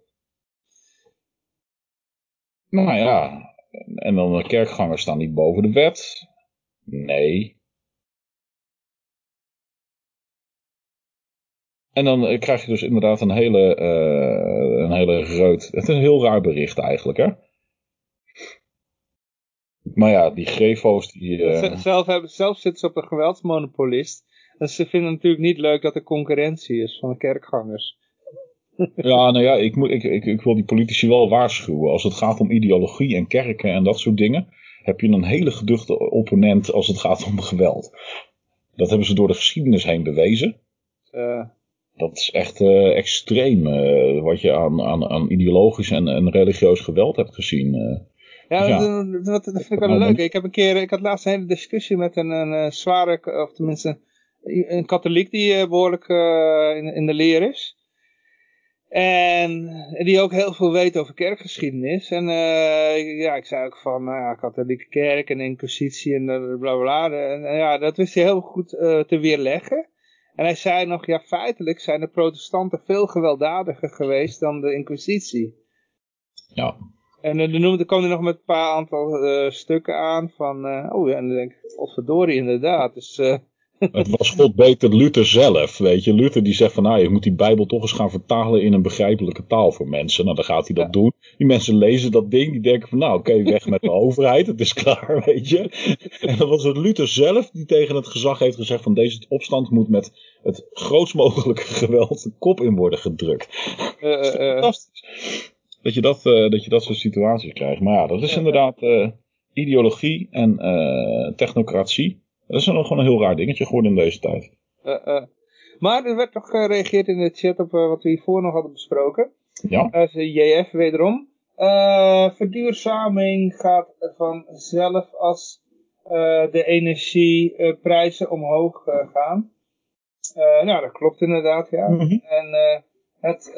Nou ja, en dan de kerkgangers staan niet boven de wet. Nee. En dan eh, krijg je dus inderdaad een hele, uh, een hele reut. Het is een heel raar bericht eigenlijk, hè? Maar ja, die grefo's die... Uh... Zelf, hebben, zelf zitten ze op een geweldsmonopolist. En ze vinden natuurlijk niet leuk dat er concurrentie is van de kerkgangers. Ja, nou ja, ik, moet, ik, ik, ik wil die politici wel waarschuwen. Als het gaat om ideologie en kerken en dat soort dingen, heb je een hele geduchte opponent als het gaat om geweld. Dat hebben ze door de geschiedenis heen bewezen. Uh. Dat is echt uh, extreem uh, wat je aan, aan, aan ideologisch en, en religieus geweld hebt gezien. Ja, dus ja. Dat, dat, dat, vind ik wel leuk. Ik heb een keer, ik had laatst een hele discussie met een, een zware, of tenminste een katholiek die behoorlijk in, in de leer is. En die ook heel veel weet over kerkgeschiedenis. En uh, ja, ik zei ook van nou ja, katholieke kerk en inquisitie en bla bla bla. En, ja, dat wist hij heel goed uh, te weerleggen. En hij zei nog, ja feitelijk zijn de protestanten veel gewelddadiger geweest dan de inquisitie. Ja. En uh, noemde, kwam hij nog met een paar aantal stukken aan van, oh ja, en dan denk ik, verdorie inderdaad. Dus het was God beter Luther zelf, weet je. Luther die zegt van, nou, je moet die Bijbel toch eens gaan vertalen in een begrijpelijke taal voor mensen. Nou, dan gaat hij dat doen. Die mensen lezen dat ding, die denken van, nou, oké, weg met de overheid, het is klaar, weet je. En dan was het Luther zelf die tegen het gezag heeft gezegd van, deze opstand moet met het grootst mogelijke geweld de kop in worden gedrukt. Uh, uh, fantastisch. Dat je dat, uh, dat je dat soort situaties krijgt. Maar ja, dat is inderdaad ideologie en technocratie. Dat is nog gewoon een heel raar dingetje geworden in deze tijd. Uh, uh. Maar er werd toch gereageerd in de chat op uh, wat we hiervoor nog hadden besproken. Ja. Uh, JF wederom. verduurzaming gaat vanzelf als de energieprijzen omhoog gaan. nou, dat klopt inderdaad, ja. Mm -hmm. En het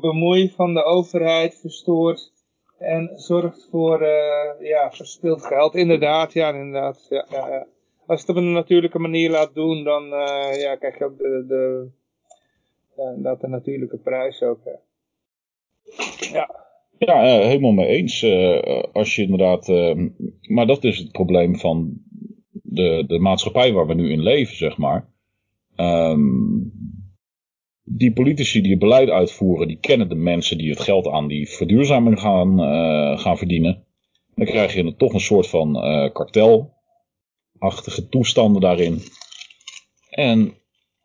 bemoei van de overheid verstoort en zorgt voor ja, verspild geld. Inderdaad, ja, inderdaad. Ja, ja, ja als je het op een natuurlijke manier laat doen, dan uh, ja, krijg je ook de, de, dat de natuurlijke prijs ook. Uh. Ja. Ja, uh, helemaal mee eens. als je inderdaad, maar dat is het probleem van de, de maatschappij waar we nu in leven, zeg maar. Um, die politici die het beleid uitvoeren, die kennen de mensen die het geld aan die verduurzaming gaan, gaan verdienen. Dan krijg je toch een soort van uh, kartelachtige toestanden daarin. En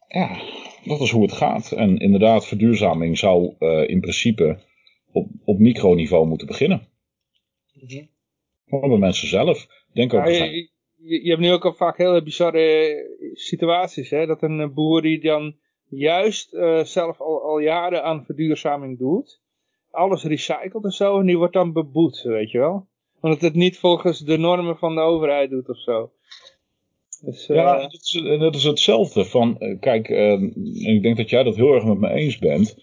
ja, dat is hoe het gaat. En inderdaad, verduurzaming zou uh, in principe op, op microniveau moeten beginnen. Mm -hmm. Gewoon bij mensen zelf. Denk ook ja, je, je, je, hebt nu ook al vaak hele bizarre situaties. Hè? Dat een boer die dan juist uh, zelf al, al jaren aan verduurzaming doet. Alles recycelt en zo. En die wordt dan beboet, weet je wel. Omdat het niet volgens de normen van de overheid doet of zo. Dus. Ja, dat is, dat is, hetzelfde. Van, uh, kijk, ik denk dat jij dat heel erg met me eens bent.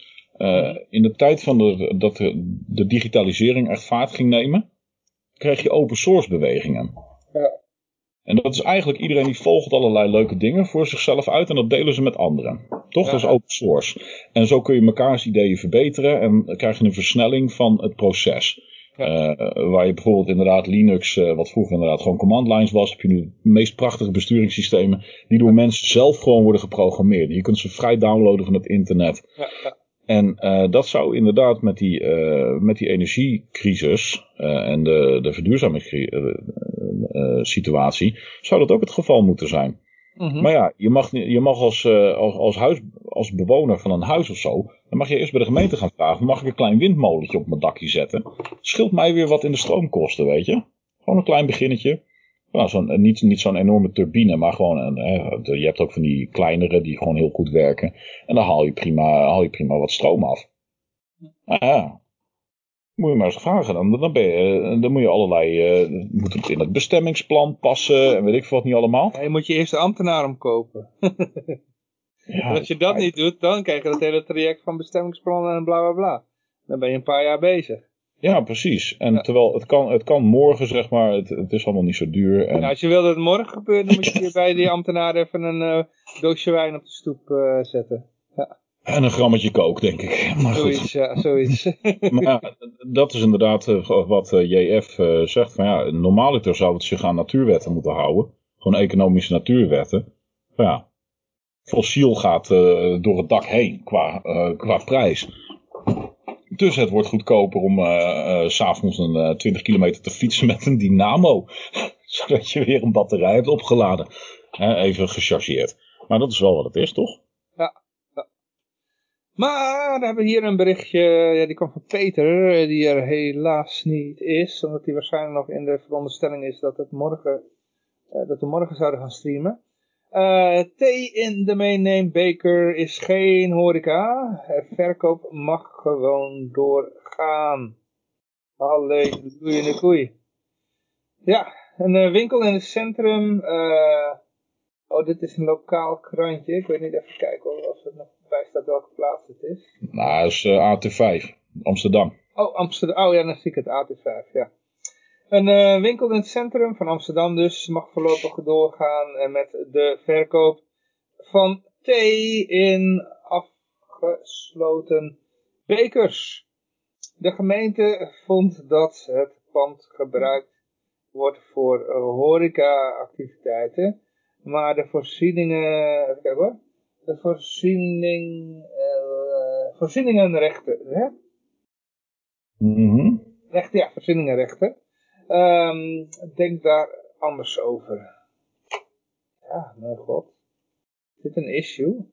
in de tijd van de, dat de, de digitalisering echt vaart ging nemen, kreeg je open source bewegingen. Ja. En dat is eigenlijk iedereen die volgt allerlei leuke dingen voor zichzelf uit en dat delen ze met anderen. Toch? Ja. Dat is open source. En zo kun je mekaars ideeën verbeteren en krijg je een versnelling van het proces. Ja. Uh, waar je bijvoorbeeld inderdaad Linux, uh, wat vroeger inderdaad gewoon command lines was, heb je nu de meest prachtige besturingssystemen die door mensen zelf gewoon worden geprogrammeerd. Je kunt ze vrij downloaden van het internet. Ja, en uh, dat zou inderdaad met die, met die energiecrisis en de, de verduurzamingssituatie, zou dat ook het geval moeten zijn. -hmm. Maar ja, je mag, je mag als, als, als, huis, als bewoner van een huis of zo, dan mag je eerst bij de gemeente gaan vragen, mag ik een klein windmolentje op mijn dakje zetten? Scheelt mij weer wat in de stroomkosten, weet je? Gewoon een klein beginnetje. Nou, zo'n, niet, niet zo'n enorme turbine, maar gewoon, een, je hebt ook van die kleinere die gewoon heel goed werken. En dan haal je prima, haal je prima wat stroom af. Nou ja, moet je maar eens vragen. Dan, dan, ben je, dan moet je allerlei, uh, moet het in het bestemmingsplan passen en weet ik veel wat niet allemaal. Ja, je moet je eerst de ambtenaar omkopen. ja, als je dat niet doet, dan krijg je dat hele traject van bestemmingsplannen en bla bla bla. Dan ben je een paar jaar bezig. Ja, precies. En ja. terwijl het kan, het kan morgen, zeg maar, het, het is allemaal niet zo duur. En... Als je wil dat het morgen gebeurt, dan moet je bij die ambtenaar even een uh, doosje wijn op de stoep uh, zetten. En een grammetje kook, denk ik. Maar zoiets, goed. ja, zoiets. maar ja, dat is inderdaad uh, wat JF zegt. Van ja, normaaliter zou het zich aan natuurwetten moeten houden. Gewoon economische natuurwetten. Maar ja, fossiel gaat door het dak heen qua, qua prijs. Dus het wordt goedkoper om uh, s'avonds een uh, 20 kilometer te fietsen met een dynamo. Zodat je weer een batterij hebt opgeladen. even gechargeerd. Maar dat is wel wat het is, toch? Maar we hebben hier een berichtje, ja, die komt van Peter, die er helaas niet is. Omdat hij waarschijnlijk nog in de veronderstelling is dat, het morgen, dat we morgen zouden gaan streamen. Uh, thee in de meeneembeker is geen horeca. Verkoop mag gewoon doorgaan. Halleluja de koei. Ja, een uh, winkel in het centrum. Uh, oh, dit is een lokaal krantje. Ik weet niet even kijken of er nog bij staat welke plaats het is. Nou, dat is AT5. Amsterdam. Oh, Amsterdam. Oh ja, dan zie ik het AT5, ja. Een uh, winkel in het centrum van Amsterdam dus mag voorlopig doorgaan uh, met de verkoop van thee in afgesloten bekers. De gemeente vond dat het pand gebruikt wordt voor uh, horeca-activiteiten, maar de voorzieningen, even kijken hoor, voorziening, voorzieningenrechten, hè? Mm -hmm. Rechten, ja, voorzieningenrechten Um, denk daar anders over. Ja, mijn god. Is dit een issue?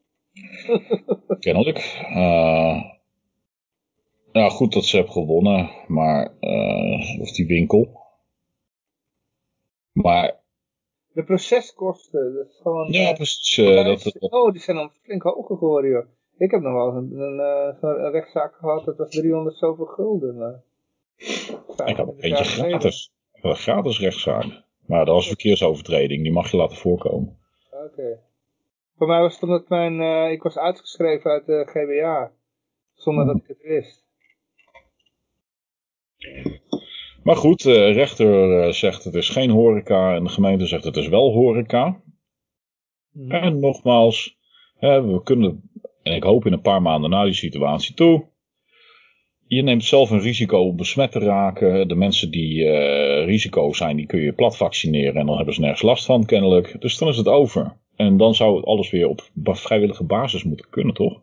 Kennelijk. Uh, ja, goed dat ze hebben gewonnen, maar, uh, of die winkel. Maar... De proceskosten, dat is gewoon... Ja, precies. Uh, dat, oh, die zijn dan flink hoger geworden, joh. Ik heb nog wel een, een, een rechtszaak gehad, dat was 300 zoveel gulden. Ik had een eentje gratis. Een gratis rechtszaak. Maar dat was verkeersovertreding, die mag je laten voorkomen. Oké. Okay. Voor mij was het omdat mijn, uh, ik was uitgeschreven uit de GBA. Zonder hmm. dat ik het wist. Maar goed, de rechter uh, zegt het is geen horeca en de gemeente zegt het is wel horeca. Hmm. En nogmaals, we kunnen, en ik hoop in een paar maanden na die situatie toe, je neemt zelf een risico om besmet te raken. De mensen die uh, risico zijn, die kun je plat vaccineren en dan hebben ze nergens last van kennelijk. Dus dan is het over. En dan zou alles weer op vrijwillige basis moeten kunnen, toch?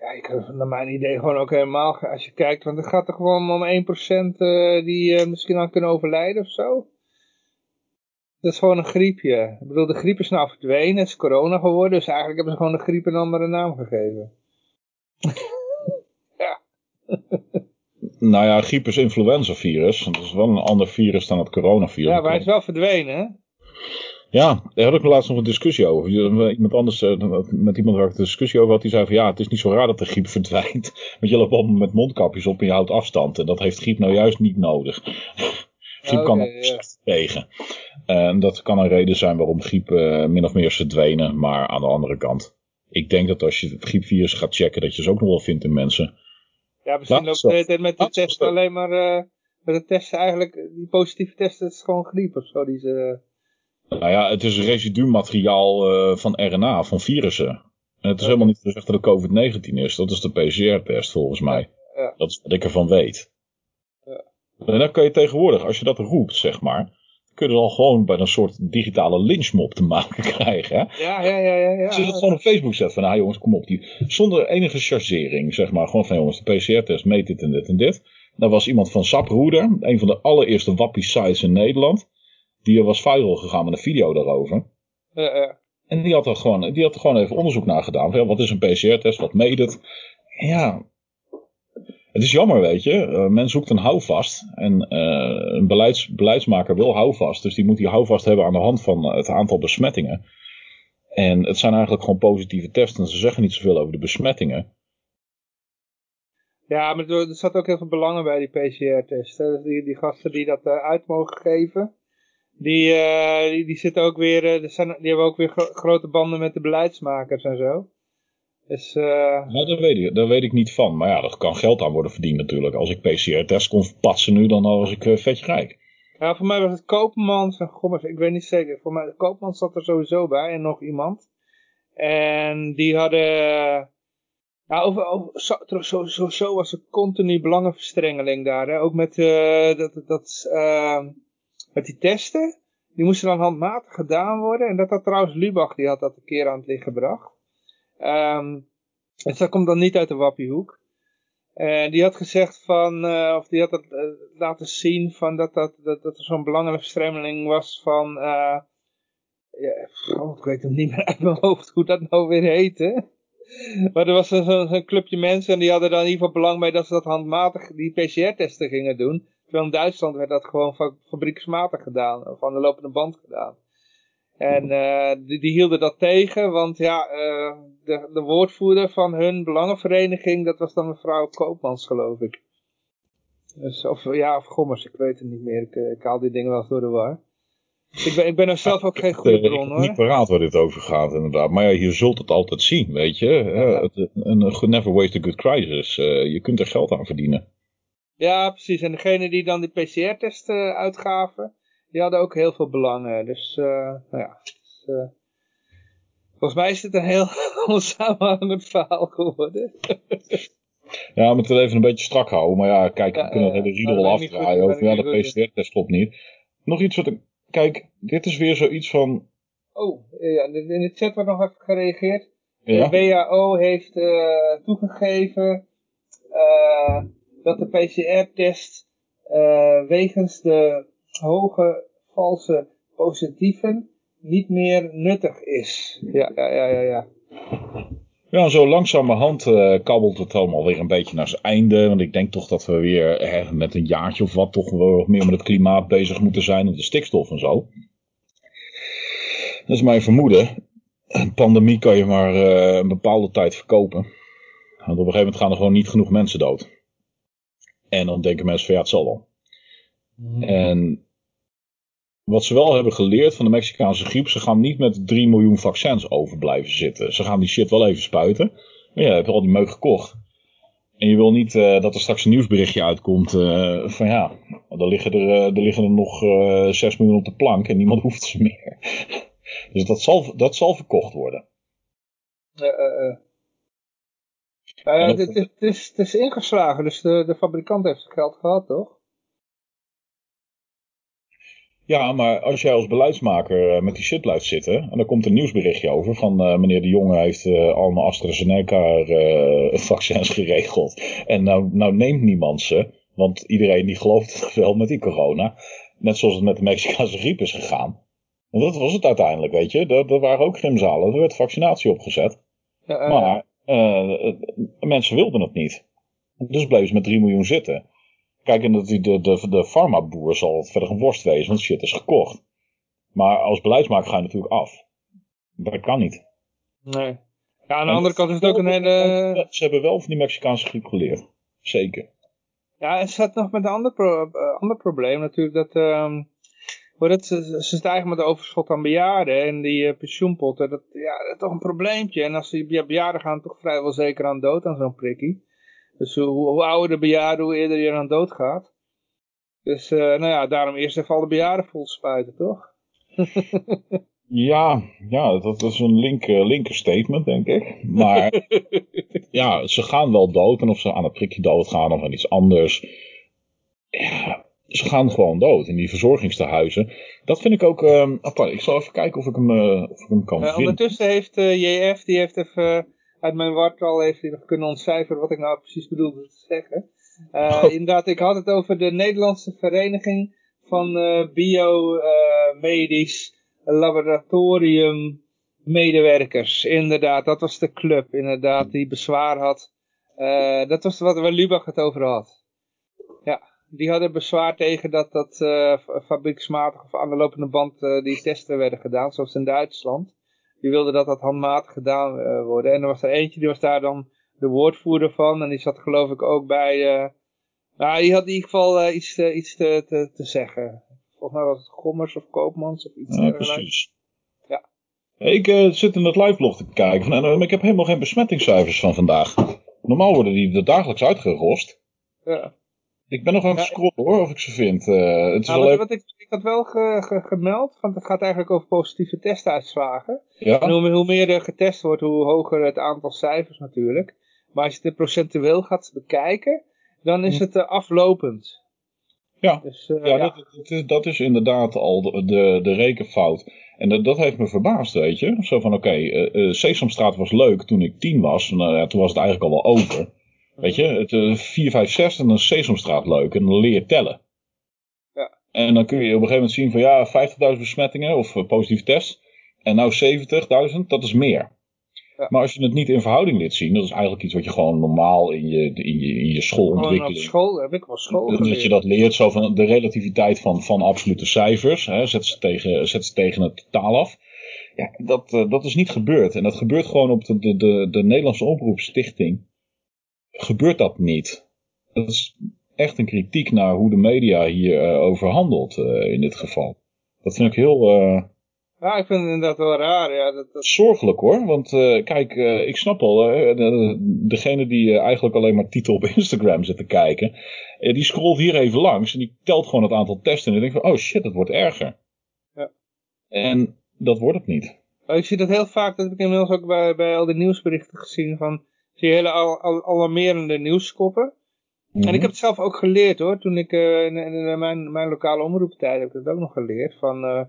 Ja, je kan naar mijn idee gewoon ook helemaal, als je kijkt, want het gaat er gewoon om 1% uh, die uh, misschien aan kunnen overlijden of zo. Dat is gewoon een griepje. Ik bedoel, de griep is nou verdwenen, het is corona geworden, dus eigenlijk hebben ze gewoon de griep een andere naam gegeven. ja. nou ja, griep is influenza-virus. Dat is wel een ander virus dan het coronavirus. Ja, maar hij is wel verdwenen, hè? Ja, daar had ik laatst nog een discussie over. Iemand anders, met iemand waar ik een discussie over had, die zei van ja, het is niet zo raar dat de griep verdwijnt. Want je loopt allemaal met mondkapjes op en je houdt afstand. En dat heeft griep nou juist niet nodig. griep kan er ja. tegen. En dat kan een reden zijn waarom griep uh, min of meer is verdwenen. Maar aan de andere kant, ik denk dat als je het griepvirus gaat checken, dat je ze ook nog wel vindt in mensen. Ja, misschien loopt het met de testen alleen maar, uh, met de testen eigenlijk, die positieve testen, is gewoon griep of zo. Die ze, nou ja, het is residumateriaal uh, van RNA, van virussen. En het is helemaal niet gezegd dat het COVID-19 is. Dat is de PCR-test volgens mij. Ja. Dat is wat ik ervan weet. Ja. En dan kan je tegenwoordig, als je dat roept, zeg maar, kun je er al gewoon bij een soort digitale lynchmob te maken krijgen. Hè? Ja, ja, ja. ja, ja. Als je dat gewoon op Facebook zet van, nou jongens, kom op. Die, zonder enige chargering, zeg maar. Gewoon van, jongens, de PCR-test meet dit en dit en dit. Dan was iemand van Saproeder, een van de allereerste wappie sites in Nederland. Die was viral gegaan met een video daarover. Ja, ja. En die had er gewoon, die had er gewoon even onderzoek naar gedaan. Van, ja, wat is een PCR-test? Wat meet het? Ja, het is jammer, weet je. Uh, men zoekt een houvast. En uh, een beleids, beleidsmaker wil houvast. Dus die moet die houvast hebben aan de hand van het aantal besmettingen. En het zijn eigenlijk gewoon positieve testen. Ze zeggen niet zoveel over de besmettingen. Ja, maar er zat ook heel veel belangen bij die PCR-testen. Dus die, die gasten die dat uit mogen geven. Die, uh, die, die, zitten ook weer, uh, zijn, die hebben ook weer gro grote banden met de beleidsmakers en zo. Dus, uh... ja, daar, weet ik, daar weet ik niet van. Maar ja, er kan geld aan worden verdiend natuurlijk. Als ik PCR-test kon patsen nu, dan was ik uh, vetje rijk. Ja, voor mij was het Koopmans en Gommers, ik weet niet zeker. Voor mij, Koopmans zat er sowieso bij en nog iemand. En die hadden... Ja, over, over, zo, zo, zo, zo was er continu belangenverstrengeling daar. Hè? Ook met, uh, dat, dat, met die testen. Die moesten dan handmatig gedaan worden. En dat had trouwens Lubach, die had dat een keer aan het licht gebracht. Um, dus dat komt dan niet uit de wappiehoek. En die had gezegd van, uh, of die had het uh, laten zien van dat, dat, dat, dat er zo'n belangrijke verstrengeling was van, uh, ja, ik weet het niet meer uit mijn hoofd hoe dat nou weer heette. Maar er was zo'n zo clubje mensen en die hadden dan in ieder geval belang bij dat ze dat handmatig, die PCR-testen gingen doen. Terwijl in Duitsland werd dat gewoon fabrieksmatig gedaan, of aan de lopende band gedaan. En uh, die, die, hielden dat tegen, want ja, uh, de, de woordvoerder van hun belangenvereniging, dat was dan mevrouw Koopmans, geloof ik. Dus, of ja, of Gommers, ik weet het niet meer. Ik, ik haal die dingen wel eens door de war. Ik ben, ik ben er zelf ook geen goede bron hoor. niet paraat waar dit over gaat inderdaad. Maar ja, je zult het altijd zien, weet je. Ja. Een never waste a good crisis. Je kunt er geld aan verdienen. Ja, precies. En degene die dan die PCR-test uh, uitgaven, die hadden ook heel veel belangen. Dus, uh, nou ja. Dus, uh, volgens mij is het een heel onsamenhangend verhaal geworden. ja, we moeten het even een beetje strak houden. Maar ja, kijk, we ja, kunnen het hele riedel afdraaien over, ja, de PCR-test klopt niet. Nog iets wat ik, kijk, dit is weer zoiets van... Oh, ja, in de chat wordt nog even gereageerd. Ja? De WHO heeft toegegeven dat de PCR-test uh, wegens de hoge valse positieven niet meer nuttig is. Ja, ja, ja, ja. Ja, ja zo langzamerhand uh, kabbelt het allemaal weer een beetje naar zijn einde. Want ik denk toch dat we weer hè, met een jaartje of wat toch wel meer met het klimaat bezig moeten zijn. En de stikstof en zo. Dat is mijn vermoeden. Een pandemie kan je maar uh, een bepaalde tijd verkopen. Want op een gegeven moment gaan er gewoon niet genoeg mensen dood. En dan denken mensen van ja, het zal wel. Mm. En wat ze wel hebben geleerd van de Mexicaanse griep, ze gaan niet met 3 miljoen vaccins over blijven zitten. Ze gaan die shit wel even spuiten. Maar ja, je hebt al die meuk gekocht. En je wil niet uh, dat er straks een nieuwsberichtje uitkomt uh, van ja, er liggen er, uh, er, liggen er nog 6 miljoen op de plank en niemand hoeft ze meer. dus dat zal, dat zal verkocht worden. Het, het, is, het is ingeslagen, dus de, de fabrikant heeft het geld gehad, toch? Ja, maar als jij als beleidsmaker eh, met die shit blijft zitten. en er komt een nieuwsberichtje over van uh, meneer De Jonge heeft uh, allemaal AstraZeneca-vaccins geregeld. En nou, nou neemt niemand ze, want iedereen die gelooft het wel met die corona. Net zoals het met de Mexicaanse griep is gegaan. En dat was het uiteindelijk, weet je. Er, er waren ook grimzalen, er werd vaccinatie opgezet. Ja, maar mensen wilden het niet. Dus bleven ze met 3 miljoen zitten. Kijk, en dat die, de, de, de farmaboer zal verder een worst wezen, want shit is gekocht. Maar als beleidsmaker ga je natuurlijk af. Dat kan niet. Nee. Ja, aan de andere kant is het ook een hele... Ze hebben wel van die Mexicaanse griep geleerd. Zeker. Ja, en ze zat nog met een ander, pro uh, ander probleem natuurlijk. Dat, um, het, ze, ze zitten eigenlijk met de overschot aan bejaarden en die uh, pensioenpotten. Dat, ja, dat is toch een probleempje. En als die bejaarden gaan toch vrijwel zeker aan dood aan zo'n prikkie. Dus hoe, hoe ouder de bejaarde, hoe eerder je aan dood gaat. Dus uh, nou ja, daarom eerst even alle bejaarden vol spuiten, toch? ja, ja, dat is een linker, linker statement, denk ik. Maar ja, ze gaan wel dood. En of ze aan het prikje dood gaan of aan iets anders. Ja, ze gaan gewoon dood in die verzorgingstehuizen. Dat vind ik ook uh, apart. Ik zal even kijken of ik hem, uh, of ik hem kan vinden. Ondertussen heeft uh, JF, die heeft even uit mijn wartal heeft hij nog kunnen ontcijferen wat ik nou precies bedoelde te zeggen. Uh, Inderdaad, ik had het over de Nederlandse Vereniging van Biomedisch Laboratorium Medewerkers. Inderdaad, dat was de club inderdaad die bezwaar had. Uh, dat was wat waar Lubach het over had. Ja, die hadden bezwaar tegen dat dat uh, fabrieksmatig of aan de lopende band uh, die testen werden gedaan, zoals in Duitsland die wilde dat dat handmatig gedaan uh, worden. En er was er eentje, die was daar dan de woordvoerder van. En die zat geloof ik ook bij... Nou, die had in ieder geval iets, iets te, te, te, zeggen. Volgens mij was het Gommers of Koopmans of iets ja, precies. Ja. Ik zit in het live-blog te kijken. En, ik heb helemaal geen besmettingscijfers van vandaag. Normaal worden die er dagelijks uitgerost. Ja. Ik ben nog aan het scrollen hoor, of ik ze vind. Uh, het is nou, wat, wat ik, ik, had wel ge, ge, gemeld, want het gaat eigenlijk over positieve testuitslagen. Ja. En hoe, hoe, meer er getest wordt, hoe hoger het aantal cijfers natuurlijk. Maar als je het procentueel gaat bekijken, dan is hm. het uh, aflopend. Ja, dus, uh, ja, ja. Dat, dat, is inderdaad al de, de, de rekenfout. En dat, dat, heeft me verbaasd, weet je. Zo van, oké, okay, Sesamstraat was leuk toen ik tien was. Nou, ja, toen was het eigenlijk al wel over. Weet je, het, uh, 4, 5, 6 en dan Sesamstraat leuk. En dan leer je tellen. Ja. En dan kun je op een gegeven moment zien van ja, 50.000 besmettingen of uh, positieve test. En nou 70.000, dat is meer. Ja. Maar als je het niet in verhouding liet zien, dat is eigenlijk iets wat je gewoon normaal in je, in je, in je schoolontwikkeling... school heb ik wel school geleerd. Dat je dat leert, zo van de relativiteit van, van absolute cijfers. Hè, zet, ze tegen, zet ze tegen het totaal af. Ja, dat, uh, dat is niet gebeurd. En dat gebeurt gewoon op de, de, de, de Nederlandse Oproepstichting gebeurt dat niet. Dat is echt een kritiek naar hoe de media hier uh, over handelt uh, in dit geval. Dat vind ik heel... Uh, ja, ik vind het inderdaad wel raar. Ja, dat, dat... Zorgelijk hoor, want kijk, ik snap al, de, degene die eigenlijk alleen maar titel op Instagram zit te kijken, die scrolt hier even langs en die telt gewoon het aantal testen en denkt van, oh shit, het wordt erger. Ja. En dat wordt het niet. Oh, ik zie dat heel vaak, dat heb ik inmiddels ook bij, bij al die nieuwsberichten gezien van zie je hele al, al, alarmerende nieuwskoppen. En ik mhm. heb het zelf ook geleerd hoor. Toen ik uh, in, in, mijn, mijn lokale omroeptijd heb ik het ook nog geleerd. Van, uh,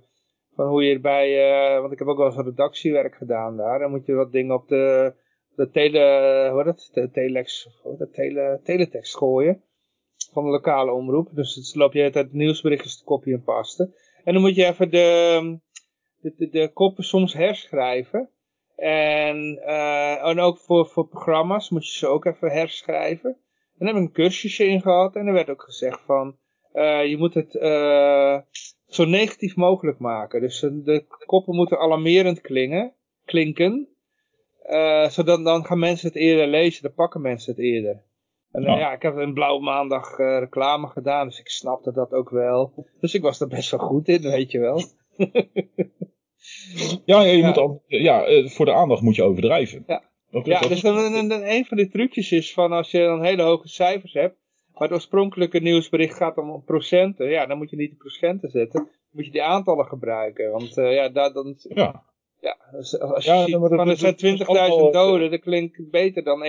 van hoe je bij, uh, want ik heb ook wel eens redactiewerk gedaan daar. Dan moet je wat dingen op de, de tele, hoe dat, de telex, de tele, teletext gooien. Van de lokale omroep. Dus dan loop je het nieuwsberichtjes te kopie en pasten. En dan moet je even de, de, de, de koppen soms herschrijven. En, uh, en ook voor, voor programma's moet je ze ook even herschrijven. En daar heb ik een cursusje in gehad. En er werd ook gezegd van, uh, je moet het uh, zo negatief mogelijk maken. Dus de koppen moeten alarmerend klingen, klinken. Zodat dan gaan mensen het eerder lezen, dan pakken mensen het eerder. En ja, ja ik heb een blauwe maandag reclame gedaan, dus ik snapte dat ook wel. Dus ik was er best wel goed in, weet je wel. Ja, je Moet al, ja, eh, voor de aandacht moet je overdrijven. Ja, ja dus een, een, een, van de trucjes is van als je dan hele hoge cijfers hebt, maar het oorspronkelijke nieuwsbericht gaat om procenten, ja, dan moet je niet de procenten zetten, dan moet je die aantallen gebruiken. Want uh, ja, daar, dan, ja. Ja, dus als je ja, ziet, van er zijn 20.000 doden, dat klinkt beter dan 1%.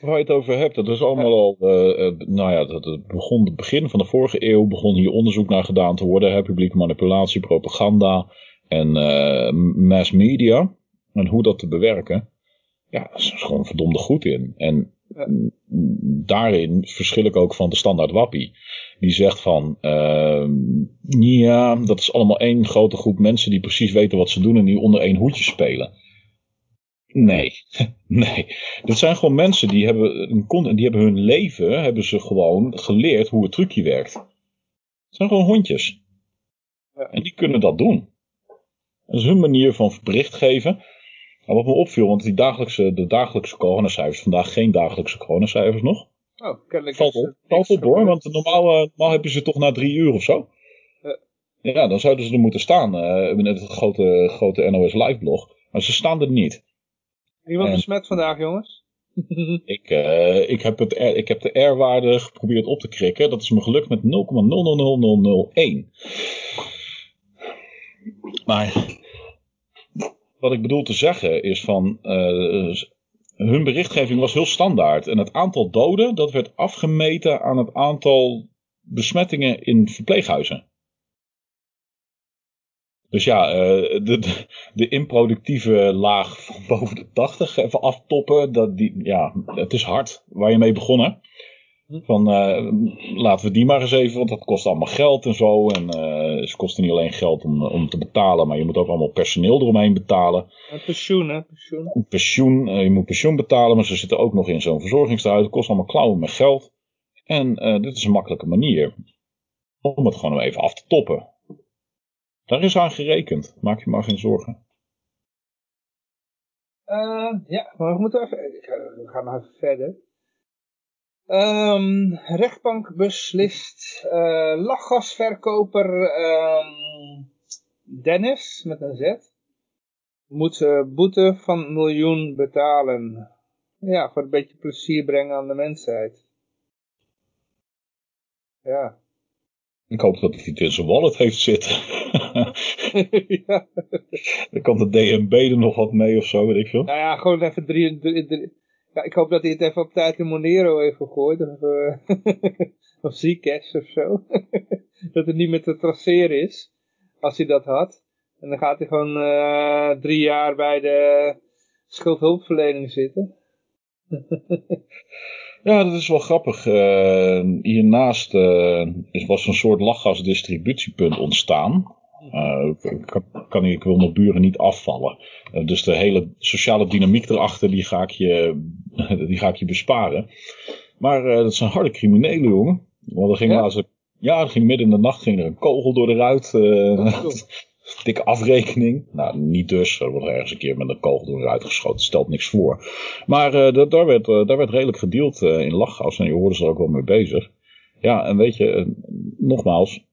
Waar je het over hebt, dat is allemaal al, uh, nou ja, dat, begon het begin van de vorige eeuw, begon hier onderzoek naar gedaan te worden, hè, publieke manipulatie, propaganda en uh, mass media, en hoe dat te bewerken. Ja, dat is gewoon verdomde goed in. En daarin verschil ik ook van de standaard wappie. Die zegt van, uh, ja, dat is allemaal één grote groep mensen die precies weten wat ze doen en die onder één hoedje spelen. Nee, nee. Dat zijn gewoon mensen die hebben, een, die hebben hun leven, hebben ze gewoon geleerd hoe het trucje werkt. Het zijn gewoon hondjes. En die kunnen dat doen. Dat is hun manier van bericht geven. Maar wat me opviel, want die dagelijkse, de dagelijkse coronacijfers, vandaag geen dagelijkse coronacijfers nog. Oh, kennelijk valt op, valt op hoor, want normaal, uh, normaal heb je ze toch na drie uur of zo. Ja, ja dan zouden ze er moeten staan. Uh, hebben net het grote, grote NOS Live blog. Maar ze staan er niet. Iemand besmet vandaag, jongens? ik, uh, ik, heb het, ik heb de R-waarde geprobeerd op te krikken. Dat is me gelukt met 0,000001. Maar wat ik bedoel te zeggen is van, uh, hun berichtgeving was heel standaard. En het aantal doden, dat werd afgemeten aan het aantal besmettingen in verpleeghuizen. Dus ja, uh, de, de, improductieve laag van boven de 80 even aftoppen, dat die, ja, het is hard waar je mee begonnen. Van uh, laten we die maar eens even, want dat kost allemaal geld en zo. En uh, ze kosten niet alleen geld om, om te betalen, maar je moet ook allemaal personeel eromheen betalen. En pensioen, hè? Pensioen. Pensioen, uh, je moet pensioen betalen, maar ze zitten ook nog in zo'n verzorgingstehuis. Het kost allemaal klauwen met geld. En dit is een makkelijke manier om het gewoon even af te toppen. Daar is aan gerekend, maak je maar geen zorgen. ja, maar we moeten even, we gaan nog even verder. Um, rechtbank beslist uh, lachgasverkoper um, Dennis met een Z moet uh, boete van een miljoen betalen. Ja, voor een beetje plezier brengen aan de mensheid. Ja. Ik hoop dat hij het in zijn wallet heeft zitten. ja. Dan kan de DNB er nog wat mee of zo, weet ik veel. Nou ja, gewoon even drie, drie, drie ja, ik hoop dat hij het even op tijd in Monero heeft gegooid. Of, uh, of Zcash of zo. dat het niet meer te traceren is. Als hij dat had. En dan gaat hij gewoon uh, drie jaar bij de schuldhulpverlening zitten. ja, dat is wel grappig. Uh, hiernaast is, was een soort lachgasdistributiepunt ontstaan. Uh, ik, kan, ik wil mijn buren niet afvallen. Uh, dus de hele sociale dynamiek erachter, die ga ik je, die ga ik je besparen. Maar uh, dat zijn harde criminelen, jongen. Want er ging ja? laatst, ja, er ging midden in de nacht ging er een kogel door de ruit. dikke afrekening. Nou, niet dus. Er wordt ergens een keer met een kogel door de ruit geschoten. Stelt niks voor. Maar daar, werd, daar werd redelijk gedeeld in lachgas. En je hoorde ze er ook wel mee bezig. Ja, en weet je, nogmaals,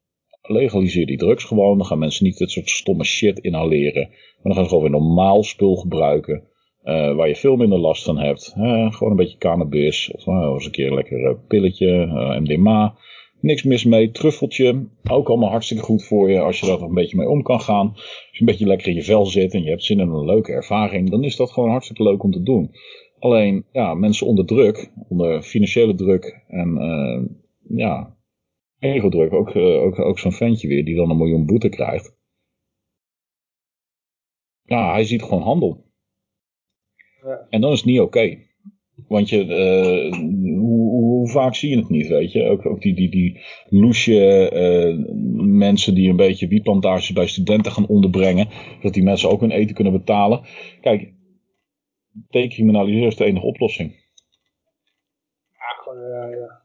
legaliseer die drugs gewoon. Dan gaan mensen niet dit soort stomme shit inhaleren. Maar dan gaan ze gewoon weer normaal spul gebruiken. Uh, waar je veel minder last van hebt. Uh, gewoon een beetje cannabis. Of uh, eens een keer een lekker pilletje. MDMA. Niks mis mee. Truffeltje. Ook allemaal hartstikke goed voor je. Als je daar een beetje mee om kan gaan. Als je een beetje lekker in je vel zit. En je hebt zin in een leuke ervaring. Dan is dat gewoon hartstikke leuk om te doen. Alleen, ja, mensen onder druk. Onder financiële druk. En ja, ego-druk. Ook, uh, ook, ook zo'n ventje weer die dan een miljoen boete krijgt. Ja, hij ziet gewoon handel. Ja. En dan is het niet oké. Want je, uh, hoe, hoe, vaak zie je het niet, weet je? Ook, ook die, die, die loesje uh, mensen die een beetje wietplantages bij studenten gaan onderbrengen. Dat die mensen ook hun eten kunnen betalen. Kijk, decriminaliseren is de enige oplossing. Ja, gewoon, ja, ja.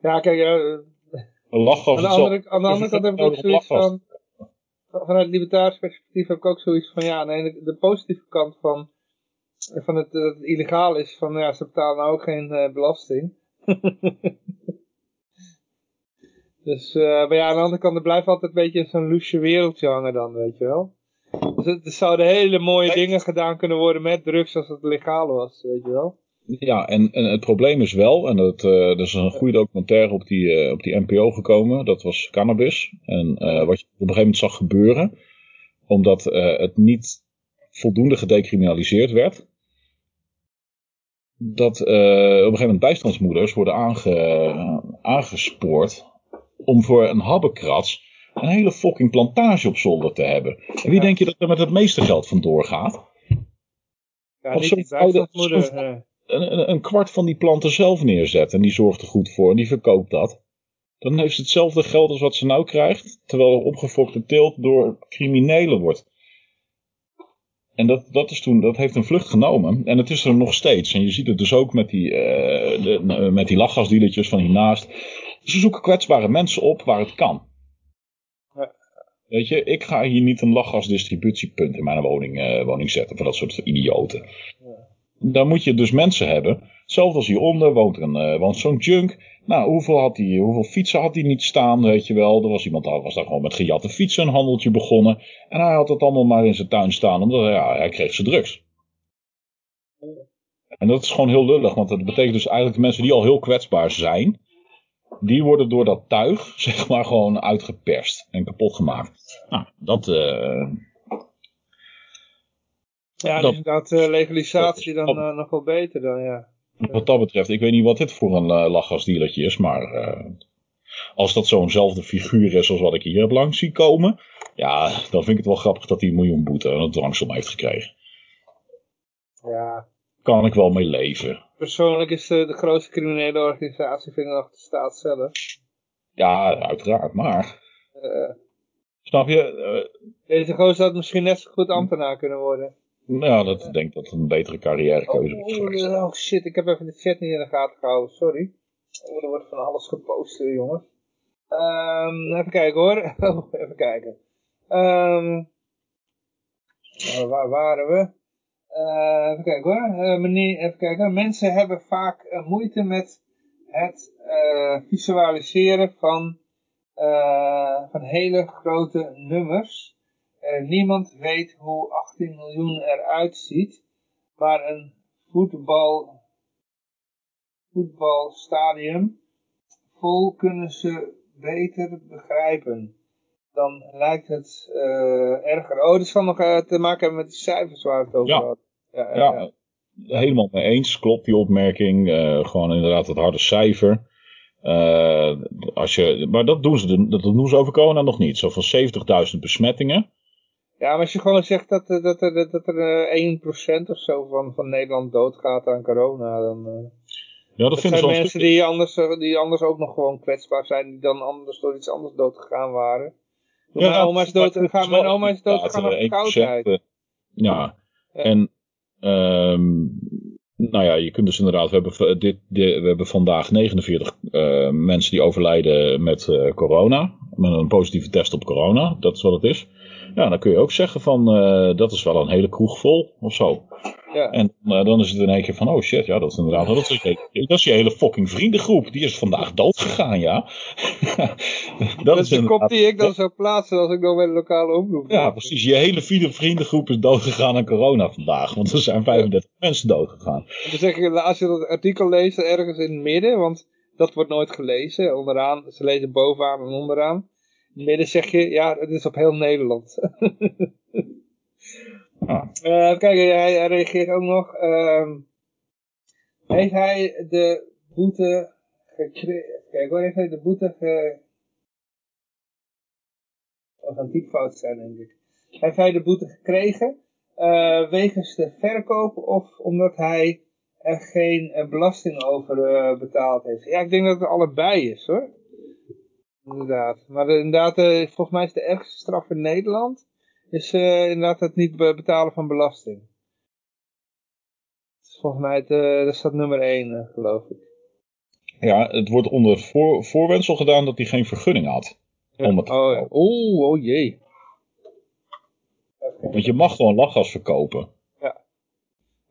Ja, kijk, een lachgas. Aan de andere, aan de andere kant heb ik ook zoiets van, vanuit libertaris perspectief heb ik ook zoiets van, ja, nee, de, de positieve kant van, van het, dat het illegaal is, van, ja, ze betalen nou ook geen uh, belasting. dus, uh, maar ja, aan de andere kant, er blijft altijd een beetje zo'n loesje wereldje hangen dan, weet je wel. Dus er zouden hele mooie dingen gedaan kunnen worden met drugs als het legaal was, weet je wel. Ja, en, en het probleem is wel, en dat, uh, dat is een goede documentaire op die, uh, op die NPO gekomen, dat was cannabis. En uh, wat je op een gegeven moment zag gebeuren, omdat het niet voldoende gedecriminaliseerd werd, dat op een gegeven moment bijstandsmoeders worden aange, aangespoord om voor een habbekrats een hele fucking plantage op zolder te hebben. En wie denk je dat er met het meeste geld vandoor gaat? Ja, oude, zo een, een, kwart van die planten zelf neerzet en die zorgt er goed voor en die verkoopt dat. Dan heeft ze hetzelfde geld als wat ze nou krijgt, terwijl er opgefokte teelt door criminelen wordt. En dat, dat, is toen, dat heeft een vlucht genomen. En het is er nog steeds. En je ziet het dus ook met die, uh, de, met die lachgasdealertjes van hiernaast. Ze zoeken kwetsbare mensen op waar het kan. Weet je, ik ga hier niet een lachgasdistributiepunt in mijn woning, uh, woning zetten voor dat soort idioten. Dan moet je dus mensen hebben. Hetzelfde als hieronder woont, er een, uh, woont zo'n junk. Nou, hoeveel, had die, hoeveel fietsen had hij niet staan, weet je wel. Er was iemand, was daar gewoon met gejatte fietsen een handeltje begonnen. En hij had het allemaal maar in zijn tuin staan, omdat ja, hij kreeg ze drugs. En dat is gewoon heel lullig, want dat betekent dus eigenlijk de mensen die al heel kwetsbaar zijn, die worden door dat tuig, zeg maar, gewoon uitgeperst en kapot gemaakt. Nou, dat... Uh, ja, dat, inderdaad uh, legalisatie dan uh, nog wel beter dan, ja. Wat dat betreft, ik weet niet wat dit voor een uh, lachgasdealertje is, maar als dat zo'nzelfde figuur is als wat ik hier heb langs zien komen, ja, dan vind ik het wel grappig dat hij een miljoen boete en een dwangsom heeft gekregen. Ja. Kan ik wel mee leven. Persoonlijk is de, de grootste criminele organisatie, vind ik nog de staat zelf. Ja, uiteraard, maar... Snap je? Deze gozer had misschien net zo goed ambtenaar kunnen worden. Nou, dat denk ik dat het een betere carrièrekeuze is. Oh, oh, shit, ik heb even de chat niet in de gaten gehouden, sorry. Oh, er wordt van alles gepost, eh, jongens. Um, even kijken hoor. Oh, even kijken. Um, waar waren we? Uh, even kijken hoor. Uh, meneer, even kijken. Mensen hebben vaak uh, moeite met het visualiseren van, van hele grote nummers. Uh, niemand weet hoe 18 miljoen eruit ziet, maar een voetbal, voetbalstadium vol kunnen ze beter begrijpen. Dan lijkt het uh, erger. Oh, dat zal nog uh, te maken hebben met die cijfers waar het over had. Ja, ja, ja, helemaal mee eens. Klopt die opmerking. gewoon inderdaad het harde cijfer. als je, maar dat doen, ze, dat doen ze over corona nog niet. Zo van 70.000 besmettingen. Ja, maar als je gewoon zegt dat, dat, dat, dat, dat er 1% eh, of zo van, van Nederland doodgaat aan corona, dan... Uh, ja, dat, dat zijn mensen die anders, eh, die anders ook nog gewoon kwetsbaar zijn, die dan anders door iets anders doodgegaan waren. Ja, mijn, oma is dood, gegaan, mijn oma is doodgegaan aan verkoudheid. Ja, en um, nou ja, je kunt dus inderdaad, we hebben, dit, dit, we hebben vandaag 49 uh, mensen die overlijden met uh, corona, met een positieve test op corona, dat is wat het is. Ja, dan kun je ook zeggen van, uh, dat is wel een hele kroeg vol, of zo. Ja. En uh, dan is het in één keer van, oh shit, ja, dat is inderdaad, dat is, dat is je hele fucking vriendengroep. Die is vandaag dood gegaan, ja. dat, dat, is de kop die ik dan zou plaatsen als ik nog bij de lokale omroep Ja, precies. Je hele vriendengroep is dood gegaan aan corona vandaag. Want er zijn 35 mensen dood gegaan. dan zeg ik, als je dat artikel leest ergens in het midden, want dat wordt nooit gelezen. Onderaan, ze lezen bovenaan en onderaan midden zeg je, ja, het is op heel Nederland. ah. uh, kijk, hij, hij, reageert ook nog. Uh, heeft hij de boete gekregen? Kijk, waar heeft hij de boete ge... Dat een typfout zijn, denk ik. Heeft hij de boete gekregen uh, wegens de verkoop of omdat hij er geen uh, belasting over betaald heeft? Ja, ik denk dat het allebei is, hoor. Inderdaad. Maar inderdaad, uh, volgens mij is de ergste straf in Nederland is uh, inderdaad het niet betalen van belasting. Is volgens mij het, uh, dat staat nummer 1, geloof ik. Ja, het wordt onder voor, voorwensel gedaan dat hij geen vergunning had. Ja. Om het oh, oh, oh jee. Want je mag gewoon lachgas verkopen. Ja.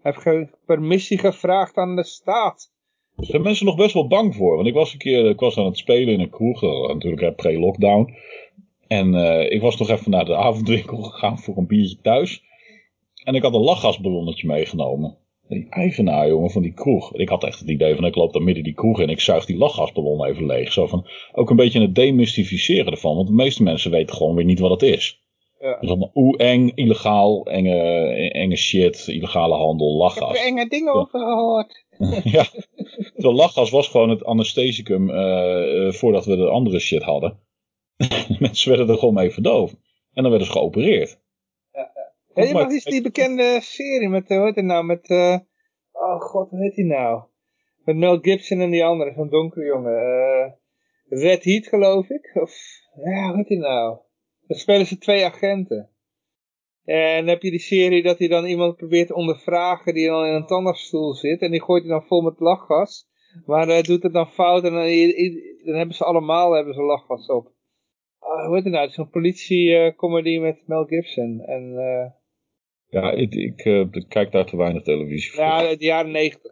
Hij heeft permissie gevraagd aan de staat. Er zijn mensen nog best wel bang voor. Want ik was een keer ik was aan het spelen in een kroeg. Natuurlijk pre-lockdown. En uh, ik was nog even naar de avondwinkel gegaan voor een biertje thuis. En ik had een lachgasballonnetje meegenomen. Die eigenaar, jongen, van die kroeg. Ik had echt het idee van, ik loop daar midden die kroeg en ik zuig die lachgasballon even leeg. Zo van, ook een beetje het demystificeren ervan. Want de meeste mensen weten gewoon weer niet wat het is. Ja. Is allemaal oeh eng, illegaal, enge, enge shit, illegale handel, Ik heb lachgas. er enge dingen over gehoord. ja, terwijl lachgas was gewoon het anesthesicum eh, eh, voordat we de andere shit hadden. Mensen werden er gewoon mee verdoofd. En dan werden ze geopereerd. Ja, je mag eens die bekende serie met, eh, hoe heet het nou, met, oh god, hoe heet die nou? Met Mel Gibson en die andere, zo'n donkere jongen. Red Heat geloof ik, of, ja, hoe heet die nou? Dan spelen ze twee agenten. En dan heb je die serie dat hij dan iemand probeert te ondervragen die dan in een tandartsstoel zit. En die gooit hij dan vol met lachgas. Maar hij doet het dan fout en dan, hebben ze allemaal hebben ze lachgas op. Ah, hoe heet het nou? Het is een politie-comedy met Mel Gibson. En eh, Ja, ik, ik, eh, kijk daar te weinig televisie voor. ja. Uit de jaren negentig.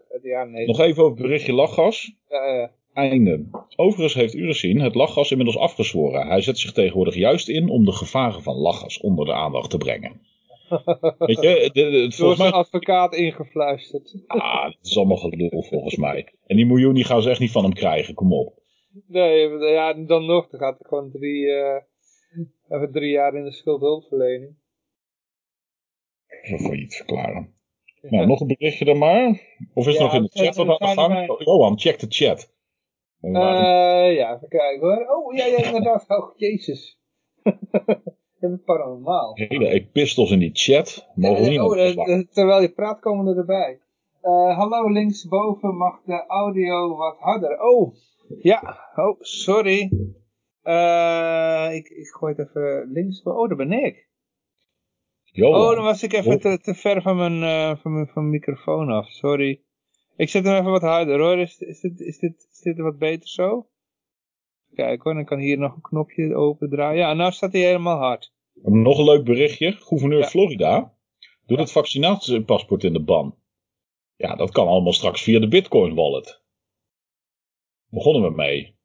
Nog even over het berichtje lachgas. Ja, ja. Einde. Overigens heeft u gezien het lachgas inmiddels afgezworen. Hij zet zich tegenwoordig juist in om de gevaren van lachgas onder de aandacht te brengen. Weet je, de- de- het- Door volgens zijn mij... advocaat ingefluisterd. Ah, dat is allemaal gelul volgens mij. En die miljoen die gaan ze echt niet van hem krijgen, kom op. Nee, ja, dan nog. Dan gaat hij gewoon drie, eh, even drie jaar in de schuldhulpverlening. Zo failliet verklaren. Nou, nog een berichtje dan maar. Of is er nog in de chat wat aan de gang? Johan, check de chat. Eh, ja, even kijken hoor. Oh, ja, ja, inderdaad. Oh, jezus. Je bent paranormaal. Hele epistels in die chat. Mogen niet oh, nog eh, eh, terwijl je praat komen we erbij. Eh, hallo, linksboven mag de audio wat harder. Oh, ja. Oh, sorry. Eh, ik, ik gooi het even linksboven. Oh, daar ben ik. Oh, dan was ik even Oh. te, te ver van mijn, eh, van, mijn, van mijn microfoon af. Sorry. Ik zet hem even wat harder hoor. Is, is, dit, is, dit, is dit wat beter zo? Kijk hoor, dan kan hier nog een knopje open draaien. Ja, nou staat hij helemaal hard. nog een leuk berichtje. Gouverneur Ja. Florida doet het vaccinatiepaspoort in de ban. Ja, dat kan allemaal straks via de Bitcoin wallet. Begonnen we mee.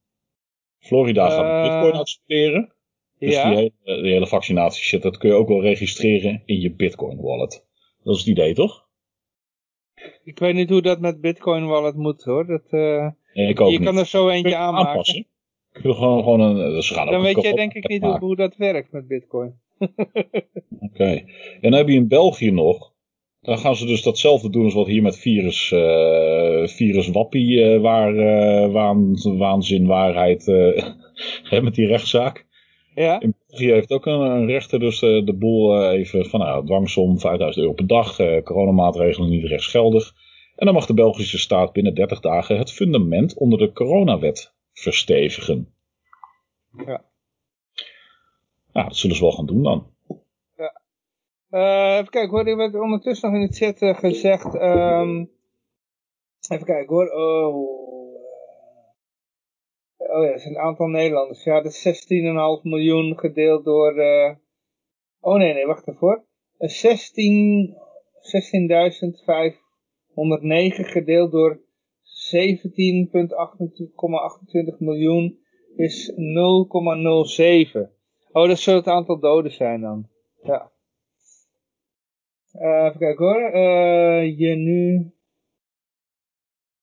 Florida gaat Eh, Bitcoin accepteren. Dus ja, die, hele, die hele vaccinatie shit, dat kun je ook wel registreren in je Bitcoin wallet. Dat is het idee, toch? Ik weet niet hoe dat met Bitcoin wallet moet hoor. Dat, eh, Nee, ik ook je niet. kan er zo eentje je aanmaken. aanpassen. Kun je gewoon, gewoon een, gaan ook Dan weet jij denk ik niet hoe, hoe dat werkt met Bitcoin. Oké. En dan heb je in België nog. Dan gaan ze dus datzelfde doen als wat hier met virus, eh, virus wappie, eh, waar, waan, waanzin, waarheid, met die rechtszaak. Ja? In België heeft ook een, een rechter dus eh, de boel eh, even van nou, dwangsom 5000 euro per dag, eh, coronamaatregelen niet rechtsgeldig. En dan mag de Belgische staat binnen 30 dagen het fundament onder de coronawet verstevigen. Ja. Nou, dat zullen ze wel gaan doen dan. Eh, even kijken hoor, er werd ondertussen nog in de chat gezegd. ehm, even kijken hoor. Oh, oh ja, dat is een aantal Nederlanders. Ja, dat is 16,5 miljoen gedeeld door. eh, oh nee, nee, wacht. Eh, 16 16.509 gedeeld door 17,28 miljoen is 0,07. Oh, dat zou het aantal doden zijn dan. Ja. Eh, even kijken hoor. Eh, je nu.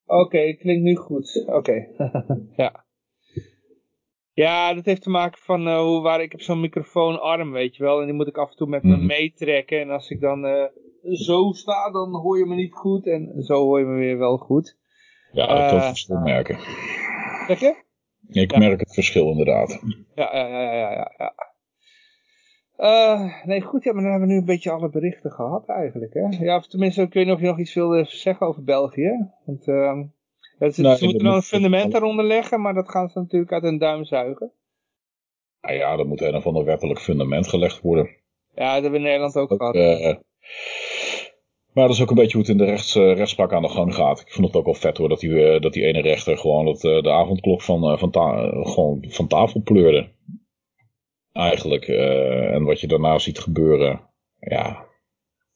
Oké, het klinkt nu goed. Oké. ja. Ja, dat heeft te maken van eh, hoe waar ik heb zo'n microfoonarm, weet je wel. En die moet ik af en toe met me Mhm. meetrekken. En als ik dan eh, zo sta, dan hoor je me niet goed. En zo hoor je me weer wel goed. Ja, ik kan het Eh, verschil merken. Zeg je? Ik ja. merk het verschil inderdaad. Ja, ja, ja, ja, ja. ja. Nee, goed, ja, maar dan hebben we nu een beetje alle berichten gehad eigenlijk, hè? Ja, of tenminste, of je nog iets wilde zeggen over België. Want ze, moeten dat dan een fundament eronder leggen, maar dat gaan ze natuurlijk uit hun duim zuigen. Nou ja, er moet een of ander wettelijk fundament gelegd worden. Ja, dat hebben we in Nederland ook, Ook, gehad. eh, maar dat is ook een beetje hoe het in de rechts, eh, rechtspraak aan de gang gaat. Ik vond het ook wel vet hoor, dat die, eh, dat die ene rechter gewoon dat, eh, de avondklok van, eh, van, ta- eh, gewoon van tafel pleurde. Eigenlijk. eh, en wat je daarna ziet gebeuren. Ja,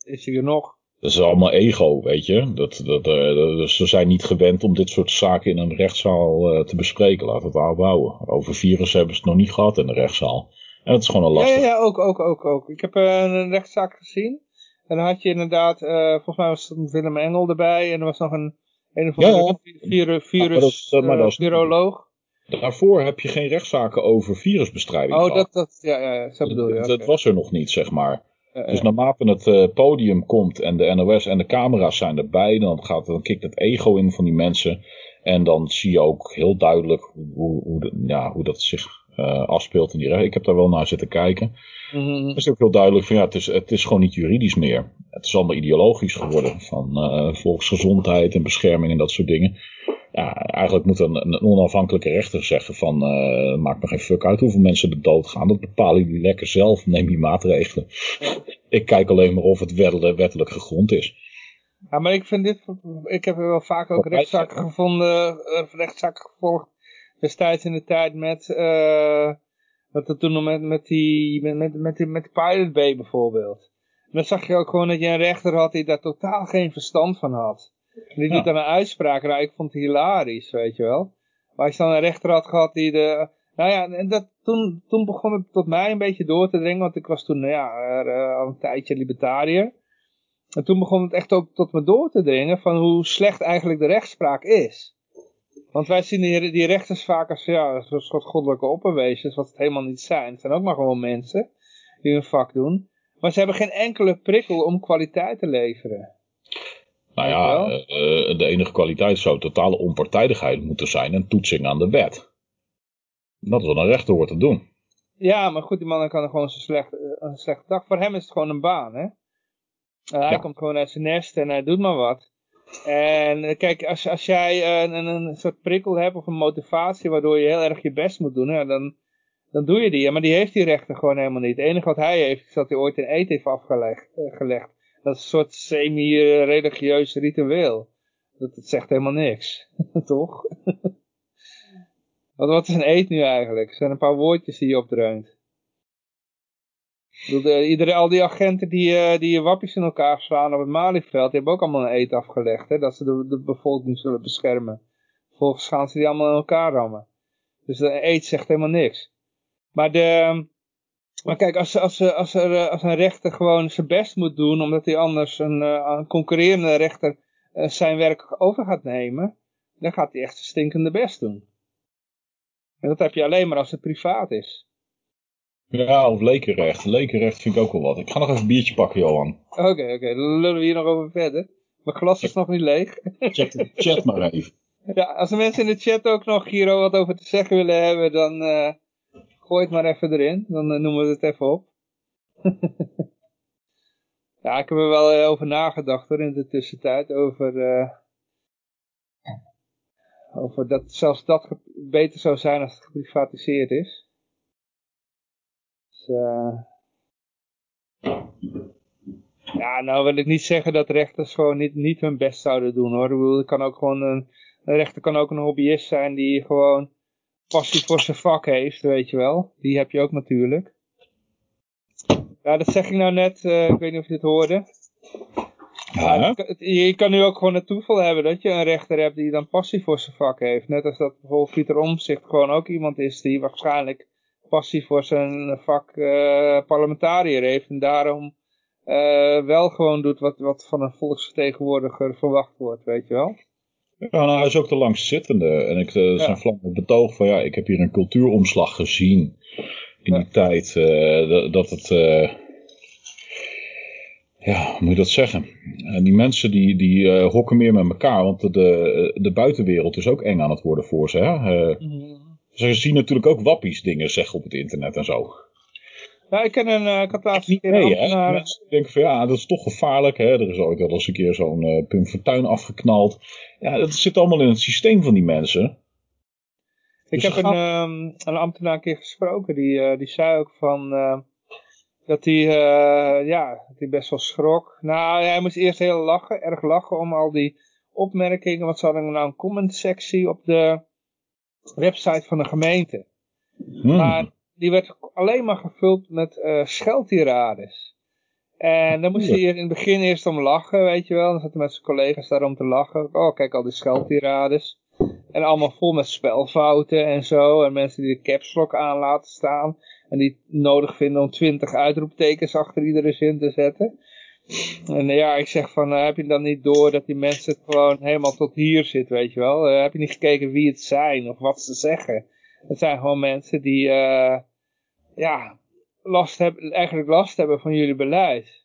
Is hij er nog? Dat is allemaal ego, weet je. Dat, dat, eh, dat- dus ze zijn niet gewend om dit soort zaken in een rechtszaal eh, te bespreken. Laat het aanbouwen. Over virus hebben ze het nog niet gehad in de rechtszaal. En dat is gewoon een lastig. ja, ja, ook, ook, ook, ook. Ik heb eh, een rechtszaak gezien. En dan had je inderdaad, volgens mij was er Willem Engel erbij. En er was nog een, een of andere ja. virus, dat- maar dat is- viroloog. Daarvoor heb je geen rechtszaken over virusbestrijding Oh, gehad. dat, dat, ja, ja, zo bedoel je. dat, dat was er nog niet, zeg maar. Ja, Dus naarmate het eh, podium komt en de NOS en de camera's zijn erbij, dan, gaat, dan kikt het ego in van die mensen. En dan zie je ook heel duidelijk hoe, hoe, ja, hoe dat zich eh, afspeelt in die recht. Ik heb daar wel naar zitten kijken. Het is ook heel duidelijk van ja, het is, het is gewoon niet juridisch meer. Het is allemaal ideologisch geworden. Van eh, volksgezondheid en bescherming en dat soort dingen. Ja, eigenlijk moet een, een onafhankelijke rechter zeggen van eh maakt me geen fuck uit hoeveel mensen er doodgaan. Dat bepalen jullie lekker zelf. Neem die maatregelen. Ik kijk alleen maar of het wettelijk, wettelijk gegrond is. Ja, maar ik vind dit, ik heb wel vaak ook rechtszaken gevonden, rechtszaken gevolgd destijds in de tijd met, wat er toen nog met, met die, met, met, met, die, met Pirate Bay bijvoorbeeld. En dan zag je ook gewoon dat je een rechter had die daar totaal geen verstand van had. En die Ja. doet dan een uitspraak, nou ik vond het hilarisch, weet je wel. Maar als je dan een rechter had gehad die de, nou ja, en dat, toen, toen begon het tot mij een beetje door te dringen, want ik was toen, nou ja, eh, al een tijdje libertariër. En toen begon het echt ook tot me door te dringen van hoe slecht eigenlijk de rechtspraak is. Want wij zien die, die rechters vaak als ja, een soort goddelijke opperwezens, wat het helemaal niet zijn. Het zijn ook maar gewoon mensen die hun vak doen. Maar ze hebben geen enkele prikkel om kwaliteit te leveren. Nou ja, eh, de enige kwaliteit zou totale onpartijdigheid moeten zijn en toetsing aan de wet. Dat is wat een rechter hoort te doen. Ja, maar goed, die man kan er gewoon zo slecht, eh, een slechte dag. Voor hem is het gewoon een baan, hè. Eh, hij Ja. komt gewoon uit zijn nest en hij doet maar wat. En eh, kijk, als, als jij eh, een, een, soort prikkel hebt of een motivatie waardoor je heel erg je best moet doen, ja, dan, dan doe je die. Maar die heeft die rechter gewoon helemaal niet. Het enige wat hij heeft, is dat hij ooit een eet heeft afgelegd. eh. Dat is een soort semi-religieus ritueel. Dat, zegt helemaal niks. Toch? wat, wat is een eet nu eigenlijk? Het zijn een paar woordjes die je opdreunt. Iedereen, al die agenten die, eh, die wappies in elkaar slaan op het Malieveld, die hebben ook allemaal een eet afgelegd. Hè, dat ze de, bevolking zullen beschermen. Vervolgens gaan ze die allemaal in elkaar rammen. Dus de eet zegt helemaal niks. Maar, de, maar kijk, als, als, als, er, eh, als een rechter gewoon zijn best moet doen, omdat hij anders een, eh, een concurrerende rechter eh, zijn werk over gaat nemen, dan gaat hij echt zijn stinkende best doen. En dat heb je alleen maar als het privaat is. Ja, of lekenrecht. Lekenrecht vind ik ook wel wat. Ik ga nog even een biertje pakken, Johan. Oké, oké, dan lullen we hier nog over verder. Mijn glas is nog niet leeg. Check de chat maar even. Ja, als de mensen in de chat ook nog hier wat over te zeggen willen hebben, dan eh, gooi het maar even erin. Dan eh, noemen we het even op. ja, ik heb er wel eh, over nagedacht hoor, in de tussentijd. Over, over dat zelfs dat beter zou zijn als het geprivatiseerd is. Dus, eh, ja, nou wil ik niet zeggen dat rechters gewoon niet, niet hun best zouden doen hoor. Ik bedoel, het kan ook gewoon een, een rechter kan ook een hobbyist zijn die gewoon passie voor zijn vak heeft, weet je wel. Die heb je ook natuurlijk. Ja, dat zeg ik nou net, eh, ik weet niet of je het hoorde. Ja, het je kan nu ook gewoon het toeval hebben dat je een rechter hebt die dan passie voor zijn vak heeft. Net als dat bijvoorbeeld Pieter Omtzigt gewoon ook iemand is die waarschijnlijk passie voor zijn vak eh, parlementariër heeft. En daarom eh, wel gewoon doet wat, wat van een volksvertegenwoordiger verwacht wordt, weet je wel. Ja, nou, hij is ook de langstzittende. En ik uh, zijn vlammend betoog van ja, ik heb hier een cultuuromslag gezien in Ja. die tijd. dat, het. ja, hoe moet je dat zeggen? En die mensen die, die hokken meer met elkaar, want de, de, de buitenwereld is ook eng aan het worden voor ze. Hè? Eh, ze zien natuurlijk ook wappies dingen zeggen op het internet en zo. Ja, ik ken een, uh, ik had laatst Niet een mee, hè? ambtenaar- Mensen denken van ja, dat is toch gevaarlijk. Hè? Er is ooit wel eens een keer zo'n eh Pim Fortuyn afgeknald. Ja, dat zit allemaal in het systeem van die mensen. Ik Dus heb een, ehm, een ambtenaar een keer gesproken, die, eh, die zei ook van, eh, dat hij, eh, ja, dat hij best wel schrok. Nou, hij moest eerst heel lachen, erg lachen om al die opmerkingen, want ze hadden nou een comment sectie op de website van de gemeente. Hmm. Maar die werd alleen maar gevuld met eh scheldtirades. En dan moest hij in het begin eerst om lachen, weet je wel. Dan zat hij met zijn collega's daarom te lachen. Oh, kijk al die scheldtirades. En allemaal vol met spelfouten en zo. En mensen die de caps lock aan laten staan. En die het nodig vinden om twintig uitroeptekens achter iedere zin te zetten. En ja, ik zeg van, eh, heb je dan niet door dat die mensen het gewoon helemaal tot hier zit, weet je wel? Eh, heb je niet gekeken wie het zijn of wat ze zeggen? Het zijn gewoon mensen die, ja, last hebben, eigenlijk last hebben van jullie beleid.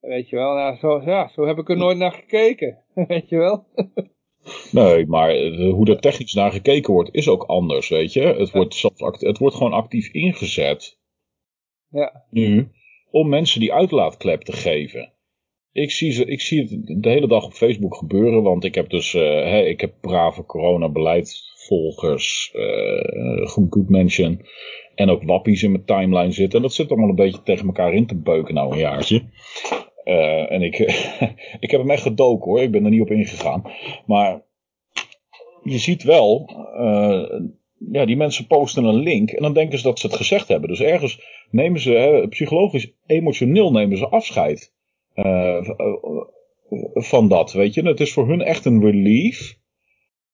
Weet je wel, nou, zo, ja, zo heb ik er nooit naar gekeken. Weet je wel. Nee, maar eh, hoe er technisch naar gekeken wordt is ook anders, weet je. Het wordt, het wordt gewoon actief ingezet. Ja. Nu, om mensen die uitlaatklep te geven. Ik zie, ze, ik zie het de hele dag op Facebook gebeuren, want ik heb dus uh, ik heb brave coronabeleidsvolgers, uh, good mention, en ook wappies in mijn timeline zitten. En dat zit allemaal een beetje tegen elkaar in te beuken nou een jaartje. Uh, en ik, ik heb hem echt gedoken hoor, ik ben er niet op ingegaan. Maar je ziet wel, uh, ja, die mensen posten een link en dan denken ze dat ze het gezegd hebben. Dus ergens nemen ze, hè, psychologisch, emotioneel nemen ze afscheid uh, van dat, weet je. Het is voor hun echt een relief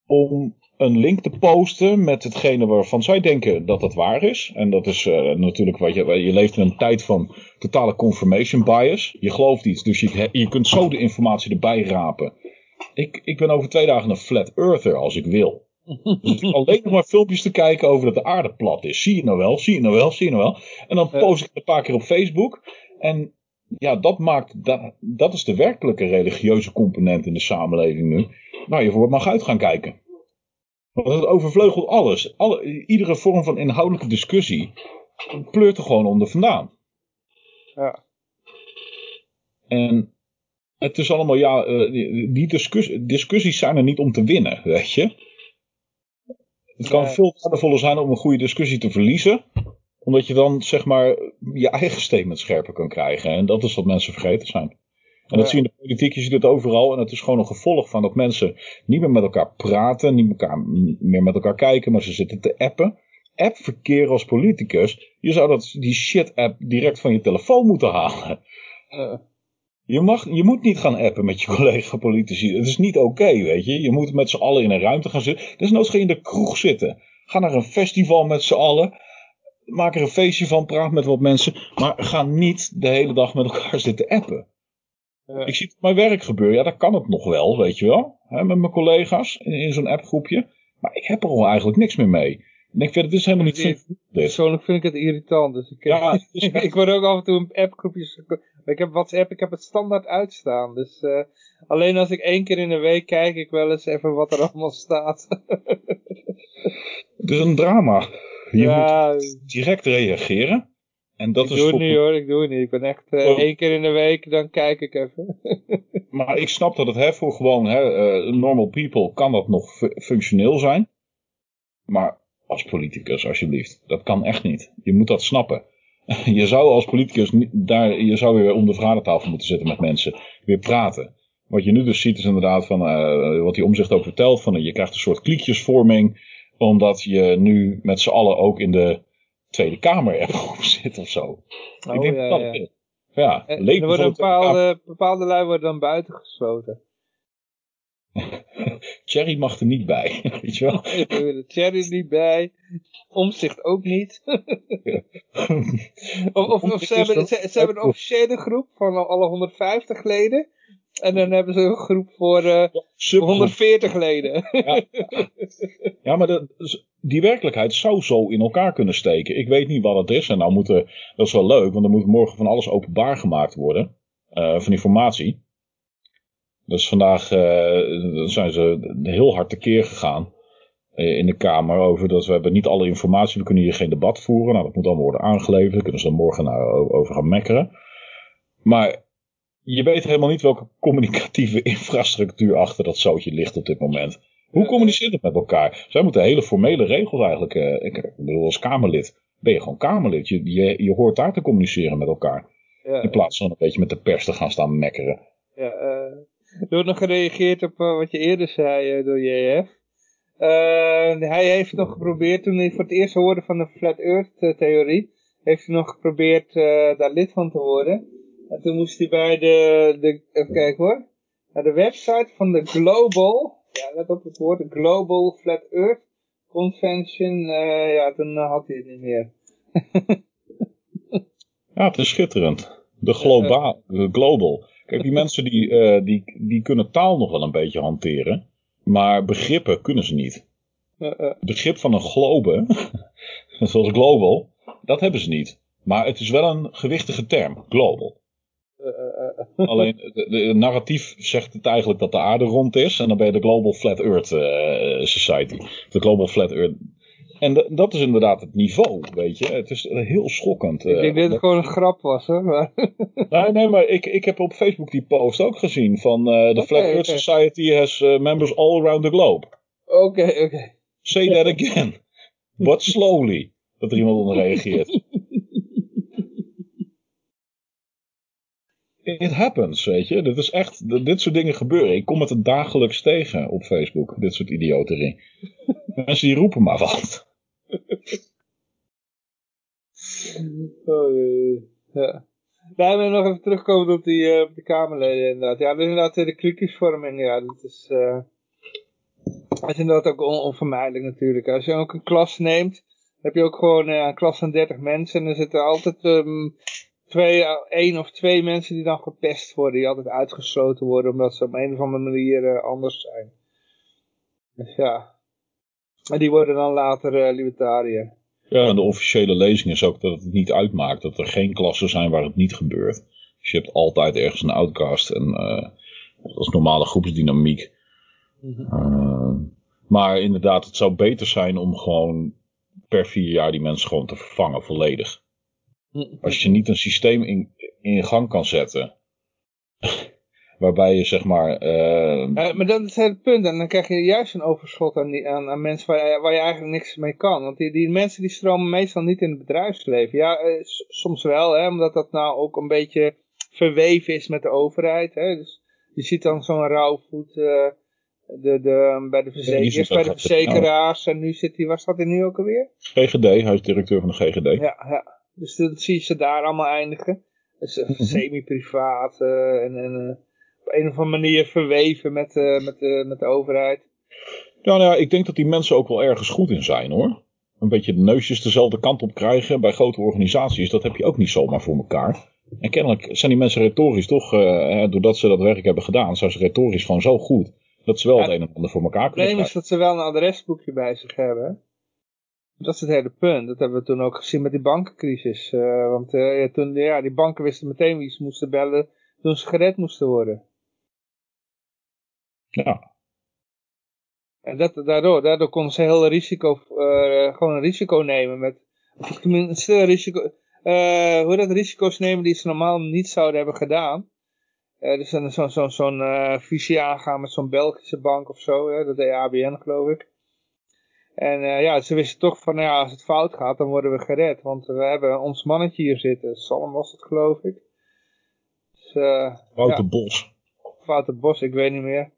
om een link te posten met hetgene waarvan zij denken dat dat waar is. En dat is uh, natuurlijk wat je, je leeft in een tijd van totale confirmation bias. Je gelooft iets, dus je, je kunt zo de informatie erbij rapen. Ik, ik ben over twee dagen een flat earther als ik wil. Dus ik alleen nog maar filmpjes te kijken over dat de aarde plat is. Zie je nou wel, zie je nou wel, zie je nou wel. En dan post ik het een paar keer op Facebook. En ja, dat maakt, dat, dat is de werkelijke religieuze component in de samenleving nu. Nou, je voor mag uit gaan kijken. Want het overvleugelt alles. Alle, iedere vorm van inhoudelijke discussie pleurt er gewoon onder vandaan. Ja. En het is allemaal, ja, uh, die discussie, discussies zijn er niet om te winnen, weet je. Het kan veel waardevoller zijn om een goede discussie te verliezen. Omdat je dan, zeg maar, je eigen statement scherper kan krijgen. En dat is wat mensen vergeten zijn. En dat zie je in de politiek, je ziet het overal. En het is gewoon een gevolg van dat mensen niet meer met elkaar praten, niet meer met elkaar kijken, maar ze zitten te appen. Appverkeer als politicus, je zou dat, die shit-app direct van je telefoon moeten halen. Uh. Je, mag, je moet niet gaan appen met je collega-politici. Het is niet oké, weet je. Je moet met z'n allen in een ruimte gaan zitten. Desnoods ga je in de kroeg zitten. Ga naar een festival met z'n allen. Maak er een feestje van, praat met wat mensen. Maar ga niet de hele dag met elkaar zitten appen. Ja. Ik zie het op mijn werk gebeuren. Ja, daar kan het nog wel, weet je wel. Hè, met mijn collega's in, in zo'n appgroepje. Maar ik heb er al eigenlijk niks meer mee. En ik vind het is helemaal niet. Persoonlijk vind ik het irritant. Dus ik, Ja, ik word ook af en toe in appgroepjes. Ik heb WhatsApp, ik heb het standaard uitstaan. Dus eh, alleen als ik één keer in de week kijk ik wel eens even wat er allemaal staat. Het is een drama. Je ja, moet direct reageren. En dat ik is doe het niet hoor, ik doe het niet. Ik ben echt Oh. één keer in de week, dan kijk ik even. Maar ik snap dat het hè, voor gewoon hè, eh, normal people kan dat nog fu- functioneel zijn. Maar als politicus, alsjeblieft, dat kan echt niet. Je moet dat snappen. Je zou als politicus daar, je zou weer om de vergadertafel moeten zitten met mensen. Weer praten. Wat je nu dus ziet is inderdaad van, eh, wat die omzicht ook vertelt, van eh, je krijgt een soort kliekjesvorming, omdat je nu met z'n allen ook in de Tweede Kamer erop zit of zo. ik denk Oh, ja, dat ja. dat is. Ja, En leden er worden bepaalde, bepaalde lui worden dan buitengesloten. Thierry mag er niet bij, weet je wel. Cherry niet bij. Omzicht ook niet. Of, of, of ze, hebben, ze, ze hebben een officiële groep van alle 150 leden. En dan hebben ze een groep voor eh, Subgroep. 140 leden. Ja, maar dat, die werkelijkheid zou zo in elkaar kunnen steken. Ik weet niet wat het is. En nou moet er, dat is wel leuk, want er moet morgen van alles openbaar gemaakt worden. eh, van informatie. Dus vandaag eh, zijn ze heel hard tekeer gegaan. eh, in de Kamer over dat we hebben niet alle informatie. We kunnen hier geen debat voeren. Nou, dat moet allemaal worden aangeleverd. Daar kunnen ze dan morgen over gaan mekkeren. Maar je weet helemaal niet welke communicatieve infrastructuur achter dat zootje ligt op dit moment. Hoe communiceert het met elkaar? Zij moeten hele formele regels eigenlijk. eh, ik, bedoel, als Kamerlid ben je gewoon Kamerlid. Je, je, je hoort daar te communiceren met elkaar. Ja, In plaats van een beetje met de pers te gaan staan mekkeren. ja, eh, er wordt nog gereageerd op eh, wat je eerder zei eh, door JF. Eh, hij heeft nog geprobeerd, toen hij voor het eerst hoorde van de Flat Earth theorie, heeft hij nog geprobeerd daar lid van te worden. En toen moest hij bij de, de even kijken hoor, naar de website van de Global, ja let op het woord, de Global Flat Earth Convention, ja toen had hij het niet meer. Ja, het is schitterend. De global. Kijk, die mensen die, eh, die, die kunnen taal nog wel een beetje hanteren. Maar begrippen kunnen ze niet. Het begrip van een globe, zoals global, dat hebben ze niet. Maar het is wel een gewichtige term, global. Alleen de, narratief zegt het eigenlijk dat de aarde rond is. En dan ben je de Global Flat Earth Society. De Global Flat Earth en dat is inderdaad het niveau, weet je. Het is heel schokkend. Ik denk dat het gewoon een grap was, hè. Maar... nee, nee, maar ik, ik heb op Facebook die post ook gezien van uh, the Flat Earth Society has uh, members all around the globe. Oké, oké. Say that again. But slowly. Dat er iemand onder reageert. It happens, weet je. Dit is echt, dit soort dingen gebeuren. Ik kom het dagelijks tegen op Facebook, dit soort idioterie. Mensen die roepen maar wat. Oh, ja. Wij hebben nog even terugkomen op die, uh, op de Kamerleden inderdaad. Ja, inderdaad de kritiekvorming, ja, dat is, uh, dat is inderdaad ook on onvermijdelijk natuurlijk. Als je ook een klas neemt, heb je ook gewoon een klas van 30 mensen en er zitten altijd um, twee, één of twee mensen die dan gepest worden, die altijd uitgesloten worden omdat ze op een of andere manier anders zijn. Dus ja, en die worden dan later libertariër. Ja, en de officiële lezing is ook dat het niet uitmaakt. Dat er geen klassen zijn waar het niet gebeurt. Dus je hebt altijd ergens een outcast. En uh, dat is normale groepsdynamiek. Mm uh, maar inderdaad, het zou beter zijn om gewoon per vier jaar die mensen gewoon te vervangen volledig. Mhm. Als je niet een systeem in, in gang kan zetten Waarbij je zeg maar... Uh... maar dat is het punt. En dan krijg je juist een overschot aan, aan, aan mensen waar je, waar je, eigenlijk niks mee kan. Want die, die mensen die stromen meestal niet in het bedrijfsleven. Ja, uh, soms wel. Hè, omdat dat nou ook een beetje verweven is met de overheid. Hè. Dus je ziet dan zo'n rouwvoet uh, de, de, bij de, verzekeraars, bij de verzekeraars. En nu zit hij, waar staat hij nu ook alweer? GGD, hij is directeur van de GGD. Ja, ja. Dus dan zie je ze daar allemaal eindigen. Dus semi-privaat en... en op een of andere manier verweven met, uh, met, uh, met de overheid. Ja, nou ja, ik denk dat die mensen ook wel ergens goed in zijn hoor. Een beetje de neusjes dezelfde kant op krijgen bij grote organisaties, dat heb je ook niet zomaar voor elkaar. En kennelijk zijn die mensen retorisch toch, uh, doordat ze dat werk hebben gedaan, zijn ze retorisch gewoon zo goed. Dat ze wel het een en ander voor elkaar kunnen Het probleem is dat ze wel een adresboekje bij zich hebben. Dat is het hele punt. Dat hebben we toen ook gezien met die bankencrisis. Uh, want uh, ja, toen, ja, die banken wisten meteen wie ze moesten bellen toen ze gered moesten worden. Ja. En dat, daardoor, daardoor konden ze heel risico, uh, gewoon een risico nemen met, of tenminste risico, uh, hoe dat risico's nemen die ze normaal niet zouden hebben gedaan. Uh, dus zo'n zo, zo, zo visie aangaan met zo'n Belgische bank of zo, hè, dat deed ABN geloof ik. En ja, ze wisten toch van, nou ja, als het fout gaat, dan worden we gered. Want we hebben ons mannetje hier zitten. Salm was het, geloof ik. Dus, Wouter ja. Bos. Wouter Bos, ik weet niet meer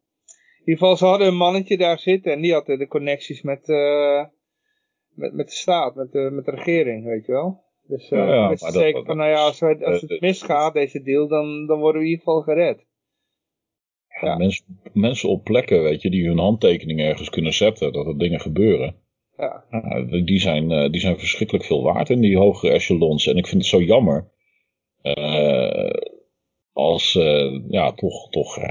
ieder geval, ze hadden een mannetje daar zitten en die had de connecties met, uh, met, met de staat, met de, met de regering, weet je wel. Dus uh, ja, zeker van, nou ja, als, wij, als het misgaat, deze deal, dan, dan worden we in ieder geval gered. Ja. Mensen, mensen op plekken, weet je, die hun handtekening ergens kunnen zetten, dat er dingen gebeuren. Ja. die, zijn, uh, die zijn verschrikkelijk veel waard in die hogere echelons. En ik vind het zo jammer. Uh, als uh, ja, toch, toch uh,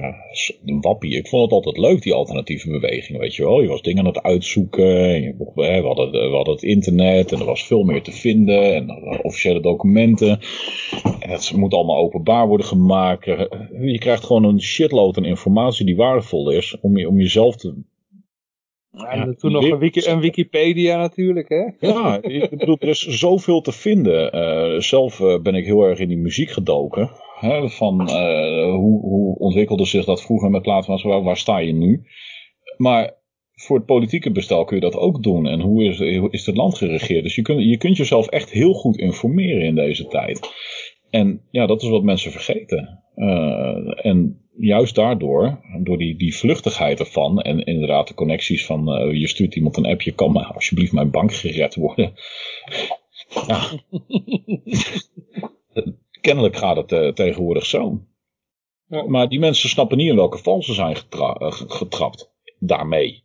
een wappie. Ik vond het altijd leuk, die alternatieve beweging, weet je wel. Je was dingen aan het uitzoeken, je, we, hadden, we hadden het internet en er was veel meer te vinden en officiële documenten. En het moet allemaal openbaar worden gemaakt. Je krijgt gewoon een shitload aan informatie die waardevol is om, je, om jezelf te... Ja, en toen nog een, wiki, een, Wikipedia natuurlijk, hè? Ja, ik bedoel, er is zoveel te vinden. Uh, zelf ben ik heel erg in die muziek gedoken. Van uh, hoe, hoe ontwikkelde zich dat vroeger met plaats van waar, waar sta je nu? Maar voor het politieke bestel kun je dat ook doen. En hoe is, hoe is het land geregeerd? Dus je kunt, je kunt jezelf echt heel goed informeren in deze tijd. En ja, dat is wat mensen vergeten. Uh, en juist daardoor, door die, die vluchtigheid ervan en inderdaad de connecties van uh, je stuurt iemand een appje, kan maar alsjeblieft mijn bank gered worden. ja. kennelijk gaat het uh, tegenwoordig zo. Ja. Maar die mensen snappen niet in welke val ze zijn getra uh, getrapt. Daarmee.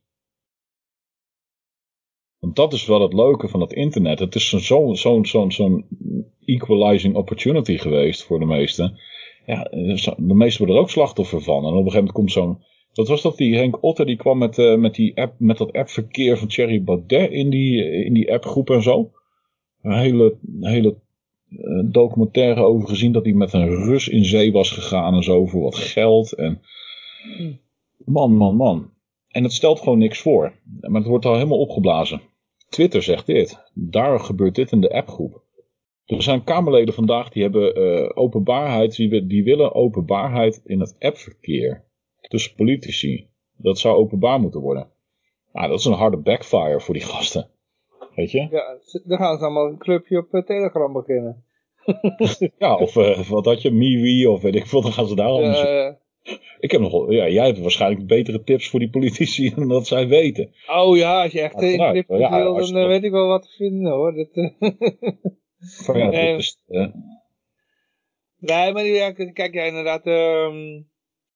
Want dat is wel het leuke van het internet. Het is zo'n zo, zo, zo equalizing opportunity geweest voor de meesten. Ja, de meesten worden er ook slachtoffer van. En op een gegeven moment komt zo'n Dat was dat die Henk Otter, die kwam met, uh, met, die app, met dat appverkeer van Thierry Baudet in die, in die appgroep en zo. Een hele, hele documentaire over gezien dat hij met een Rus in zee was gegaan en zo voor wat geld. En man, man, man. En het stelt gewoon niks voor. Maar het wordt al helemaal opgeblazen. Twitter zegt dit. Daar gebeurt dit in de appgroep. Er zijn Kamerleden vandaag die hebben uh, openbaarheid, die, die willen openbaarheid in het appverkeer tussen politici. Dat zou openbaar moeten worden. Nou, dat is een harde backfire voor die gasten. Weet je? Ja, dan gaan ze allemaal een clubje op uh, Telegram beginnen. ja, of uh, wat had je, MeWe of weet ik veel, dan gaan ze daar allemaal uh, Ik heb nog, ja, jij hebt waarschijnlijk betere tips voor die politici dan dat zij weten. Oh ja, als je echt in crypto ja, wil, dan dat... weet ik wel wat te vinden hoor. Dat, van, ja, nee, is, nee, maar ja, kijk jij inderdaad, um,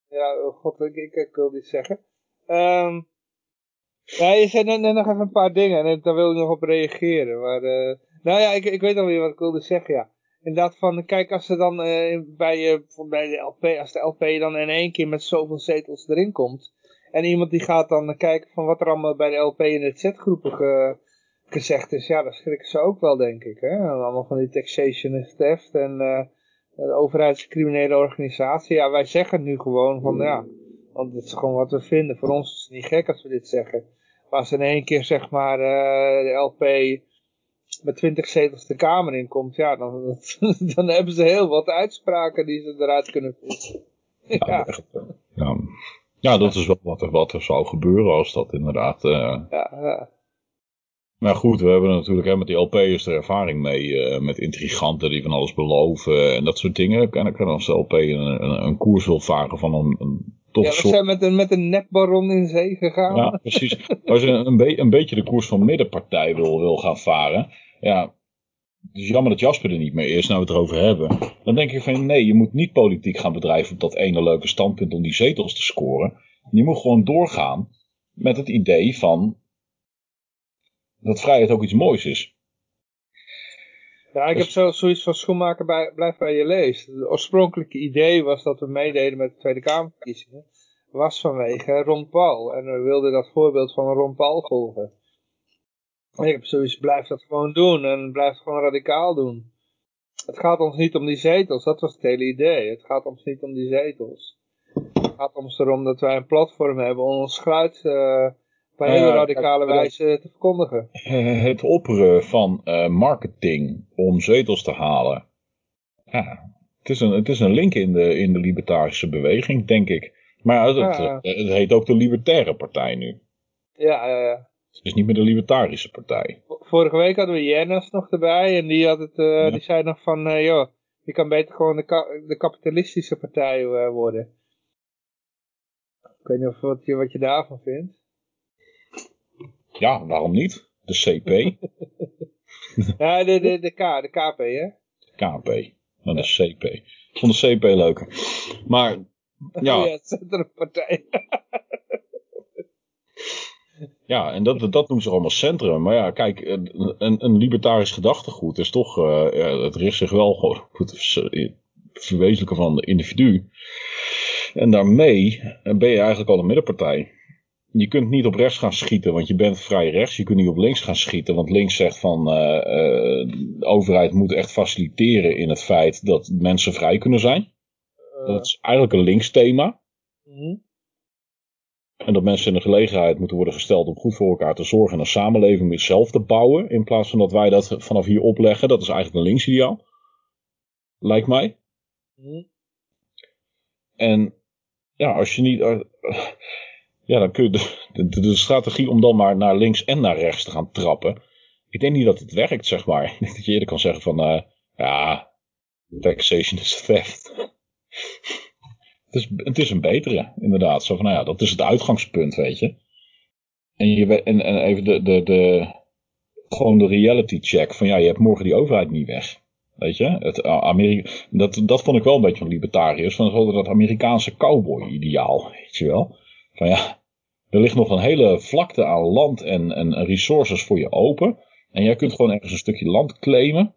ja, oh god, ik, ik, ik wil dit zeggen. Um, ja, je zei net, nog even een paar dingen en daar wil ik nog op reageren. Maar, uh, nou ja, ik, ik weet alweer wat ik wilde zeggen, ja. Inderdaad van, kijk, als ze dan uh, bij, uh, bij de LP, als de LP dan in één keer met zoveel zetels erin komt. En iemand die gaat dan kijken van wat er allemaal bij de LP in de chatgroepen ge, gezegd is. Ja, dat schrikken ze ook wel, denk ik. Hè? Allemaal van die taxation is theft en de overheidscriminele organisatie. Ja, wij zeggen nu gewoon van ja, want het is gewoon wat we vinden. Voor ons is het niet gek als we dit zeggen. Maar als in één keer zeg maar uh, de LP met 20 zetels de Kamer in komt, ja, dan, dan hebben ze heel wat uitspraken die ze eruit kunnen vinden. Ja, ja. Echt, ja. ja, dat is wel wat er, wat er zou gebeuren als dat inderdaad... Uh... Ja, ja. Maar goed, we hebben natuurlijk hè, met die LP'ers er ervaring mee. Uh, met intriganten die van alles beloven en dat soort dingen. En dan kan als de LP een, een, een koers wil varen van een, een ja, we zijn met een, met een nepbaron in zee gegaan. Ja, precies. Als je een, een, een, beetje de koers van middenpartij wil, wil gaan varen. Ja, het is jammer dat Jasper er niet meer is, nou we het erover hebben. Dan denk ik van nee, je moet niet politiek gaan bedrijven op dat ene leuke standpunt om die zetels te scoren. Je moet gewoon doorgaan met het idee van dat vrijheid ook iets moois is. Ja, ik dus... heb zo, zoiets van schoenmaker bij, blijf bij je leest. Het oorspronkelijke idee was dat we meededen met de Tweede Kamerverkiezingen. Was vanwege Ron Paul. En we wilden dat voorbeeld van Ron Paul volgen. En ik heb zoiets, blijf dat gewoon doen. En blijf het gewoon radicaal doen. Het gaat ons niet om die zetels. Dat was het hele idee. Het gaat ons niet om die zetels. Het gaat ons erom dat wij een platform hebben om ons geluid... Uh, op een hele radicale wijze te verkondigen. Het opperen van uh, marketing om zetels te halen. Ja, het is een, het is een link in de, in de libertarische beweging, denk ik. Maar het, ja. het, het heet ook de Libertaire Partij nu. Ja, ja, ja. Het is niet meer de Libertarische Partij. Vorige week hadden we Jennis nog erbij en die, had het, uh, ja. die zei nog van, uh, joh, je kan beter gewoon de, ka de kapitalistische partij uh, worden. Ik weet niet of wat je, wat je daarvan vindt. Ja, waarom niet? De CP. ja, de, de, de, K, de KP, hè? KP. Dan de CP. Ik vond de CP leuker. Maar, ja. Oh ja, het is een partij. ja, en dat, dat noemen ze allemaal centrum. Maar ja, kijk, een, een libertarisch gedachtegoed is toch, uh, ja, het richt zich wel gewoon op het verwezenlijken van de individu. En daarmee ben je eigenlijk al een middenpartij je kunt niet op rechts gaan schieten, want je bent vrij rechts. Je kunt niet op links gaan schieten, want links zegt van uh, uh, de overheid moet echt faciliteren in het feit dat mensen vrij kunnen zijn. Uh. Dat is eigenlijk een links thema. -hmm. En dat mensen in de gelegenheid moeten worden gesteld om goed voor elkaar te zorgen en een samenleving met zelf te bouwen. In plaats van dat wij dat vanaf hier opleggen. Dat is eigenlijk een linksideaal. Lijkt mij. -hmm. En ja, als je niet ja, dan kun je de, strategie om dan maar naar links en naar rechts te gaan trappen. Ik denk niet dat het werkt, zeg maar. Ik denk dat je eerder kan zeggen van, uh, ja, taxation is theft. het, is, het is een betere, inderdaad. Zo van, nou ja, dat is het uitgangspunt, weet je. En, je, en, en even de, de, de, gewoon de reality check van, ja, je hebt morgen die overheid niet weg. Weet je, het Amerika dat, dat vond ik wel een beetje van libertariërs. Van dat Amerikaanse cowboy-ideaal, weet je wel. Van ja, er ligt nog een hele vlakte aan land en, en resources voor je open. En jij kunt gewoon ergens een stukje land claimen.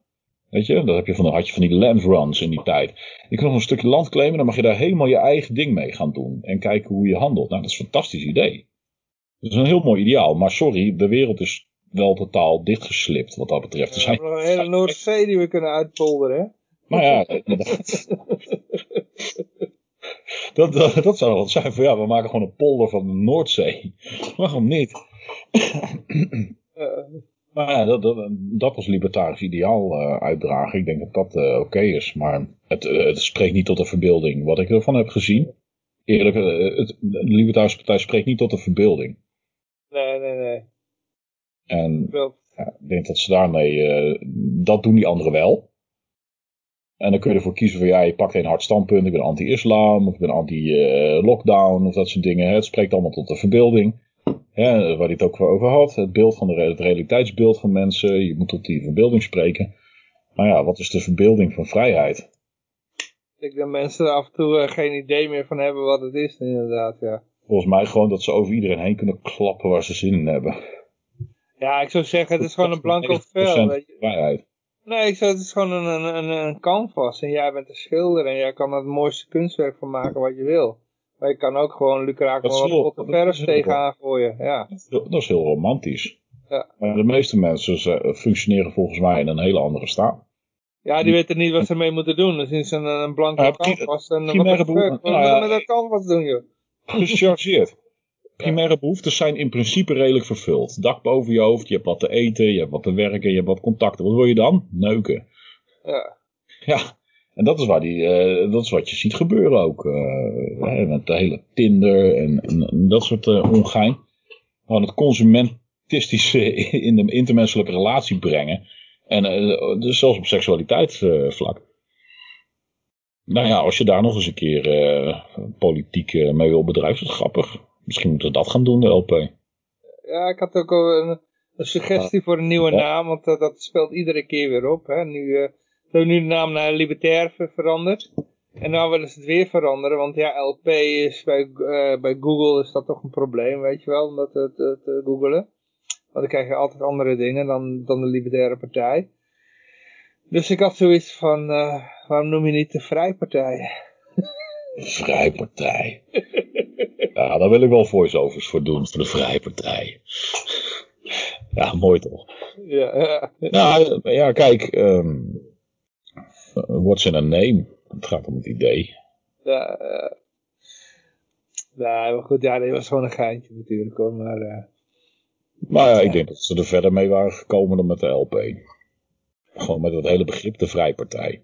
Weet je, dan, heb je van, had je van die landruns in die tijd. Je kunt nog een stukje land claimen, dan mag je daar helemaal je eigen ding mee gaan doen. En kijken hoe je handelt. Nou, dat is een fantastisch idee. Dat is een heel mooi ideaal. Maar sorry, de wereld is wel totaal dichtgeslipt wat dat betreft. We hebben nog een hele Noordzee die we kunnen uitpolderen, hè? Maar ja, inderdaad. dat, dat, dat, zou wel zijn van ja, we maken gewoon een polder van de Noordzee. Waarom niet? uh, maar ja, dat, dat, dat was libertarisch ideaal uh, uitdragen. Ik denk dat dat uh, oké okay is. Maar het, het, spreekt niet tot de verbeelding. Wat ik ervan heb gezien. Eerlijk, het, de Libertarische Partij spreekt niet tot de verbeelding. Nee, nee, nee. En ja, ik denk dat ze daarmee, dat doen die anderen wel. En dan kun je ervoor kiezen van ja, je pakt een hard standpunt. Ik ben anti-islam of ik ben anti-lockdown of dat soort dingen. Het spreekt allemaal tot de verbeelding. Ja, waar hij het ook over had. Het beeld van de, het realiteitsbeeld van mensen. Je moet tot die verbeelding spreken. Maar ja, wat is de verbeelding van vrijheid? Ik denk dat mensen er af en toe uh, geen idee meer van hebben wat het is inderdaad, ja. Volgens mij gewoon dat ze over iedereen heen kunnen klappen waar ze zin in hebben. Ja, ik zou zeggen, het is gewoon een blanco vel. Weet je. Vrijheid. Nee, ik het is gewoon een, een, een canvas. En jij bent een schilder en jij kan er het mooiste kunstwerk van maken wat je wil. Maar je kan ook gewoon lucraak wat de verf tegenaan gooien. Ja. Dat is heel romantisch. Ja. Maar de meeste mensen functioneren volgens mij in een hele andere staat. Ja, die weten niet wat ze mee moeten doen. Dan zien ze een, een blanke ja, canvas. En wat fuck? Wat nou, met dat canvas doen, joh? Gechargeerd. Primaire behoeftes zijn in principe redelijk vervuld. Dak boven je hoofd, je hebt wat te eten, je hebt wat te werken, je hebt wat contacten. Wat wil je dan? Neuken. Ja. Ja, en dat is, waar die, uh, dat is wat je ziet gebeuren ook. Uh, met de hele Tinder en, en dat soort uh, ongein. Gewoon het consumentistische in de intermenselijke relatie brengen. En dus zelfs op seksualiteitsvlak. nou ja, als je daar nog eens een keer politiek mee wil bedrijven, is dat grappig. Misschien moeten we dat gaan doen, de LP. Ja, ik had ook al een, een suggestie voor een nieuwe naam, want dat speelt iedere keer weer op. Hè. Nu we hebben nu de naam naar Libertair veranderd. En nou willen ze het weer veranderen, want ja, LP is bij, uh, bij Google is dat toch een probleem, weet je wel, om dat te, te, te googelen. Want dan krijg je altijd andere dingen dan, dan de Libertaire Partij. Dus ik had zoiets van, uh, waarom noem je niet de Vrijpartij? Vrijpartij. ja, daar wil ik wel voice-overs voor doen, voor de Vrijpartij. ja, mooi toch? Ja, ja. Nou, ja, kijk, um, what's in a name? Het gaat om het idee. Ja, uh, maar goed, ja, dat was gewoon een geintje natuurlijk hoor, maar... Uh, maar ja, ik denk dat ze er verder mee waren gekomen dan met de LP. Gewoon met het hele begrip de Vrijpartij.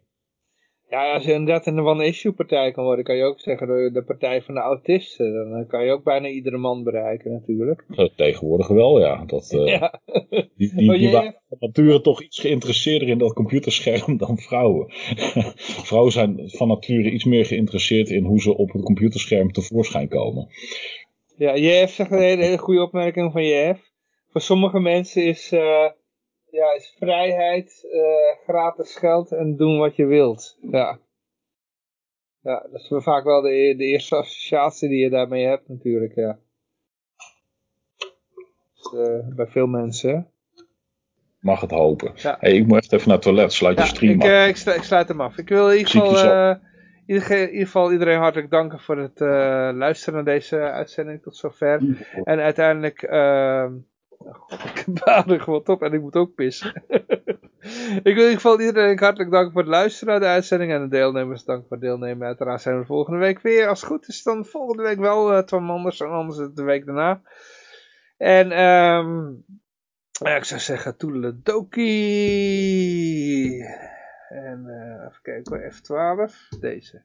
Ja, als je inderdaad een one-issue partij kan worden, kan je ook zeggen de, de partij van de autisten. Dan kan je ook bijna iedere man bereiken natuurlijk. Tegenwoordig wel, ja. Dat, uh, ja. Die, die, die waren van nature toch iets geïnteresseerder in dat computerscherm dan vrouwen. vrouwen zijn van nature iets meer geïnteresseerd in hoe ze op het computerscherm tevoorschijn komen. Ja, JF zegt een hele, hele goede opmerking van JF. Voor sommige mensen is... Uh, ja, is vrijheid, uh, gratis geld en doen wat je wilt. Ja. Ja, dat is vaak wel de, de eerste associatie die je daarmee hebt natuurlijk, ja. Dus, uh, bij veel mensen. Mag het hopen. Ja. Hey, ik moet echt even naar het toilet, sluit je stream ik, uh, ik, sluit, ik, sluit hem af. Ik wil in ieder geval, in ieder geval iedereen hartelijk danken voor het luisteren naar deze uitzending tot zover. En uiteindelijk... Ehm, Ik baden gewoon top en ik moet ook pissen. ik wil in ieder geval iedereen hartelijk danken voor het luisteren naar de uitzending. En de deelnemers dank voor het deelnemen. Uiteraard zijn we volgende week weer. Als het goed is dan volgende week wel uh, Tom Manders en anders de week daarna. En um, ik zou zeggen toedeledokie. En uh, even kijken F12. Deze.